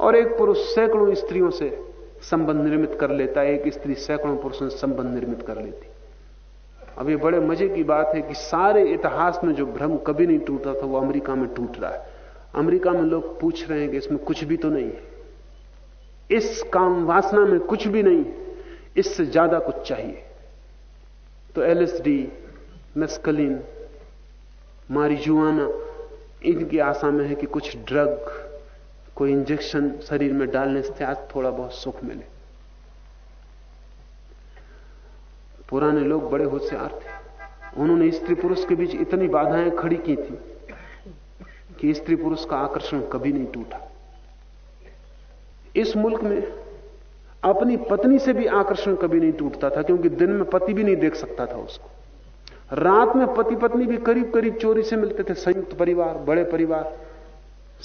और एक पुरुष सैकड़ों स्त्रियों से संबंध निर्मित कर लेता है एक स्त्री सैकड़ों पुरुषों से संबंध निर्मित कर लेती। अब ये बड़े मज़े की बात है कि सारे इतिहास में जो भ्रम कभी नहीं टूटा था, वो अमेरिका में टूट रहा है। अमेरिका में लोग पूछ रहे हैं कि इसमें कुछ भी तो नहीं है। इस काम वासना में कुछ भी नहीं इससे ज़्यादा कुछ चाहिए। तो एलएसडी मेस्कलिन मारिजुआना इनकी आशा में है कि कुछ ड्रग कोई इंजेक्शन शरीर में डालने से आज थोड़ा बहुत सुख मिले। पुराने लोग बड़े होशियार थे। उन्होंने स्त्री पुरुष के बीच इतनी बाधाएँ खड़ी की थी। कि स्त्री पुरुष का आकर्षण कभी नहीं टूटा। इस मुल्क में अपनी पत्नी से भी आकर्षण कभी नहीं टूटता था, क्योंकि दिन में पति भी नहीं देख सकता था उसको। रात में पति पत्नी भी करीब करीब चोरी से मिलते थे, संयुक्त परिवार, बड़े परिवार,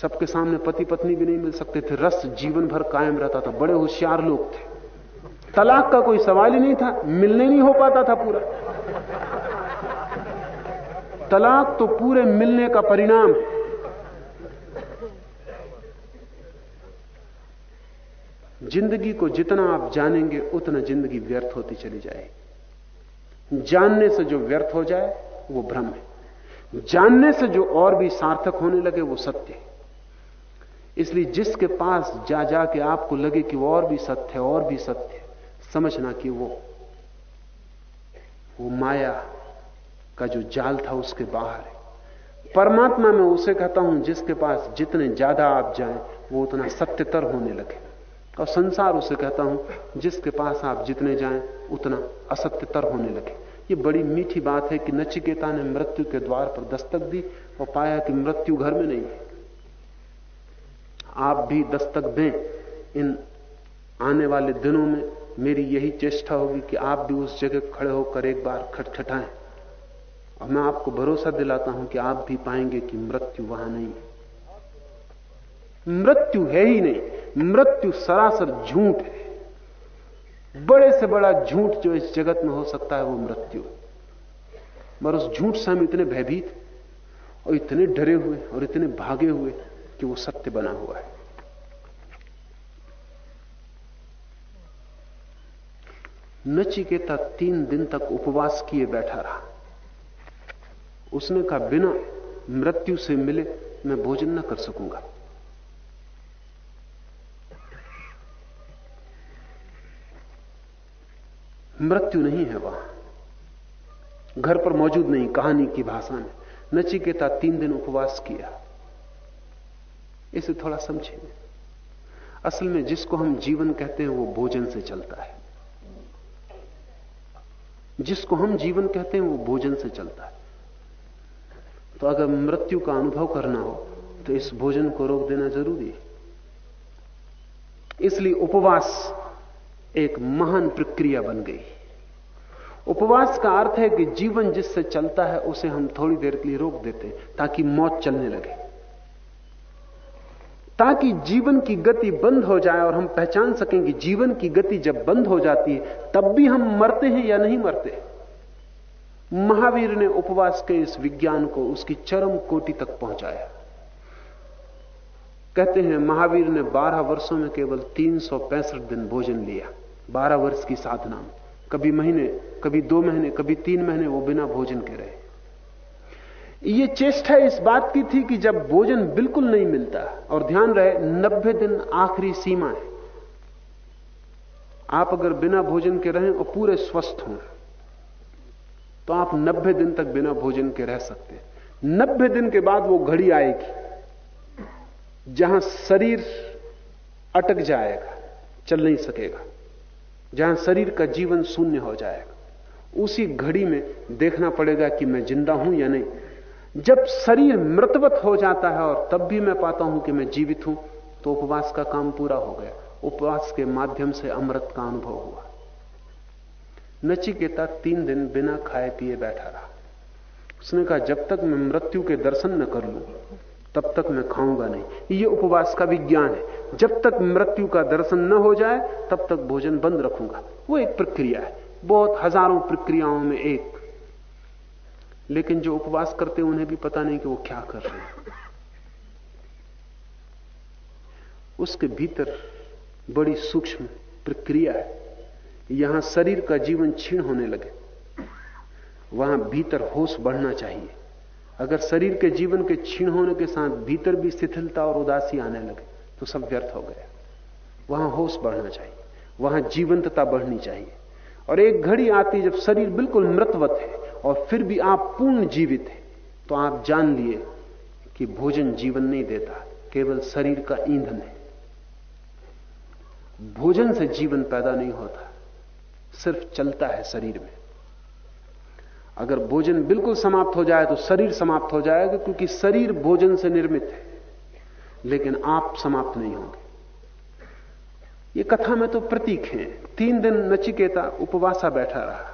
सबके सामने पति पत्नी भी नहीं मिल सकते थे, रस जीवन भर कायम रहता था, बड़े होशियार लोग थे। तलाक का कोई सवाल ही नहीं था, मिलने नहीं हो पाता था पूरा। तलाक तो पूरे मिलने का परिणाम है। ज़िंदगी को जितना आप जानेंगे, उतना ज़िंदगी व्यर्थ होती चली जाएगी। जानने से जो व्यर्थ हो जाए, वो भ्रम है। जानने से जो और भी सार्थक होने लगे, वो सत्य है। इसलिए जिसके पास जा जा के आपको लगे कि वो और भी सत्य है, और भी सत्य समझना कि वो वो माया का जो जाल था उसके बाहर है। परमात्मा में उसे कहता हूँ, जिसके पास जितने ज़्यादा आप जाएँ, वो उतना सत्यतर होने लगे। और संसार उसे कहता हूँ, जिसके पास आप जितने जाएँ, उतना असत्यतर होने लगे। ये बड़ी मीठी बात है कि नचिकेता ने मृत्यु के द्वार पर दस्तक दी और पाया कि मृत्यु घर में नहीं है। आप भी दस्तक दें इन आने वाले दिनों में। मेरी यही चेष्टा होगी कि आप भी उस जगह खड़े होकर एक बार खटखटाएँ। और मैं आपको भरोसा दिलाता हूँ कि आप भी पाएँगे कि मृत्यु वहाँ नहीं है। मृत्यु है ही नहीं। मृत्यु सरासर झूठ है। बड़े से बड़ा झूठ जो इस जगत में हो सकता है वो मृत्यु मगर उस झूठ से हम इतने भयभीत और इतने डरे हुए और इतने भागे हुए कि वो सत्य बना हुआ है। नचिकेता तीन दिन तक उपवास किए बैठा रहा। उसने कहा, बिना मृत्यु से मिले मैं भोजन न कर सकूँगा। मृत्यु नहीं है वहाँ। घर पर मौजूद नहीं, कहानी की भाषा में। नचिकेता तीन दिन उपवास किया। इसे थोड़ा समझे। असल में जिसको हम जीवन कहते हैं, वो भोजन से चलता है। जिसको हम जीवन कहते हैं, वो भोजन से चलता है। तो अगर मृत्यु का अनुभव करना हो तो इस भोजन को रोक देना ज़रूरी है। इसलिए उपवास एक महान प्रक्रिया बन गई। उपवास का अर्थ है कि जीवन जिससे चलता है, उसे हम थोड़ी देर के लिए रोक देते ताकि मौत चलने लगे। ताकि जीवन की गति बंद हो जाए और हम पहचान सकें कि जीवन की गति जब बंद हो जाती है, तब भी हम मरते हैं या नहीं मरते। महावीर ने उपवास के इस विज्ञान को उसकी चरम कोटि तक पहुँचाया। कहते हैं, महावीर ने 12 वर्षों में केवल तीन सौ पैंसठ दिन भोजन लिया। 12 वर्ष की साधना। में कभी महीने, कभी दो महीने, कभी तीन महीने वो बिना भोजन के रहे। ये चेष्टा इस बात की थी कि जब भोजन बिल्कुल नहीं मिलता और ध्यान रहे, नब्बे दिन आखिरी सीमा है। आप अगर बिना भोजन के रहें और पूरे स्वस्थ हों तो आप नब्बे दिन तक बिना भोजन के रह सकते हैं। नब्बे दिन के बाद वो घड़ी आएगी, जहाँ शरीर अटक जाएगा, चल नहीं सकेगा। जहाँ शरीर का जीवन शून्य हो जाएगा। उसी घड़ी में देखना पड़ेगा कि मैं ज़िंदा हूँ या नहीं। जब शरीर मृतवत हो जाता है और तब भी मैं पाता हूँ कि मैं जीवित हूँ तो उपवास का काम पूरा हो गया। उपवास के माध्यम से अमृत का अनुभव हुआ। नचिकेता तीन दिन बिना खाए पिए बैठा रहा। उसने कहा, जब तक मैं मृत्यु के दर्शन न कर लू तब तक मैं खाऊँगा नहीं। ये उपवास का विज्ञान है। जब तक मृत्यु का दर्शन न हो जाए, तब तक भोजन बंद रखूँगा। वो एक प्रक्रिया है। बहुत हज़ारों प्रक्रियाओं में एक। लेकिन जो उपवास करते उन्हें भी पता नहीं कि वो क्या कर रहे हैं। उसके भीतर बड़ी सूक्ष्म प्रक्रिया है। यहाँ शरीर का जीवन क्षीण होने लगे। वहाँ भीतर होश बढ़ना चाहिए। अगर शरीर के जीवन के क्षीण होने के साथ भीतर भी शिथिलता और उदासी आने लगे तो सब व्यर्थ हो गया। वहाँ होश बढ़ना चाहिए, वहाँ जीवंतता बढ़नी चाहिए। और एक घड़ी आती जब शरीर बिल्कुल मृतवत है और फिर भी आप पूर्ण जीवित है तो आप जान लिए कि भोजन जीवन नहीं देता, केवल शरीर का ईंधन है। भोजन से जीवन पैदा नहीं होता, सिर्फ़ चलता है शरीर में। अगर भोजन बिल्कुल समाप्त हो जाए तो शरीर समाप्त हो जाएगा, क्योंकि शरीर भोजन से निर्मित है, लेकिन आप समाप्त नहीं होंगे। ये कथा में तो प्रतीक है। तीन दिन नचिकेता उपवासा बैठा रहा।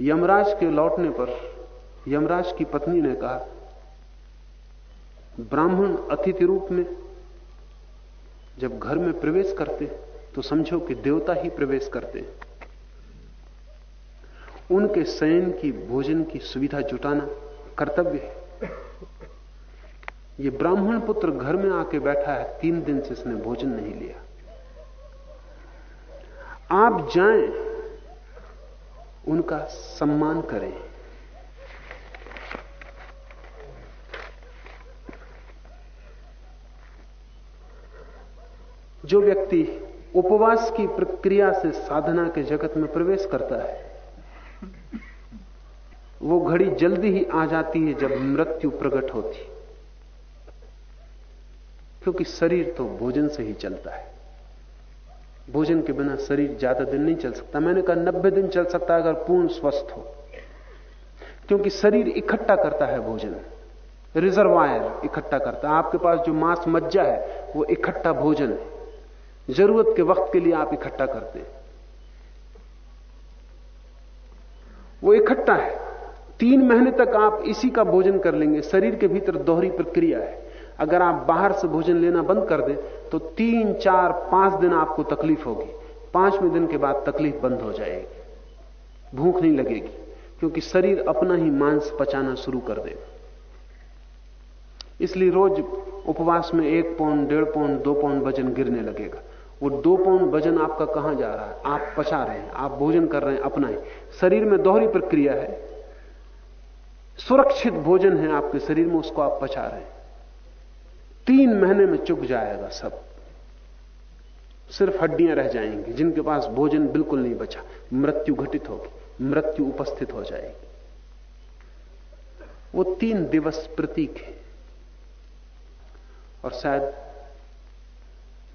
यमराज के लौटने पर यमराज की पत्नी ने कहा, ब्राह्मण अतिथि रूप में जब घर में प्रवेश करते तो समझो कि देवता ही प्रवेश करते हैं। उनके शयन की, भोजन की सुविधा जुटाना कर्तव्य है। ये ब्राह्मण पुत्र घर में आके बैठा है, तीन दिन से इसने भोजन नहीं लिया। आप जाएँ, उनका सम्मान करें। जो व्यक्ति उपवास की प्रक्रिया से साधना के जगत में प्रवेश करता है वो घड़ी जल्दी ही आ जाती है जब मृत्यु प्रकट होती। क्योंकि शरीर तो भोजन से ही चलता है। भोजन के बिना शरीर ज़्यादा दिन नहीं चल सकता। मैंने कहा नब्बे दिन चल सकता है अगर पूर्ण स्वस्थ हो। क्योंकि शरीर इकट्ठा करता है भोजन। रिजर्वायर इकट्ठा करता है। आपके पास जो मांस मज्जा है, वो इकट्ठा भोजन है। ज़रूरत के वक्त के लिए आप इकट्ठा करते हैं। वो इकट्ठा है। तीन महीने तक आप इसी का भोजन कर लेंगे। शरीर के भीतर दोहरी प्रक्रिया है। अगर आप बाहर से भोजन लेना बंद कर दें तो तीन, चार, पाँच दिन आपको तकलीफ़ होगी। पाँचवें दिन के बाद तकलीफ़ बंद हो जाएगी। भूख नहीं लगेगी, क्योंकि शरीर अपना ही मांस पचाना शुरू कर देगा। इसलिए रोज उपवास में एक पौंड डेढ़ पौंड दो पौंड वज़न गिरने लगेगा। वो दो पौंड वज़न आपका कहाँ जा रहा है? आप पचा रहे हैं, आप भोजन कर रहे हैं अपना ही। शरीर में दोहरी प्रक्रिया है। सुरक्षित भोजन है आपके शरीर में, उसको आप पचा रहे हैं। तीन महीने में चुक जाएगा सब। सिर्फ़ हड्डियाँ रह जाएँगी, जिनके पास भोजन बिल्कुल नहीं बचा। मृत्यु घटित होगी, मृत्यु उपस्थित हो जाएगी। वो तीन दिवस प्रतीक है। और शायद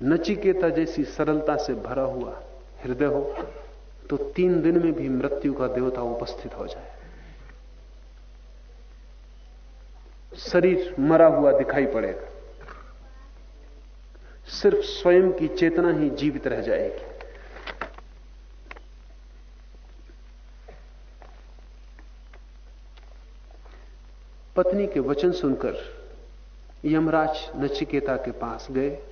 नचिकेता जैसी सरलता से भरा हुआ हृदय हो तो तीन दिन में भी मृत्यु का देवता उपस्थित हो जाए। शरीर मरा हुआ दिखाई पड़ेगा। सिर्फ़ स्वयं की चेतना ही जीवित रह जाएगी। पत्नी के वचन सुनकर यमराज नचिकेता के पास गए।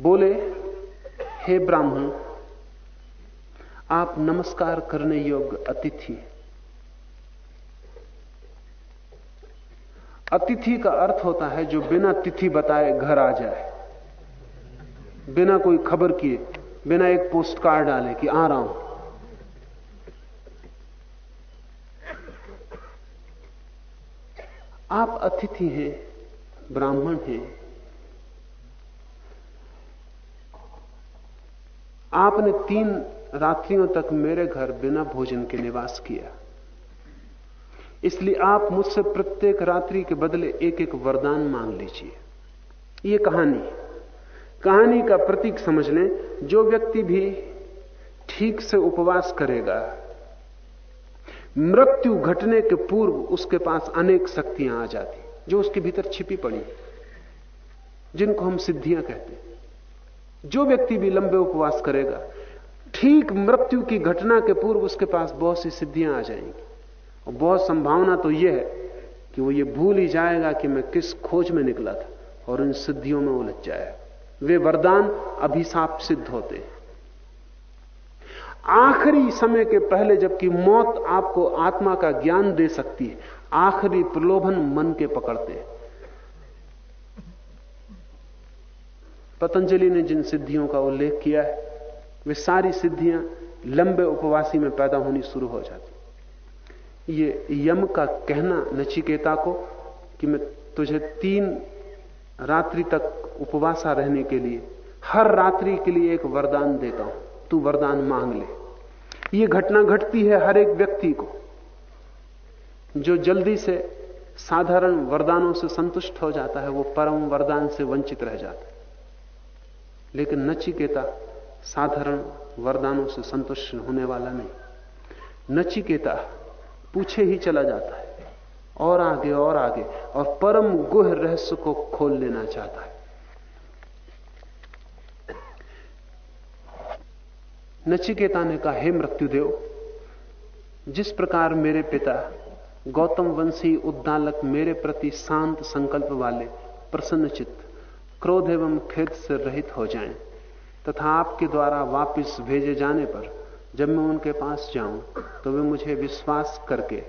बोले, हे ब्राह्मण, आप नमस्कार करने योग्य अतिथि अतिथि का अर्थ होता है जो बिना तिथि बताए घर आ जाए। बिना कोई खबर किए, बिना एक पोस्ट कार्ड डाले कि आ रहा हूँ। आप अतिथि हैं, ब्राह्मण हैं। आपने तीन रात्रियों तक मेरे घर बिना भोजन के निवास किया। इसलिए आप मुझसे प्रत्येक रात्रि के बदले एक एक वरदान मांग लीजिए। ये कहानी। कहानी का प्रतीक समझ लें, जो व्यक्ति भी ठीक से उपवास करेगा, मृत्यु घटने के पूर्व उसके पास अनेक शक्तियाँ आ जाती, जो उसके भीतर छिपी पड़ी, जिनको हम सिद्धियाँ कहते हैं। जो व्यक्ति भी लंबे उपवास करेगा, ठीक मृत्यु की घटना के पूर्व उसके पास बहुत सी सिद्धियाँ आ जाएँगी। और बहुत संभावना तो यह है कि वो ये भूल ही जाएगा कि मैं किस खोज में निकला था और इन सिद्धियों में उलझ जाएगा वे वरदान अभिशाप सिद्ध होते हैं। आखिरी समय के पहले जबकि मौत आपको आत्मा का ज्ञान दे सकती है, आखिरी प्रलोभन मन के पकड़ते हैं। पतंजलि ने जिन सिद्धियों का उल्लेख किया है, वे सारी सिद्धियाँ लंबे उपवासी में पैदा होनी शुरू हो जाती ये यम का कहना नचिकेता को कि मैं तुझे तीन रात्रि तक उपवासा रहने के लिए, हर रात्रि के लिए एक वरदान देता हूँ। तू वरदान मांग ले। ये घटना घटती है हर एक व्यक्ति को, जो जल्दी से साधारण वरदानों से संतुष्ट हो जाता है, वो परम वरदान से वंचित रह जाता है। लेकिन नचिकेता साधारण वरदानों से संतुष्ट होने वाला नहीं। नचिकेता पूछे ही चला जाता है। और आगे और आगे, और परम गुह रहस्य को खोल लेना चाहता है। नचिकेता ने कहा, हे मृत्युदेव, जिस प्रकार मेरे पिता गौतम वंशी उद्दालक मेरे प्रति शांत संकल्प वाले प्रसन्नचित क्रोध एवं खेद से रहित हो जाएँ, तथा आपके द्वारा वापस भेजे जाने पर जब मैं उनके पास जाऊँ तो वे मुझे विश्वास करके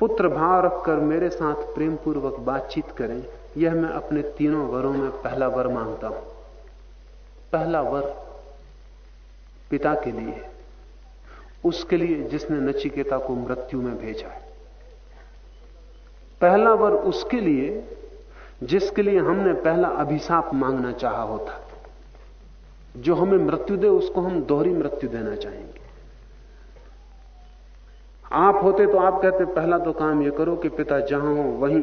पुत्र भाव रखकर मेरे साथ प्रेम पूर्वक बातचीत करें। यह मैं अपने तीनों वरों में पहला वर माँगता हूँ। पहला वर पिता के लिए उसके लिए जिसने नचिकेता को मृत्यु में भेजा है। पहला वर उसके लिए, जिसके लिए हमने पहला अभिशाप मांगना चाहा होता। जो हमें मृत्यु दे उसको हम दोहरी मृत्यु देना चाहेंगे। आप होते तो आप कहते पहला तो काम यह करो कि पिता जहाँ हो वहीं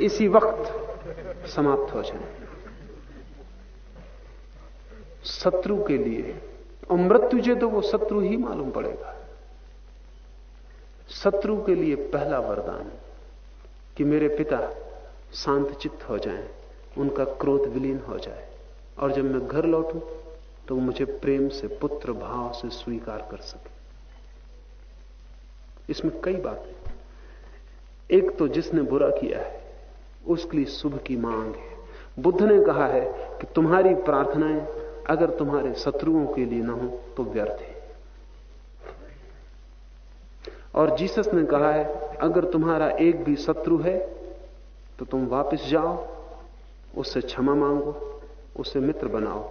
इसी वक्त समाप्त हो जाए। शत्रु के लिए और मृत्यु जे तो वो शत्रु ही मालूम पड़ेगा। शत्रु के लिए पहला वरदान कि मेरे पिता शांत चित्त हो जाएँ, उनका क्रोध विलीन हो जाए। और जब मैं घर लौटूं तो मुझे प्रेम से, पुत्र भाव से स्वीकार कर सके। इसमें कई बातें एक तो जिसने बुरा किया है, उसके लिए शुभ की मांग है। बुद्ध ने कहा है कि तुम्हारी प्रार्थनाएँ अगर तुम्हारे शत्रुओं के लिए ना हो तो व्यर्थ है। और जीसस ने कहा है, अगर तुम्हारा एक भी शत्रु है तो तुम वापस जाओ, उससे क्षमा मांगो। उसे मित्र बनाओ,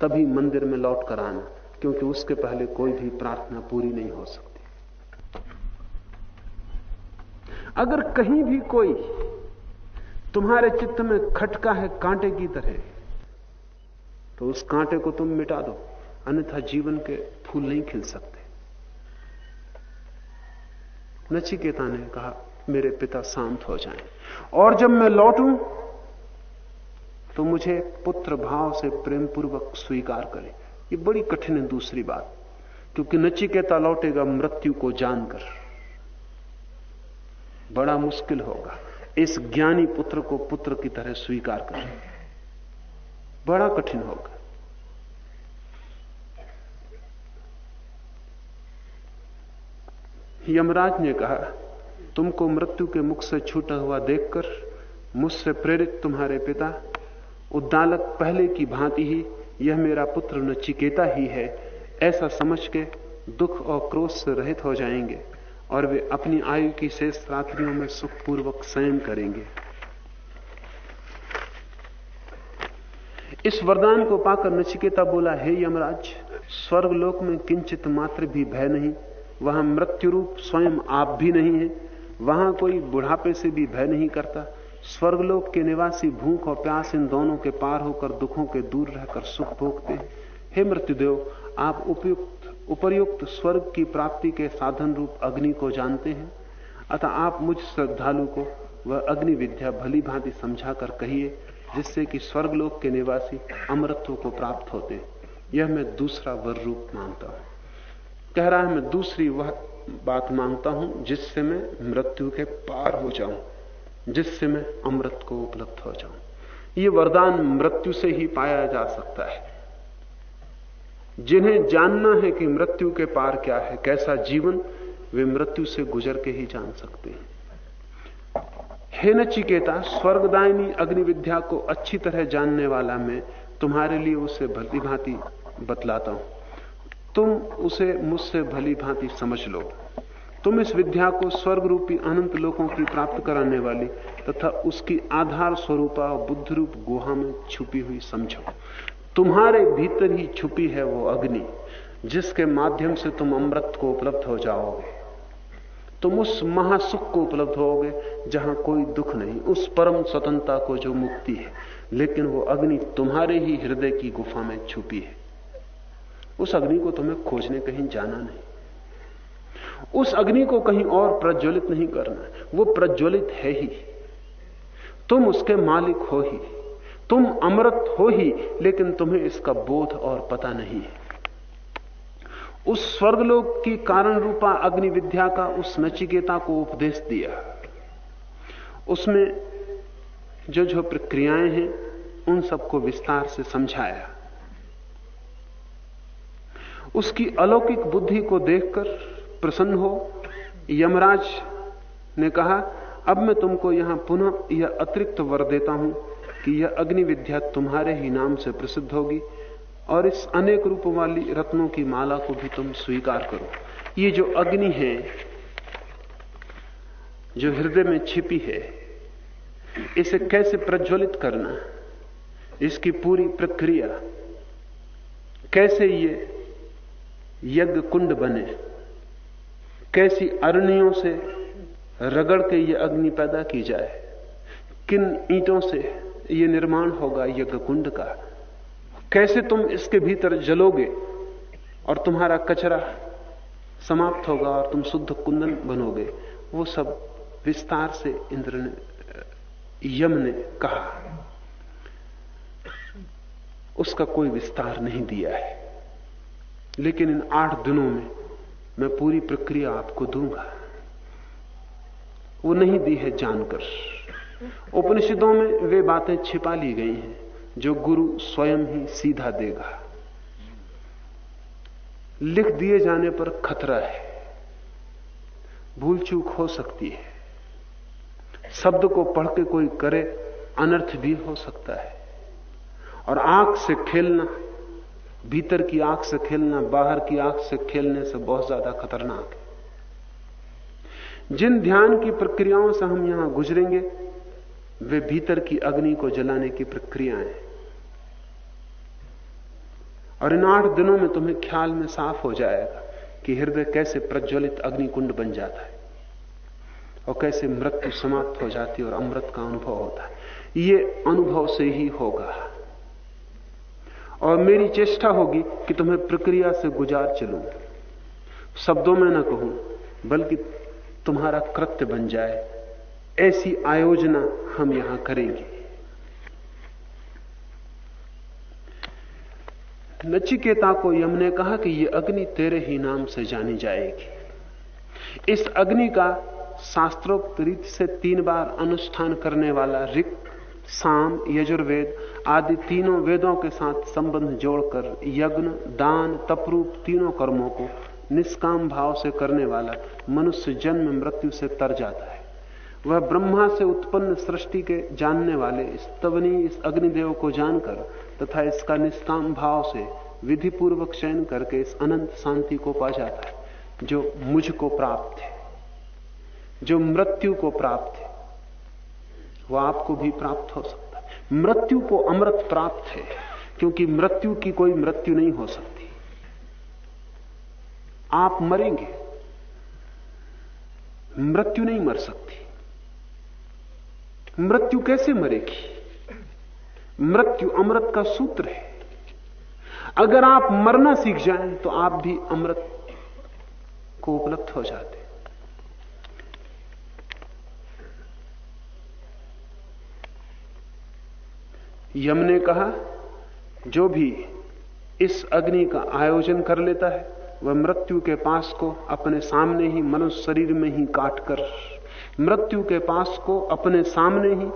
तभी मंदिर में लौट कर आना, क्योंकि उसके पहले कोई भी प्रार्थना पूरी नहीं हो सकती। अगर कहीं भी कोई तुम्हारे चित्त में खटका है, कांटे की तरह तो उस कांटे को तुम मिटा दो, अन्यथा जीवन के फूल नहीं खिल सकते। नचिकेता ने कहा, मेरे पिता शांत हो जाएँ। और जब मैं लौटूं तो मुझे पुत्र भाव से प्रेम पूर्वक स्वीकार करें। ये बड़ी कठिन है दूसरी बात, क्योंकि नचिकेता लौटेगा मृत्यु को जानकर। बड़ा मुश्किल होगा। इस ज्ञानी पुत्र को पुत्र की तरह स्वीकार करें। बड़ा कठिन होगा। यमराज ने कहा, तुमको मृत्यु के मुख से छूटा हुआ देखकर मुझसे प्रेरित तुम्हारे पिता उद्दालक पहले की भांति ही यह मेरा पुत्र नचिकेता ही है। ऐसा समझ के दुख और क्रोध से रहित हो जाएँगे और वे अपनी आयु की शेष रात्रियों में सुखपूर्वक शयन करेंगे। इस वरदान को पाकर नचिकेता बोला, हे यमराज स्वर्ग लोक में किंचित मात्र भी भय नहीं। वहाँ मृत्यु रूप स्वयं आप भी नहीं है। वहाँ कोई बुढ़ापे से भी भय नहीं करता। स्वर्गलोक के निवासी भूख और प्यास इन दोनों के पार होकर दुखों के दूर रहकर सुख भोगते हैं। हे मृत्युदेव, आप उपयुक्त, उपर्युक्त स्वर्ग की प्राप्ति के साधन रूप अग्नि को जानते हैं। अतः आप मुझ श्रद्धालु को वह अग्नि विद्या भली भांति समझा कर कहिए, जिससे कि स्वर्गलोक के निवासी अमृतत्व को प्राप्त होते। यह मैं दूसरा वर रूप मानता हूँ। कह रहा है, मैं दूसरी वह बात माँगता हूँ जिससे मैं मृत्यु के पार हो जाऊँ। जिससे मैं अमृत को उपलब्ध हो जाऊँ। ये वरदान मृत्यु से ही पाया जा सकता है। जिन्हें जानना है कि मृत्यु के पार क्या है, कैसा जीवन, वे मृत्यु से गुजर के ही जान सकते हैं। हे नचिकेता, स्वर्गदायनी अग्नि विद्या को अच्छी तरह जानने वाला मैं तुम्हारे लिए उसे भली भांति बतलाता हूँ। तुम उसे मुझसे भली भांति समझ लो। तुम इस विद्या को स्वर्ग रूपी अनंत लोगों की प्राप्त कराने वाली तथा उसकी आधार स्वरूपा बुद्ध रूप गुहा में छुपी हुई समझो। तुम्हारे भीतर ही छुपी है वो अग्नि, जिसके माध्यम से तुम अमृत को उपलब्ध हो जाओगे। तुम उस महासुख को उपलब्ध होगे जहाँ कोई दुख नहीं, उस परम स्वतंत्रता को जो मुक्ति है। लेकिन वो अग्नि तुम्हारे ही हृदय की गुफा में छुपी है। उस अग्नि को तुम्हें खोजने कहीं जाना नहीं। उस अग्नि को कहीं और प्रज्वलित नहीं करना वो प्रज्वलित है ही। तुम उसके मालिक हो ही। तुम अमृत हो ही, लेकिन तुम्हें इसका बोध और पता नहीं है। उस स्वर्गलोक की कारण रूपा अग्नि विद्या का उस नचिकेता को उपदेश दिया। उसमें जो जो प्रक्रियाएँ हैं, उन सबको विस्तार से समझाया। उसकी अलौकिक बुद्धि को देखकर प्रसन्न हो। यमराज ने कहा, अब मैं तुमको यहाँ पुनः यह अतिरिक्त वर देता हूँ कि यह अग्नि विद्या तुम्हारे ही नाम से प्रसिद्ध होगी और इस अनेक रूप वाली रत्नों की माला को भी तुम स्वीकार करो। ये जो अग्नि है, जो हृदय में छिपी है, इसे कैसे प्रज्वलित करना? इसकी पूरी प्रक्रिया, कैसे ये यज्ञ कुंड बने? कैसी अरणियों से रगड़ के ये अग्नि पैदा की जाए? किन ईंटों से ये निर्माण होगा यज्ञ कुंड का? कैसे तुम इसके भीतर जलोगे और तुम्हारा कचरा समाप्त होगा और तुम शुद्ध कुंदन बनोगे? वो सब विस्तार से इंद्र ने यम ने कहा। उसका कोई विस्तार नहीं दिया है। लेकिन इन आठ दिनों में मैं पूरी प्रक्रिया आपको दूँगा। वो नहीं दी है जानकर। उपनिषदों में वे बातें छिपा ली गई हैं, जो गुरु स्वयं ही सीधा देगा। लिख दिए जाने पर खतरा है। भूल चूक हो सकती है। शब्द को पढ़ के कोई करे, अनर्थ भी हो सकता है। और आँख से खेलना भीतर की आँख से खेलना, बाहर की आँख से खेलने से बहुत ज़्यादा खतरनाक है। जिन ध्यान की प्रक्रियाओं से हम यहाँ गुजरेंगे, वे भीतर की अग्नि को जलाने की प्रक्रियाएँ हैं। और इन आठ दिनों में तुम्हें ख्याल में साफ़ हो जाएगा कि हृदय कैसे प्रज्वलित अग्निकुंड बन जाता है और कैसे मृत्यु समाप्त हो जाती है और अमृत का अनुभव होता है। ये अनुभव से ही होगा। और मेरी चेष्टा होगी कि तुम्हें प्रक्रिया से गुजार चलूँ। शब्दों में ना कहूँ, बल्कि तुम्हारा कृत्य बन जाए। ऐसी आयोजना हम यहाँ करेंगे। नचिकेता को यम ने कहा कि यह अग्नि तेरे ही नाम से जानी जाएगी। इस अग्नि का शास्त्रोक्त रीत से तीन बार अनुष्ठान करने वाला ऋक, साम, यजुर्वेद आदि तीनों वेदों के साथ संबंध जोड़कर यज्ञ, दान, तपरूप तीनों कर्मों को निष्काम भाव से करने वाला मनुष्य जन्म मृत्यु से तर जाता है। वह ब्रह्मा से उत्पन्न सृष्टि के जानने वाले इस तवनी इस अग्निदेव को जानकर तथा इसका निष्काम भाव से विधि पूर्वक चयन करके इस अनंत शांति को पा जाता है, जो मुझको प्राप्त है, जो मृत्यु को प्राप्त है। वह आपको भी प्राप्त हो सकता मृत्यु को अमृत प्राप्त है, क्योंकि मृत्यु की कोई मृत्यु नहीं हो सकती। आप मरेंगे, मृत्यु नहीं मर सकती। मृत्यु कैसे मरेगी? मृत्यु अमृत का सूत्र है। अगर आप मरना सीख जाएँ तो आप भी अमृत को उपलब्ध हो जाते। यम ने कहा, जो भी इस अग्नि का आयोजन कर लेता है, वह मृत्यु के पास को अपने सामने ही मनुष्य शरीर में ही काटकर, मृत्यु के पास को अपने सामने ही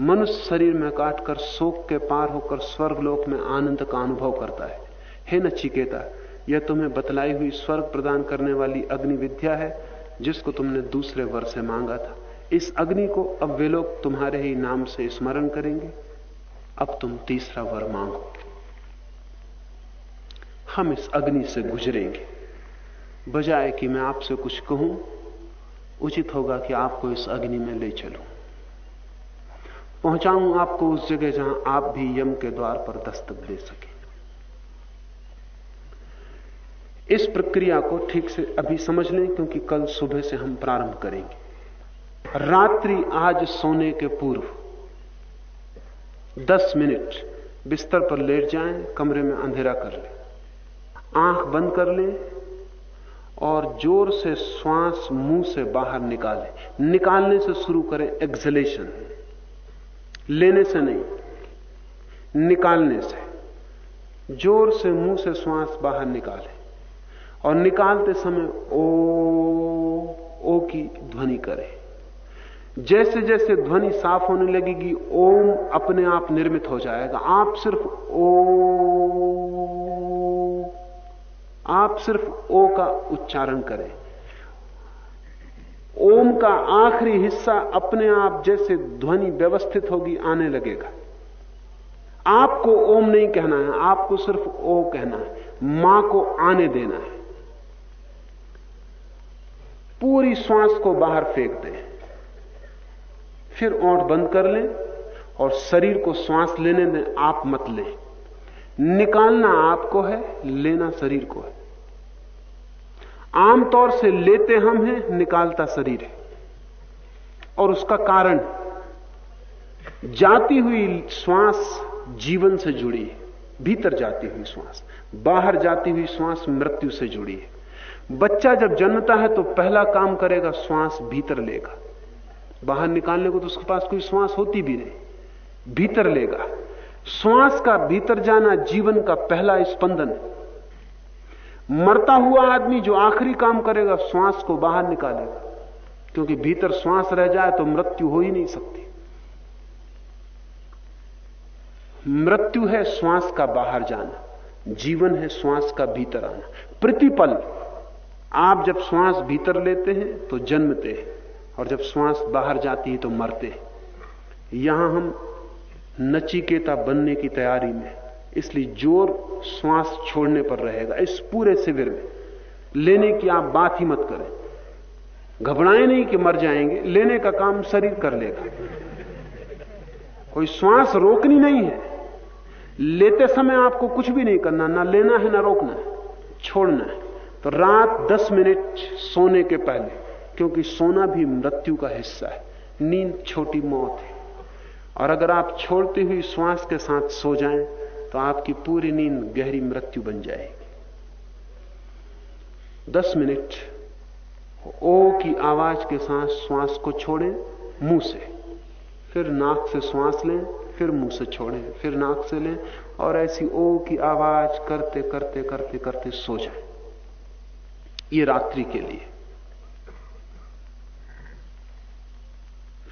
मनुष्य शरीर में काटकर शोक के पार होकर स्वर्गलोक में आनंद का अनुभव करता है। हे नचिकेता, यह तुम्हें बतलाई हुई स्वर्ग प्रदान करने वाली अग्नि विद्या है, जिसको तुमने दूसरे वर्ष से मांगा था। इस अग्नि को अब वे लोग तुम्हारे ही नाम से स्मरण करेंगे। अब तुम तीसरा वर मांगो। हम इस अग्नि से गुजरेंगे। बजाय कि मैं आपसे कुछ कहूँ, उचित होगा कि आपको इस अग्नि में ले चलूँ। पहुंचाऊं आपको उस जगह जहाँ आप भी यम के द्वार पर दस्तक दे सके। इस प्रक्रिया को ठीक से अभी समझ लें, क्योंकि कल सुबह से हम प्रारंभ करेंगे। रात्रि आज सोने के पूर्व। दस मिनट बिस्तर पर लेट जाएँ, कमरे में अंधेरा कर लें। आँख बंद कर लें और ज़ोर से श्वास मुँह से बाहर निकालें। निकालने से शुरू करें एक्सलेशन लेने से नहीं, निकालने से। ज़ोर से मुँह से श्वास बाहर निकालें और निकालते समय ओ ओ की ध्वनि करें। जैसे जैसे ध्वनि साफ़ होने लगेगी, ओम अपने आप निर्मित हो जाएगा। आप सिर्फ़ ओ, आप सिर्फ़ ओ का उच्चारण करें। ओम का आखिरी हिस्सा अपने आप जैसे ध्वनि व्यवस्थित होगी, आने लगेगा। आपको ओम नहीं कहना है, आपको सिर्फ़ ओ कहना है। माँ को आने देना है। पूरी श्वास को बाहर फेंक दें। फिर ओंठ बंद कर लें और शरीर को श्वास लेने में आप मत लें। निकालना आपको है, लेना शरीर को है। आमतौर से लेते हम हैं, निकालता शरीर है। और उसका कारण, जाती हुई श्वास जीवन से जुड़ी है, भीतर जाती हुई श्वास, बाहर जाती हुई श्वास मृत्यु से जुड़ी है। बच्चा जब जन्मता है तो पहला काम करेगा, श्वास भीतर लेगा। बाहर निकालने को तो उसके पास कोई श्वास होती भी नहीं। भीतर लेगा। श्वास का भीतर जाना जीवन का पहला स्पंदन। मरता हुआ आदमी जो आखिरी काम करेगा, श्वास को बाहर निकालेगा। क्योंकि भीतर श्वास रह जाए तो मृत्यु हो ही नहीं सकती। मृत्यु है श्वास का बाहर जाना। जीवन है श्वास का भीतर आना। प्रतिपल। आप जब श्वास भीतर लेते हैं तो जन्मते हैं। और जब श्वास बाहर जाती है तो मरते यहाँ हम नचिकेता बनने की तैयारी में इसलिए ज़ोर श्वास छोड़ने पर रहेगा। इस पूरे शिविर में लेने की आप बात ही मत करें। घबराएँ नहीं कि मर जाएँगे। लेने का काम शरीर कर लेगा। कोई श्वास रोकनी नहीं है। लेते समय आपको कुछ भी नहीं करना। ना लेना है, ना रोकना है। छोड़ना है। तो रात 10 मिनट सोने के पहले क्योंकि सोना भी मृत्यु का हिस्सा है। नींद छोटी मौत है। और अगर आप छोड़ती हुई श्वास के साथ सो जाएँ तो आपकी पूरी नींद गहरी मृत्यु बन जाएगी। दस मिनट ओ की आवाज़ के साथ श्वास को छोड़ें, मुँह से। फिर नाक से श्वास लें, फिर मुँह से छोड़ें, फिर नाक से लें। और ऐसी ओ की आवाज़ करते करते करते करते सो जाए। ये रात्रि के लिए।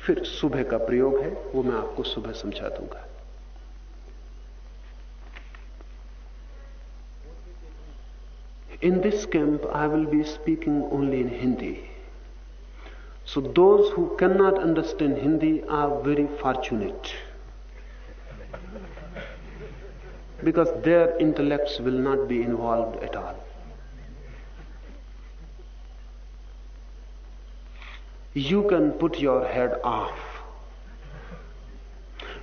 फिर सुबह का प्रयोग है, वो मैं आपको सुबह समझा दूँगा। In this camp I will be speaking only in Hindi so those who can not understand Hindi are very fortunate because their intellects will not be involve at all You can put your head off.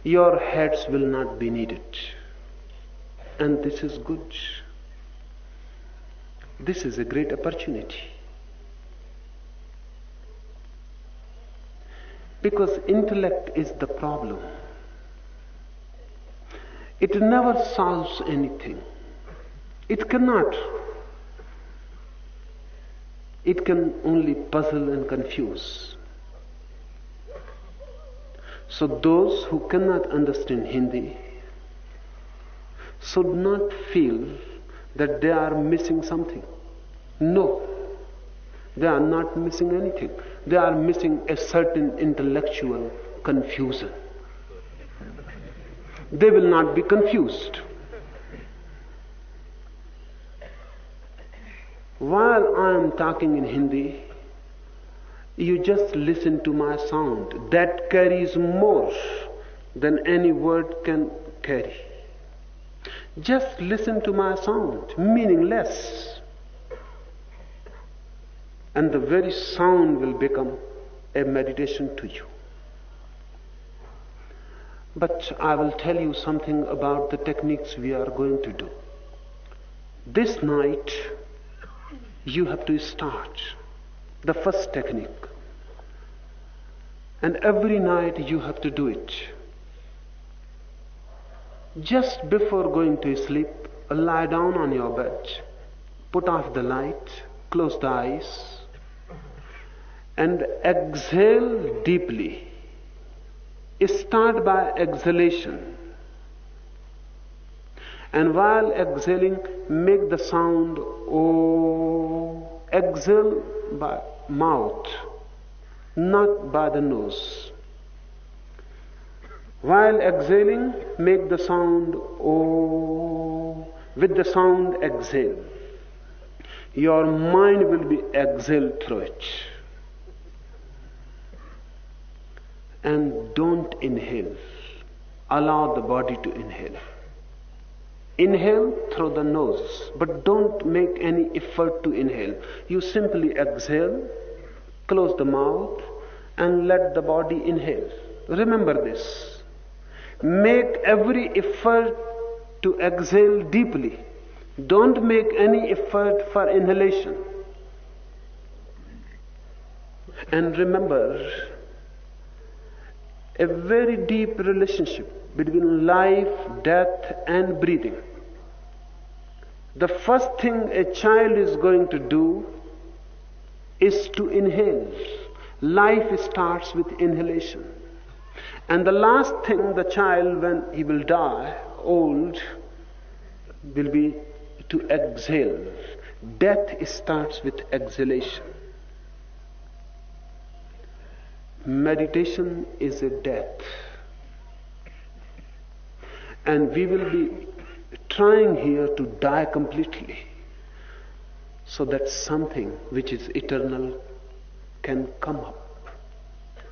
Your heads will not be needed. And this is good. This is a great opportunity. Because intellect is the problem. It never solves anything. It cannot. It can only puzzle and confuse. So those who cannot understand Hindi should not feel that they are missing something. No, they are not missing anything. They are missing a certain intellectual confusion. They will not be confused. While I am talking in Hindi, you just listen to my sound. That carries more than any word can carry. Just listen to my sound, meaningless. And the very sound will become a meditation to you. But I will tell you something about the techniques we are going to do. This night, you have to start the first technique. And every night you have to do it. Just before going to sleep, lie down on your bed, put off the light, close the eyes, and exhale deeply. Start by exhalation. And while exhaling, make the sound O. Exhale by mouth, not by the nose. While exhaling, make the sound O. With the sound, exhale. Your mind will be exhaled through it. And don't inhale. Allow the body to inhale. Inhale through the nose, but don't make any effort to inhale. You simply exhale, close the mouth, and let the body inhale. Remember this. Make every effort to exhale deeply. Don't make any effort for inhalation. And remember a very deep relationship between life, death, and breathing. The first thing a child is going to do is to inhale. Life starts with inhalation. And the last thing the child, when he will die old, will be to exhale. Death starts with exhalation. Meditation is a death. And we will be trying here to die completely so that something which is eternal can come up,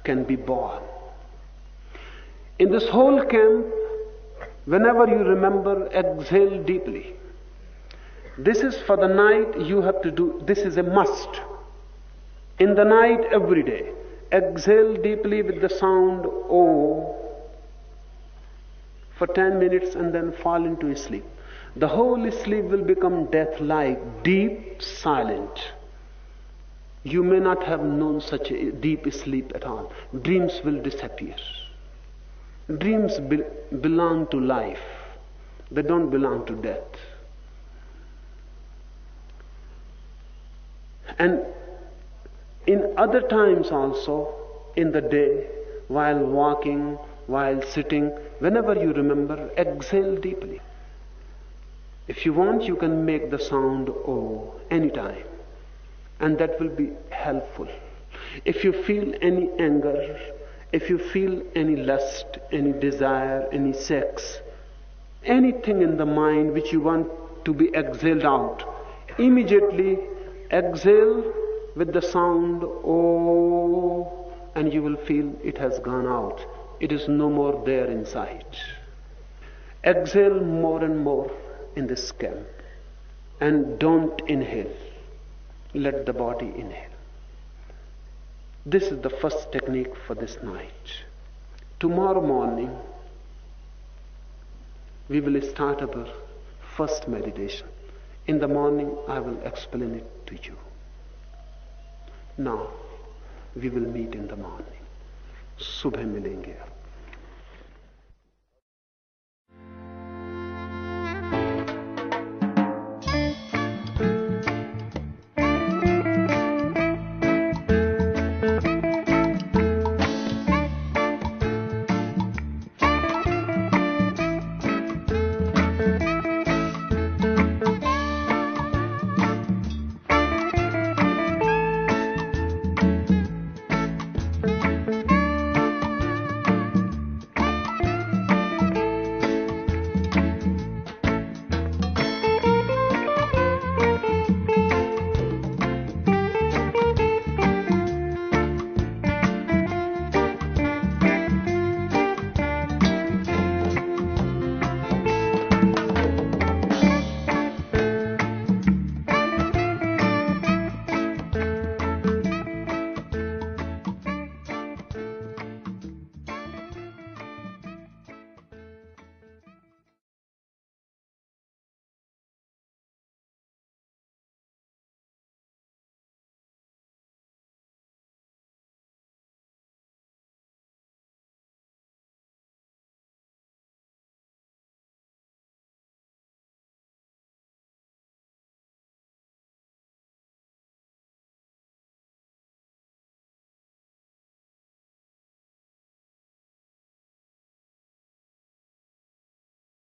can be born. In this whole camp, whenever you remember, exhale deeply. This is for the night you have to do, this is a must. In the night, every day, exhale deeply with the sound O for 10 minutes and then fall into sleep. The whole sleep will become death like, deep, silent. You may not have known such a deep sleep at all. Dreams will disappear. Dreams be- belong to life, they don't belong to death. And in other times also, in the day, while walking, while sitting, whenever you remember, exhale deeply. If you want, you can make the sound O anytime, and that will be helpful. If you feel any anger, if you feel any lust, any desire, any sex, anything in the mind which you want to be exhaled out, immediately exhale with the sound O, and you will feel it has gone out. It is no more there inside. Exhale more and more in this camp. And don't inhale. Let the body inhale. This is the first technique for this night. Tomorrow morning, we will start our first meditation. In the morning, I will explain it to you. Now, we will meet in the morning. सुबह मिलेंगे